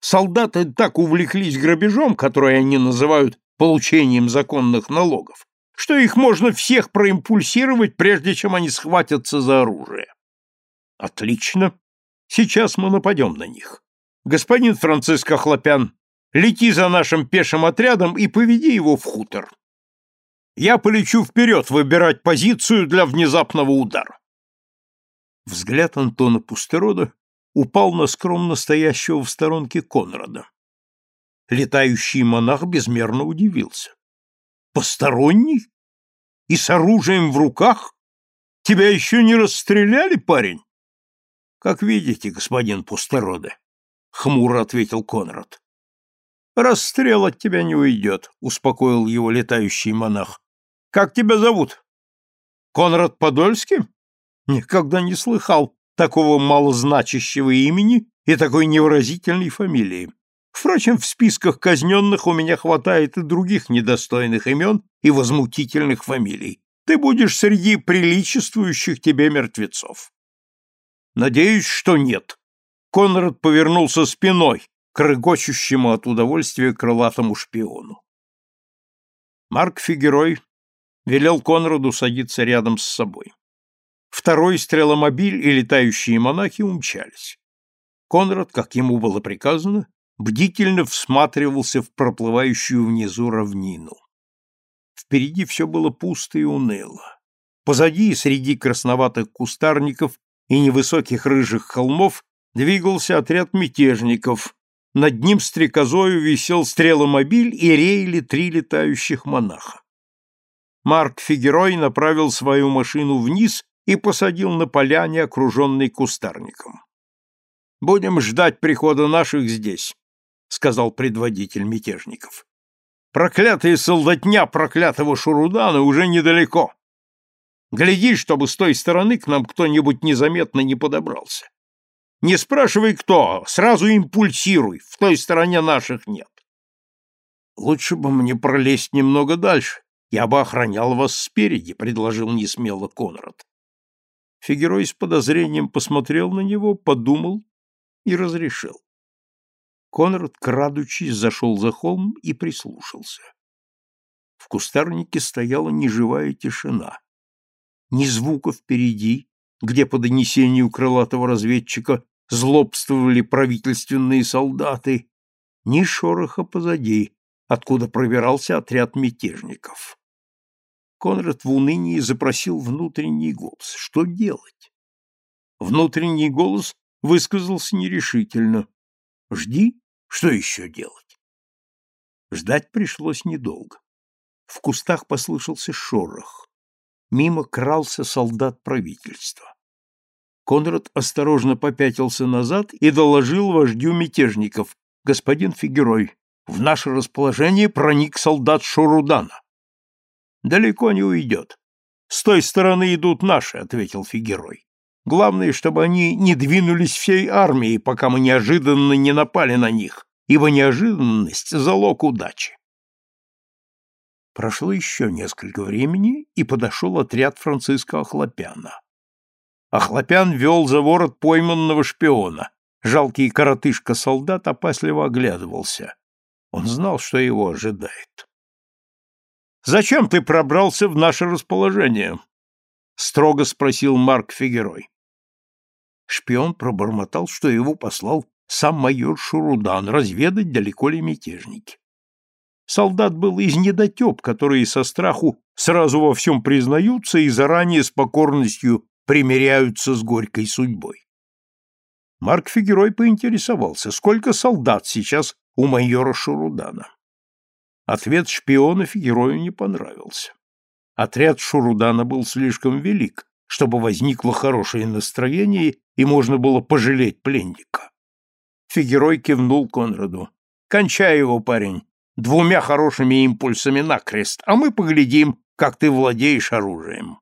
Солдаты так увлеклись грабежом, который они называют получением законных налогов, что их можно всех проимпульсировать, прежде чем они схватятся за оружие. Отлично. Сейчас мы нападем на них. Господин Франциско Хлопян, лети за нашим пешим отрядом и поведи его в хутор. Я полечу вперед выбирать позицию для внезапного удара. Взгляд Антона Пустерода упал на скромно стоящего в сторонке Конрада. Летающий монах безмерно удивился. «Посторонний? И с оружием в руках? Тебя еще не расстреляли, парень?» «Как видите, господин Пустерода», — хмуро ответил Конрад. «Расстрел от тебя не уйдет», — успокоил его летающий монах. «Как тебя зовут?» «Конрад Подольский?» «Никогда не слыхал такого малозначащего имени и такой невыразительной фамилии. Впрочем, в списках казненных у меня хватает и других недостойных имен и возмутительных фамилий. Ты будешь среди приличествующих тебе мертвецов. Надеюсь, что нет. Конрад повернулся спиной к рыгочущему от удовольствия крылатому шпиону. Марк Фигерой велел Конраду садиться рядом с собой. Второй стреломобиль и летающие монахи умчались. Конрад, как ему было приказано, бдительно всматривался в проплывающую внизу равнину. Впереди все было пусто и уныло. Позади, среди красноватых кустарников и невысоких рыжих холмов, двигался отряд мятежников. Над ним стрекозою висел стреломобиль и реяли три летающих монаха. Марк Фигерой направил свою машину вниз и посадил на поляне, окруженной кустарником. «Будем ждать прихода наших здесь», — сказал предводитель мятежников. «Проклятая солдатня проклятого Шурудана уже недалеко. Гляди, чтобы с той стороны к нам кто-нибудь незаметно не подобрался. Не спрашивай, кто, сразу импульсируй, в той стороне наших нет. Лучше бы мне пролезть немного дальше, я бы охранял вас спереди, предложил несмело Конрад. Фигерой с подозрением посмотрел на него, подумал и разрешил. Конрад, крадучись, зашел за холм и прислушался. В кустарнике стояла неживая тишина. Ни звука впереди, где по донесению крылатого разведчика злобствовали правительственные солдаты, ни шороха позади, откуда пробирался отряд мятежников. Конрад в унынии запросил внутренний голос. Что делать? Внутренний голос высказался нерешительно. «Жди, что еще делать?» Ждать пришлось недолго. В кустах послышался шорох. Мимо крался солдат правительства. Конрад осторожно попятился назад и доложил вождю мятежников. «Господин Фигерой, в наше расположение проник солдат Шурудана». «Далеко не уйдет. С той стороны идут наши», — ответил Фигерой. «Главное, чтобы они не двинулись всей армией, пока мы неожиданно не напали на них, ибо неожиданность — залог удачи». Прошло еще несколько времени, и подошел отряд Франциска Охлопяна. Охлопян вел за ворот пойманного шпиона. Жалкий коротышка-солдат опасливо оглядывался. Он знал, что его ожидает. «Зачем ты пробрался в наше расположение?» — строго спросил Марк Фигерой. Шпион пробормотал, что его послал сам майор Шурудан разведать, далеко ли мятежники. Солдат был из недотеп, которые со страху сразу во всем признаются и заранее с покорностью примиряются с горькой судьбой. Марк Фигерой поинтересовался, сколько солдат сейчас у майора Шурудана. Ответ шпиона Фигерою не понравился. Отряд Шурудана был слишком велик, чтобы возникло хорошее настроение и можно было пожалеть пленника. Фигерой кивнул Конраду. «Кончай его, парень двумя хорошими импульсами на крест, а мы поглядим, как ты владеешь оружием.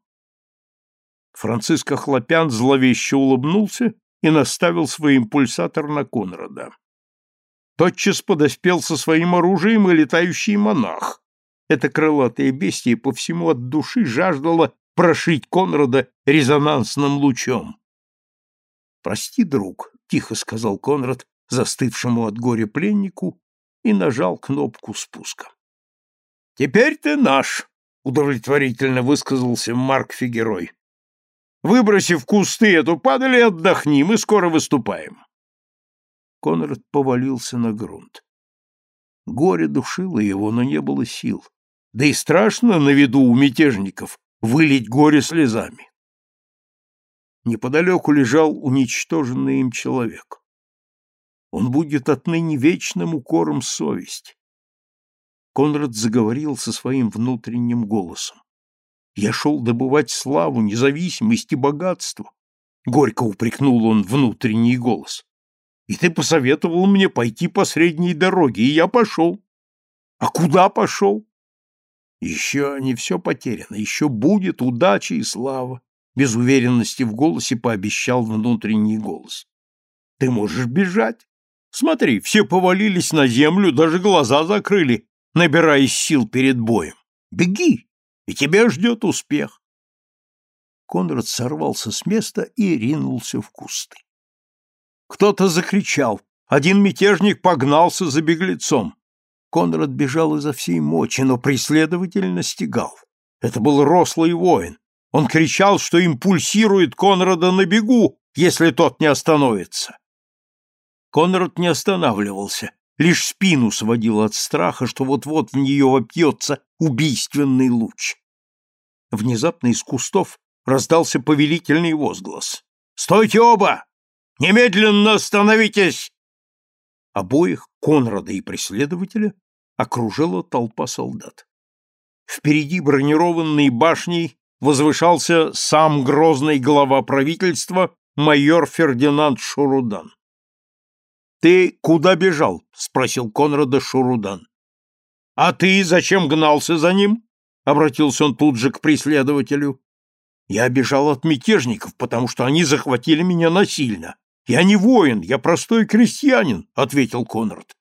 Франциско Хлопян зловеще улыбнулся и наставил свой импульсатор на Конрада. Тотчас подоспел со своим оружием и летающий монах. Это крылатое бестие по всему от души жаждало прошить Конрада резонансным лучом. «Прости, друг», — тихо сказал Конрад, застывшему от горя пленнику, и нажал кнопку спуска. «Теперь ты наш», — удовлетворительно высказался Марк Фигерой. «Выбросив кусты эту падали, отдохни, мы скоро выступаем». Конрад повалился на грунт. Горе душило его, но не было сил. Да и страшно на виду у мятежников вылить горе слезами. неподалеку лежал уничтоженный им человек. Он будет отныне вечным укором совести. Конрад заговорил со своим внутренним голосом. «Я шел добывать славу, независимость и богатство», — горько упрекнул он внутренний голос. «И ты посоветовал мне пойти по средней дороге, и я пошел. А куда пошел? Еще не все потеряно, еще будет удача и слава, без уверенности в голосе пообещал внутренний голос. Ты можешь бежать. Смотри, все повалились на землю, даже глаза закрыли, набираясь сил перед боем. Беги, и тебя ждет успех. Конрад сорвался с места и ринулся в кусты. Кто-то закричал. Один мятежник погнался за беглецом. Конрад бежал изо всей мочи, но преследователь настигал. Это был рослый воин. Он кричал, что импульсирует Конрада на бегу, если тот не остановится. Конрад не останавливался, лишь спину сводил от страха, что вот-вот в нее вопьется убийственный луч. Внезапно из кустов раздался повелительный возглас. «Стойте оба! Немедленно остановитесь!» Обоих, Конрада и преследователя, окружила толпа солдат. Впереди бронированной башней возвышался сам грозный глава правительства майор Фердинанд Шурудан. «Ты куда бежал?» — спросил Конрада Шурудан. «А ты зачем гнался за ним?» — обратился он тут же к преследователю. «Я бежал от мятежников, потому что они захватили меня насильно. Я не воин, я простой крестьянин», — ответил Конрад.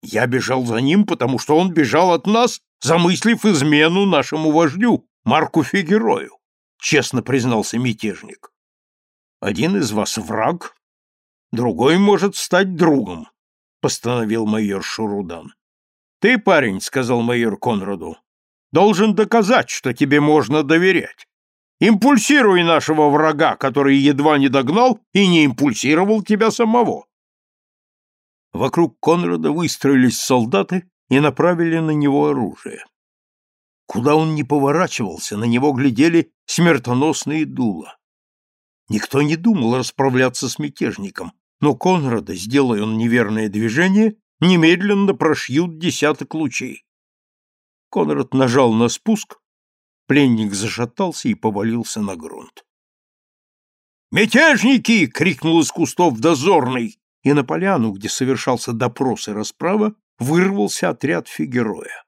Я бежал за ним, потому что он бежал от нас, замыслив измену нашему вождю, Марку Фигерою, честно признался мятежник. Один из вас враг, другой может стать другом, постановил майор Шурудан. Ты, парень, сказал майор Конраду, должен доказать, что тебе можно доверять. Импульсируй нашего врага, который едва не догнал и не импульсировал тебя самого. Вокруг Конрада выстроились солдаты и направили на него оружие. Куда он ни поворачивался, на него глядели смертоносные дула. Никто не думал расправляться с мятежником, но Конрада, сделая он неверное движение, немедленно прошьют десяток лучей. Конрад нажал на спуск, пленник зашатался и повалился на грунт. «Мятежники!» — крикнул из кустов дозорный и на поляну, где совершался допрос и расправа, вырвался отряд Фигероя.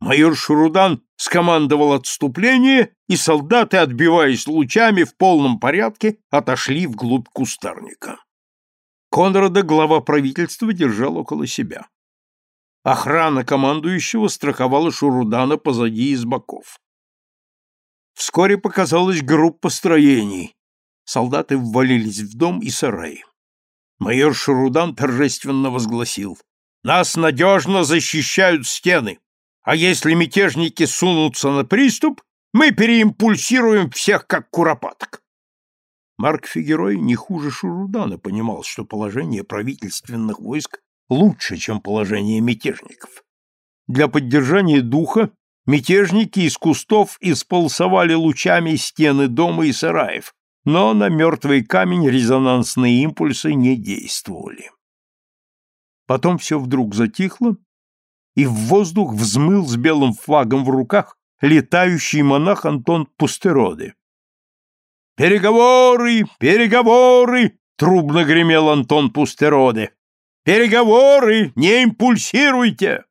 Майор Шурудан скомандовал отступление, и солдаты, отбиваясь лучами в полном порядке, отошли вглубь кустарника. Конрада глава правительства держал около себя. Охрана командующего страховала Шурудана позади и боков. Вскоре показалась группа строений. Солдаты ввалились в дом и сарай. Майор Шурудан торжественно возгласил. «Нас надежно защищают стены, а если мятежники сунутся на приступ, мы переимпульсируем всех, как куропаток». Марк Фигерой не хуже Шурудана понимал, что положение правительственных войск лучше, чем положение мятежников. Для поддержания духа мятежники из кустов исполсовали лучами стены дома и сараев, но на мертвый камень резонансные импульсы не действовали. Потом все вдруг затихло, и в воздух взмыл с белым флагом в руках летающий монах Антон Пустероды. «Переговоры! Переговоры!» — трубно гремел Антон Пустероды. «Переговоры! Не импульсируйте!»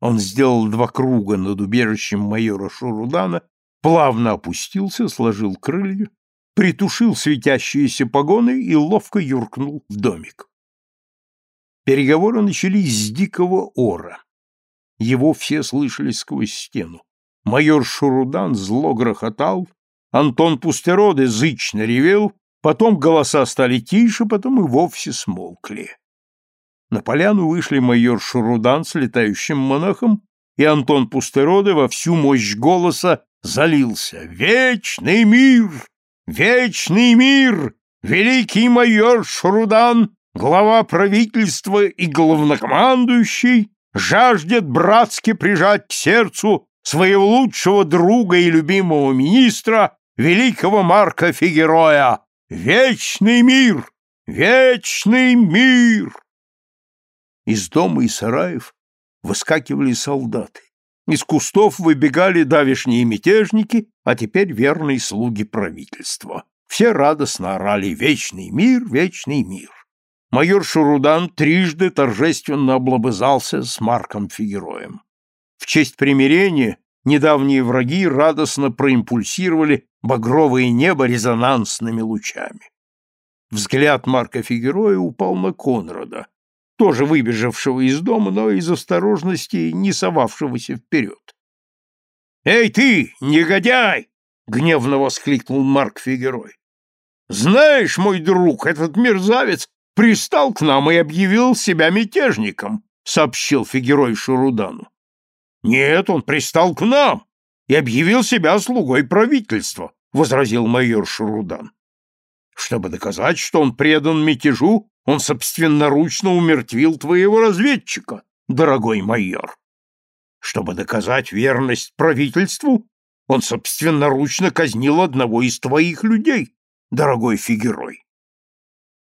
Он сделал два круга над убежищем майора Шурудана, плавно опустился, сложил крылья притушил светящиеся погоны и ловко юркнул в домик. Переговоры начались с дикого ора. Его все слышали сквозь стену. Майор Шурудан зло грохотал, Антон Пустероды зычно ревел, потом голоса стали тише, потом и вовсе смолкли. На поляну вышли майор Шурудан с летающим монахом, и Антон Пустероды во всю мощь голоса залился «Вечный мир! Вечный мир! Великий майор Шрудан, глава правительства и главнокомандующий, жаждет братски прижать к сердцу своего лучшего друга и любимого министра великого Марка Фигероя! Вечный мир! Вечный мир!» Из дома и сараев выскакивали солдаты. Из кустов выбегали давишние мятежники, а теперь верные слуги правительства. Все радостно орали «Вечный мир! Вечный мир!». Майор Шурудан трижды торжественно облобызался с Марком Фигероем. В честь примирения недавние враги радостно проимпульсировали багровое небо резонансными лучами. Взгляд Марка Фигероя упал на Конрада, тоже выбежавшего из дома, но из осторожности не совавшегося вперед. «Эй ты, негодяй!» — гневно воскликнул Марк Фигерой. «Знаешь, мой друг, этот мерзавец пристал к нам и объявил себя мятежником», — сообщил Фигерой Шурудану. «Нет, он пристал к нам и объявил себя слугой правительства», — возразил майор Шурудан. «Чтобы доказать, что он предан мятежу, он собственноручно умертвил твоего разведчика, дорогой майор. Чтобы доказать верность правительству, он собственноручно казнил одного из твоих людей, дорогой Фигерой.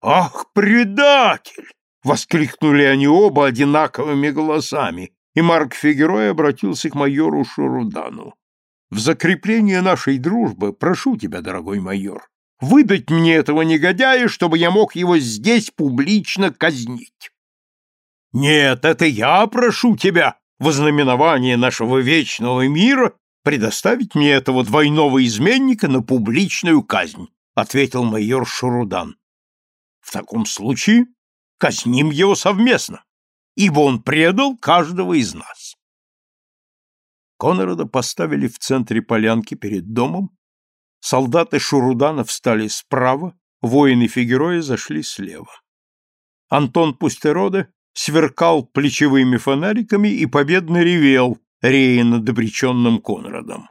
«Ах, предатель!» — воскликнули они оба одинаковыми голосами, и Марк Фигерой обратился к майору Шурудану. «В закрепление нашей дружбы прошу тебя, дорогой майор, выдать мне этого негодяя, чтобы я мог его здесь публично казнить. Нет, это я прошу тебя, во знаменование нашего вечного мира, предоставить мне этого двойного изменника на публичную казнь, ответил майор Шурудан. В таком случае казним его совместно, ибо он предал каждого из нас. Конрада поставили в центре полянки перед домом Солдаты Шурудана встали справа, воины Фигероя зашли слева. Антон Пустерода сверкал плечевыми фонариками и победно ревел, рея над обреченным Конрадом.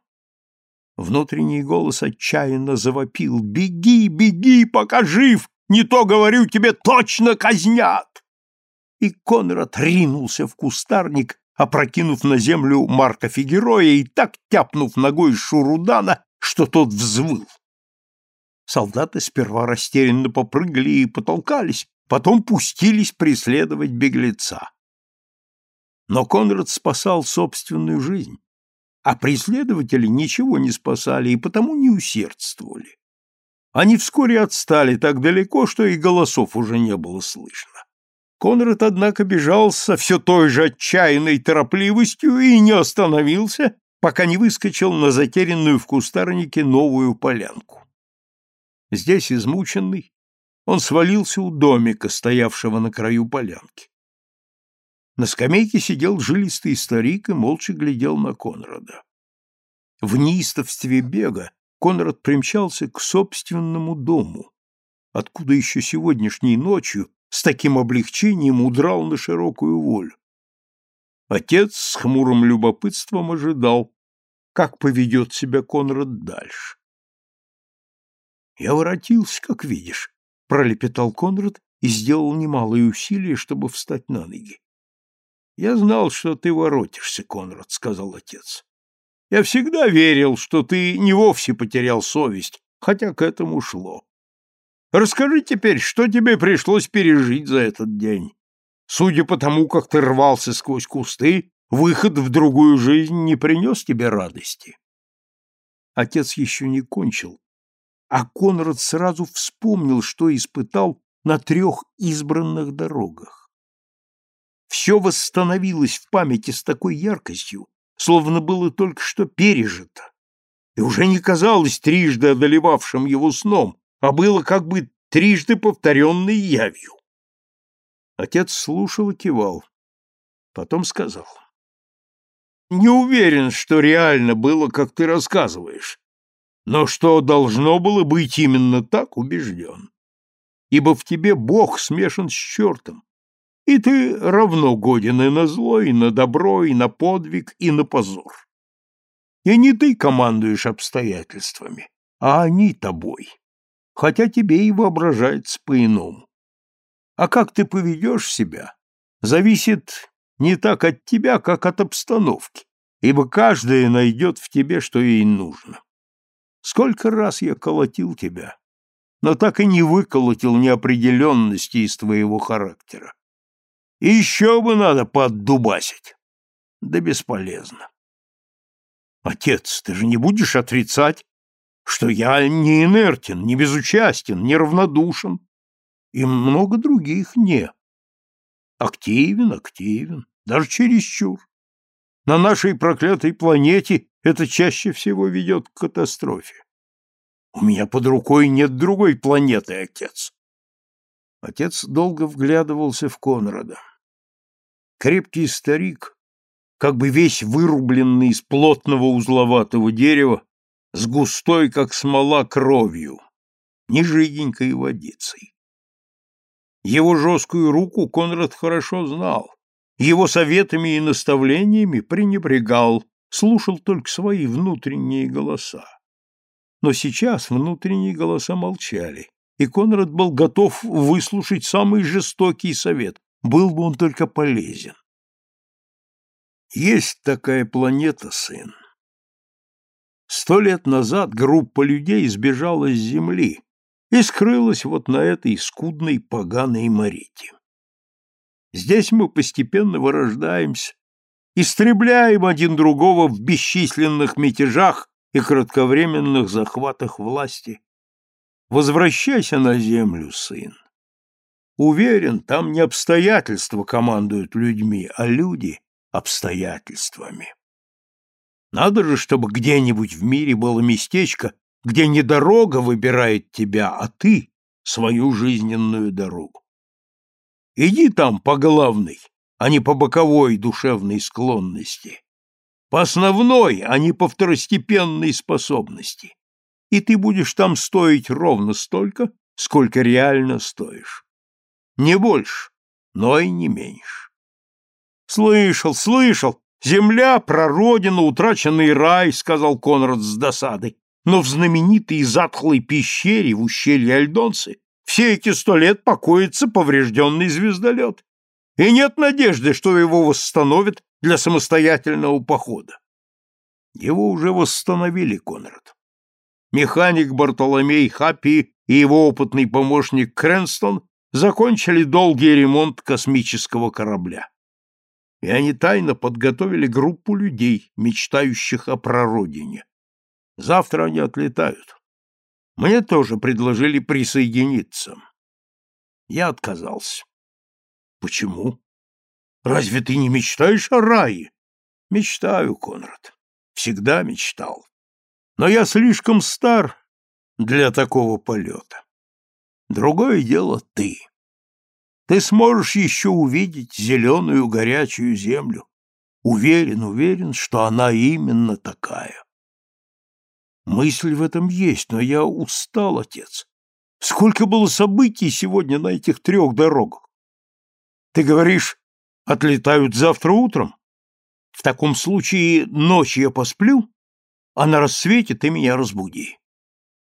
Внутренний голос отчаянно завопил «Беги, беги, пока жив! Не то, говорю тебе, точно казнят!» И Конрад ринулся в кустарник, опрокинув на землю Марка Фигероя и так тяпнув ногой Шурудана, что тот взвыл. Солдаты сперва растерянно попрыгали и потолкались, потом пустились преследовать беглеца. Но Конрад спасал собственную жизнь, а преследователи ничего не спасали и потому не усердствовали. Они вскоре отстали так далеко, что и голосов уже не было слышно. Конрад, однако, бежал со все той же отчаянной торопливостью и не остановился, пока не выскочил на затерянную в кустарнике новую полянку. Здесь, измученный, он свалился у домика, стоявшего на краю полянки. На скамейке сидел жилистый старик и молча глядел на Конрада. В неистовстве бега Конрад примчался к собственному дому, откуда еще сегодняшней ночью с таким облегчением удрал на широкую волю. Отец с хмурым любопытством ожидал, как поведет себя Конрад дальше. «Я воротился, как видишь», — пролепетал Конрад и сделал немалые усилия, чтобы встать на ноги. «Я знал, что ты воротишься, Конрад», — сказал отец. «Я всегда верил, что ты не вовсе потерял совесть, хотя к этому шло. Расскажи теперь, что тебе пришлось пережить за этот день. Судя по тому, как ты рвался сквозь кусты, выход в другую жизнь не принес тебе радости. Отец еще не кончил, а Конрад сразу вспомнил, что испытал на трех избранных дорогах. Все восстановилось в памяти с такой яркостью, словно было только что пережито, и уже не казалось трижды одолевавшим его сном, а было как бы трижды повторенной явью. Отец слушал и кивал. Потом сказал. «Не уверен, что реально было, как ты рассказываешь, но что должно было быть именно так, убежден. Ибо в тебе Бог смешан с чертом, и ты равно годен и на зло, и на добро, и на подвиг, и на позор. И не ты командуешь обстоятельствами, а они тобой хотя тебе и воображается по-иному. А как ты поведешь себя, зависит не так от тебя, как от обстановки, ибо каждая найдет в тебе, что ей нужно. Сколько раз я колотил тебя, но так и не выколотил неопределенности из твоего характера. И еще бы надо поддубасить. Да бесполезно. Отец, ты же не будешь отрицать, что я не инертен, не безучастен, не равнодушен. И много других не. Активен, активен, даже чересчур. На нашей проклятой планете это чаще всего ведет к катастрофе. У меня под рукой нет другой планеты, отец. Отец долго вглядывался в Конрада. Крепкий старик, как бы весь вырубленный из плотного узловатого дерева, с густой, как смола, кровью, не жиденькой водицей. Его жесткую руку Конрад хорошо знал, его советами и наставлениями пренебрегал, слушал только свои внутренние голоса. Но сейчас внутренние голоса молчали, и Конрад был готов выслушать самый жестокий совет, был бы он только полезен. Есть такая планета, сын. Сто лет назад группа людей сбежала с Земли и скрылась вот на этой скудной поганой морите. Здесь мы постепенно вырождаемся, истребляем один другого в бесчисленных мятежах и кратковременных захватах власти. Возвращайся на землю, сын. Уверен, там не обстоятельства командуют людьми, а люди — обстоятельствами. Надо же, чтобы где-нибудь в мире было местечко, где не дорога выбирает тебя, а ты — свою жизненную дорогу. Иди там по главной, а не по боковой душевной склонности. По основной, а не по второстепенной способности. И ты будешь там стоить ровно столько, сколько реально стоишь. Не больше, но и не меньше. Слышал, слышал, земля, прародина, утраченный рай, сказал Конрад с досадой. Но в знаменитой и затхлой пещере в ущелье Альдонцы все эти сто лет покоится поврежденный звездолет, и нет надежды, что его восстановят для самостоятельного похода. Его уже восстановили, Конрад. Механик Бартоломей Хаппи и его опытный помощник Крэнстон закончили долгий ремонт космического корабля. И они тайно подготовили группу людей, мечтающих о прародине. Завтра они отлетают. Мне тоже предложили присоединиться. Я отказался. Почему? Разве ты не мечтаешь о рае? Мечтаю, Конрад. Всегда мечтал. Но я слишком стар для такого полета. Другое дело ты. Ты сможешь еще увидеть зеленую горячую землю. Уверен, уверен, что она именно такая. Мысль в этом есть, но я устал, отец. Сколько было событий сегодня на этих трех дорогах? Ты говоришь, отлетают завтра утром? В таком случае ночью я посплю, а на рассвете ты меня разбуди.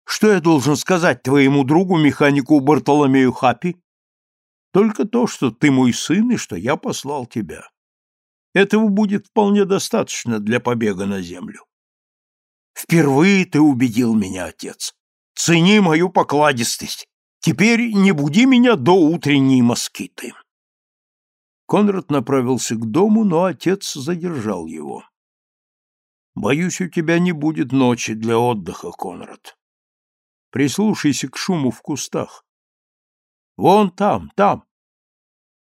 Что я должен сказать твоему другу, механику Бартоломею Хапи? Только то, что ты мой сын и что я послал тебя. Этого будет вполне достаточно для побега на землю. Впервые ты убедил меня, отец. Цени мою покладистость. Теперь не буди меня до утренней москиты. Конрад направился к дому, но отец задержал его. Боюсь, у тебя не будет ночи для отдыха, Конрад. Прислушайся к шуму в кустах. Вон там, там.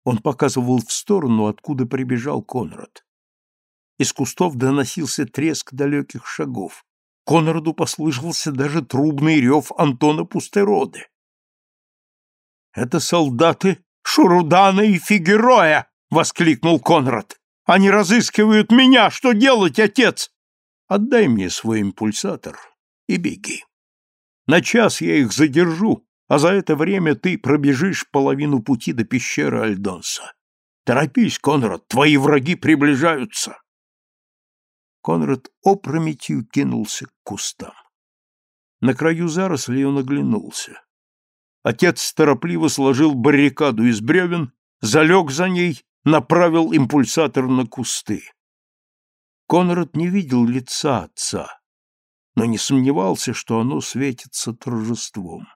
Он показывал в сторону, откуда прибежал Конрад. Из кустов доносился треск далеких шагов. Конраду послышался даже трубный рев Антона Пустероды. «Это солдаты Шурудана и Фигероя!» — воскликнул Конрад. «Они разыскивают меня! Что делать, отец?» «Отдай мне свой импульсатор и беги. На час я их задержу, а за это время ты пробежишь половину пути до пещеры Альдонса. Торопись, Конрад, твои враги приближаются!» Конрад опрометью кинулся к кустам. На краю зарослей он оглянулся. Отец торопливо сложил баррикаду из бревен, залег за ней, направил импульсатор на кусты. Конрад не видел лица отца, но не сомневался, что оно светится торжеством.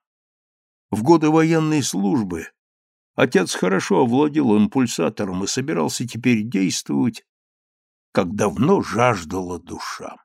В годы военной службы отец хорошо овладел импульсатором и собирался теперь действовать, как давно жаждала душа.